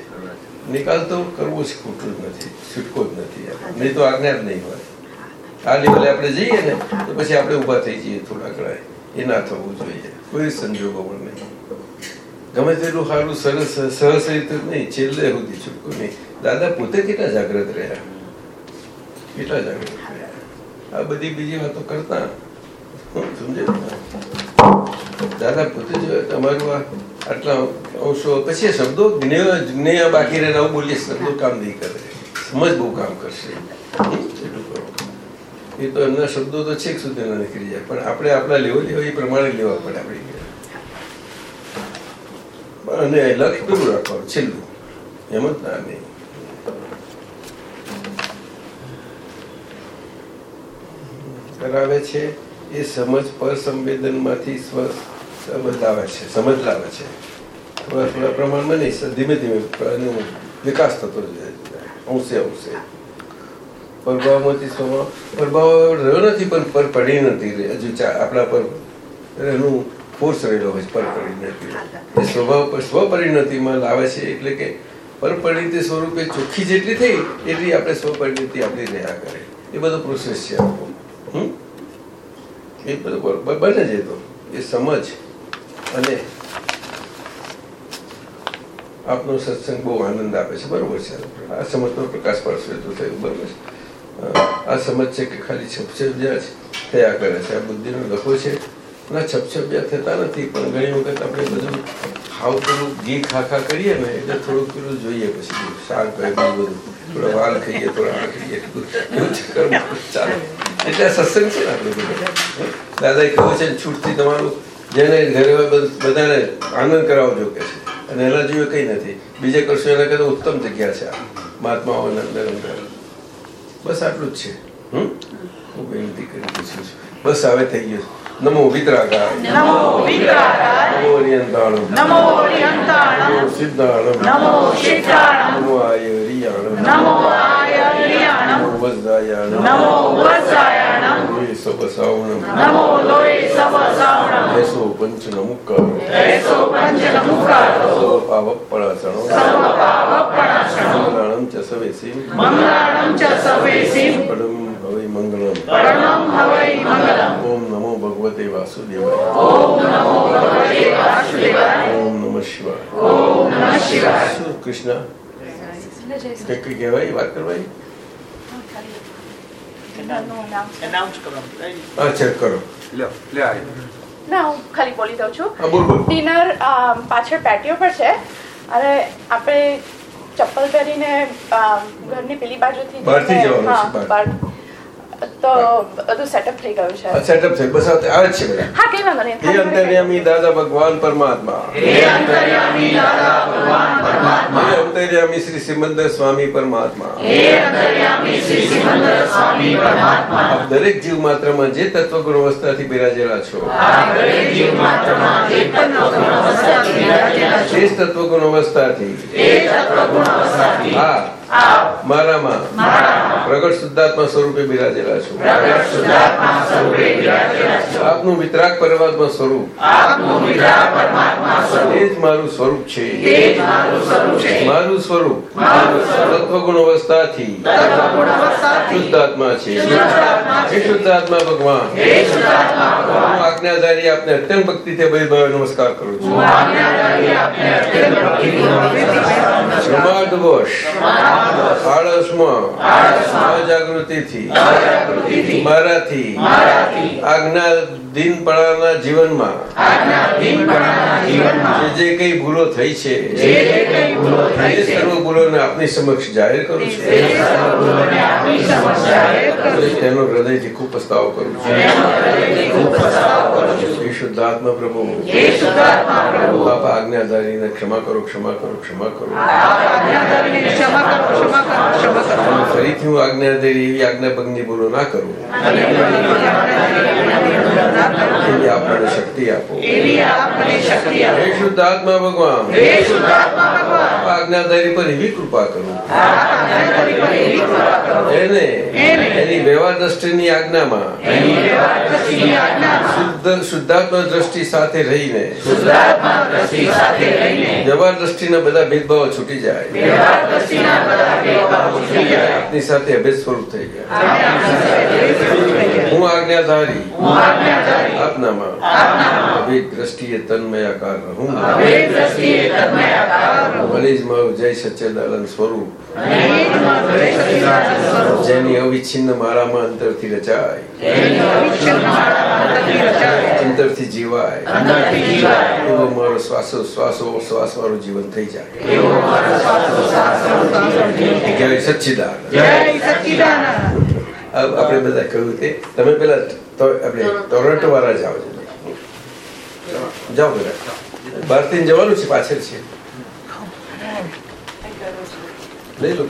નિકાલ તો કરવો જ ખોટું જ નથી, છૂટકો જ નથી નહીં તો આજ્ઞા જ નહીં હોય. આ લેવલે આપણે જઈએ ને, તો પછી આપણે ઊભા થઈ જઈએ થોડા ઘણા એ ના થવું જોઈએ. કોઈ સંજોગો પણ નહીં. ગમે તેટલું સારું સરસ સહજ રીતે નહીં છેલ્લે સુધી છૂટકો નહીં દાદા પોતે કેટલા જાગ્રત રહ્યા કેટલા જાગ્રત રહ્યા આ બધી બીજી વાતો કરતા સમજે દાદા પોતે જ તમારું આ આટલા અંશો પછી આ શબ્દો જ્ઞેય જ્ઞેય બાકી રહે આવું બોલીએ શબ્દો કામ નહીં કરે સમજ બહુ કામ કરશે એટલું કરો એ તો એમના શબ્દો તો છેક સુધી ના નીકળી જાય પણ આપણે આપણા લેવો લેવો એ પ્રમાણે લેવા પડે આપણી અને પેલું રાખવાનું, છેલ્લું. એમ જ ના નહીં કરાવે છે, એ સમજ પર સંવેદનમાંથી સ્વ બદલાવે છે સમજ લાવે છે. થોડા પ્રમાણમાં નહીં ધીમે ધીમે વિકાસ થતો જાય અંશે અંશે. પ્રભાવમાંથી સ્વભાવ, પ્રભાવ રહ્યો નથી, પણ પર પડી નથી, હજુ આપણા પર એનું ફોર્સ રહેલો હોય છે પર સ્વભાવ પર સ્વપરિણતિમાં લાવે છે એટલે કે પરપરિણતિ સ્વરૂપે ચોખ્ખી જેટલી થઈ, એટલી આપણે સ્વપરિણતિ આપણી રહ્યા કરે. એ બધો પ્રોસેસ છે આપણો? એ બધું બને છે તો. એ સમજ અને આપનો સત્સંગ બહુ આનંદ આપે છે. બરોબર છે. આ સમજનો પ્રકાશ પડશે તો થયું. બરોબર છે. આ સમજ છે કે ખાલી છપછપ જ્યાં છે થયા કરે છે. આ બુદ્ધિનો લખો છે. ના છપછપિયા થતા નથી, પણ ઘણી વખત આપણે બધું ખાવ પેલું ઘી ખા ખા કરીએ ને, એટલે થોડુંક પેલું જોઈએ પછી, શાક હોય બધું. થોડા વાલ ખાઈએ, થોડા આ ખાઈએ. એવું એટલે સત્સંગ છે ને આપણે બધું. છે છૂટથી તમારું જેને ઘરે બધાને આનંદ કરાવજો કે છે. અને એના જેવું કંઈ નથી. બીજે કરશો એના કરતાં ઉત્તમ જગ્યા છે આ. મહાત્માઓના અંદર અંદર બસ આટલું જ છે. હું વિનંતી કરી પૂછું છું બસ હવે થઈ ગયું. નમો વિતરાગાય નમો વિતરાગાય. નમો રિયંતાણમ નમો રિયંતાણમ. નમો સિદ્ધાણમ નમો સિદ્ધાણમ. નમો આય રિયાણમ નમો આય રિયાણમ. નમો વજ્રાયાણમ નમો વજ્રાયાણમ. લોય સપસાવણમ નમો લોય સપસાવણમ. યશો પંચનમુક્કારો એસો પંચનમુક્કારો સર્વપાવપણાસણો સર્વપાવપણાસણો મંગળાણં ચ સવેસી મંગળાણં ચ સવેસી પરમ હવૈ મંગળમ પરમં હવૈ મંગલમ ઓમ નમો ભગવતે વાસુદેવાય ઓમ નમો ભગવતે વાસુદેવાય ઓમ નમઃ શિવાય ઓમ નમઃ શિવાય શું કૃષ્ણ કંઈક કંઈક કહેવાય વાત કરવાય ચેક કરો લ્યો લે આવી ના હું ખાલી બોલી દઉં છું. ડિનર પાછળ પેટીઓ પર છે. અને આપણે ચપ્પલ પહેરીને ઘરની પેલી બાજુથી બહારથી જવાનું છે, બહાર. બહાર. તો બધું સેટઅપ થઈ ગયું છે. સેટઅપ થઈ બસ આવે છે બધા. હા કઈ વાંધો હે અંતર્યામી દાદા ભગવાન પરમાત્મા. હે અંતર્યામી દાદા ભગવાન પરમાત્મા. હે અંતર્યામી શ્રી સિમંદર સ્વામી પરમાત્મા. હે અંતર્યામી શ્રી સિમંદર સ્વામી પરમાત્મા. આપ દરેક જીવ માત્રમાં જે તત્વગુણ અવસ્થાથી બિરાજેલા છો આ દરેક જીવ માત્રમાં જે તત્વ ગુણ અવસ્થાથી બિરાજેલા છો તે જ તત્વગુણ અવસ્થાથી તે તત્વગુણ અવસ્થાથી આ મારામાં. પ્રગટ શુદ્ધાત્મા સ્વરૂપે બિરાજેલા છો. આપનું વિતરાગ પરમાત્મા સ્વરૂપ. તે જ મારું સ્વરૂપ છે. મારું સ્વરૂપ તત્વગુણ અવસ્થાથી શુદ્ધાત્મા છે. શુદ્ધાત્મા હે શુદ્ધાત્મા ભગવાન. હે આજ્ઞાધારી આપને અત્યંત ભક્તિથી ભાઈ નમસ્કાર કરું છું. હું આજ્ઞાધારી આળસમાં. અજાગૃતિથી. મારાથી. આજ્ઞાધીનપણાના જીવનમાં. જે જે કઈ ભૂલો થઈ છે. એ સર્વ ભૂલોને આપની સમક્ષ જાહેર કરું છું. તેનો હૃદયથી ખૂબ પસ્તાવો કરું છું. હે શુદ્ધાત્મા પ્રભુ. બાપા આજ્ઞાધારીને ક્ષમા કરો ક્ષમા કરો ક્ષમા કરો ફરીથી હું આજ્ઞાધારી એવી આજ્ઞાભંગની ભૂલો ના કરું. એવી આપણને શક્તિ આપો. એવી આપણને શક્તિ આપો. હે શુદ્ધાત્મા ભગવાન. હે શુદ્ધાત્મા ભગવાન. આજ્ઞાધારી પર એવી કૃપા કરો. આજ્ઞાધારી પર એવી કૃપા કરો. એને એને. વ્યવહાર દ્રષ્ટિની આજ્ઞામાં. શુદ્ધ શુદ્ધાત્મા દ્રષ્ટિ સાથે રહીને વ્યવહાર દ્રષ્ટિના બધા ભેદભાવો છૂટી જાય. આપની સાથે અભેદ સ્વરૂપ થઈ જાય. હું આજ્ઞાધારી આત્મામાં। અભેદ દ્રષ્ટિએ તન્મયાકાર રહું। અભેદ દ્રષ્ટિએ તન્મયાકાર રહું. મને મારું જય સચ્ચિદાનંદ સ્વરૂપ. જેની અવિચ્છિન્ન મારામાં અંતરથી રચાય। અંતરથી જીવાય। એવો મારો શ્વાસો શ્વાસો શ્વાસ મારું જીવન થઈ જાય। જય સચ્ચિદાનંદ। જય સચ્ચિદાનંદ। આપણે બધા કહ્યું તે તમે પેલા આપણે ટોરેન્ટો વાળા જાઓ છો. જાઓ બધા. બહારથી જવાનું છે પાછળ છે. લઈ લો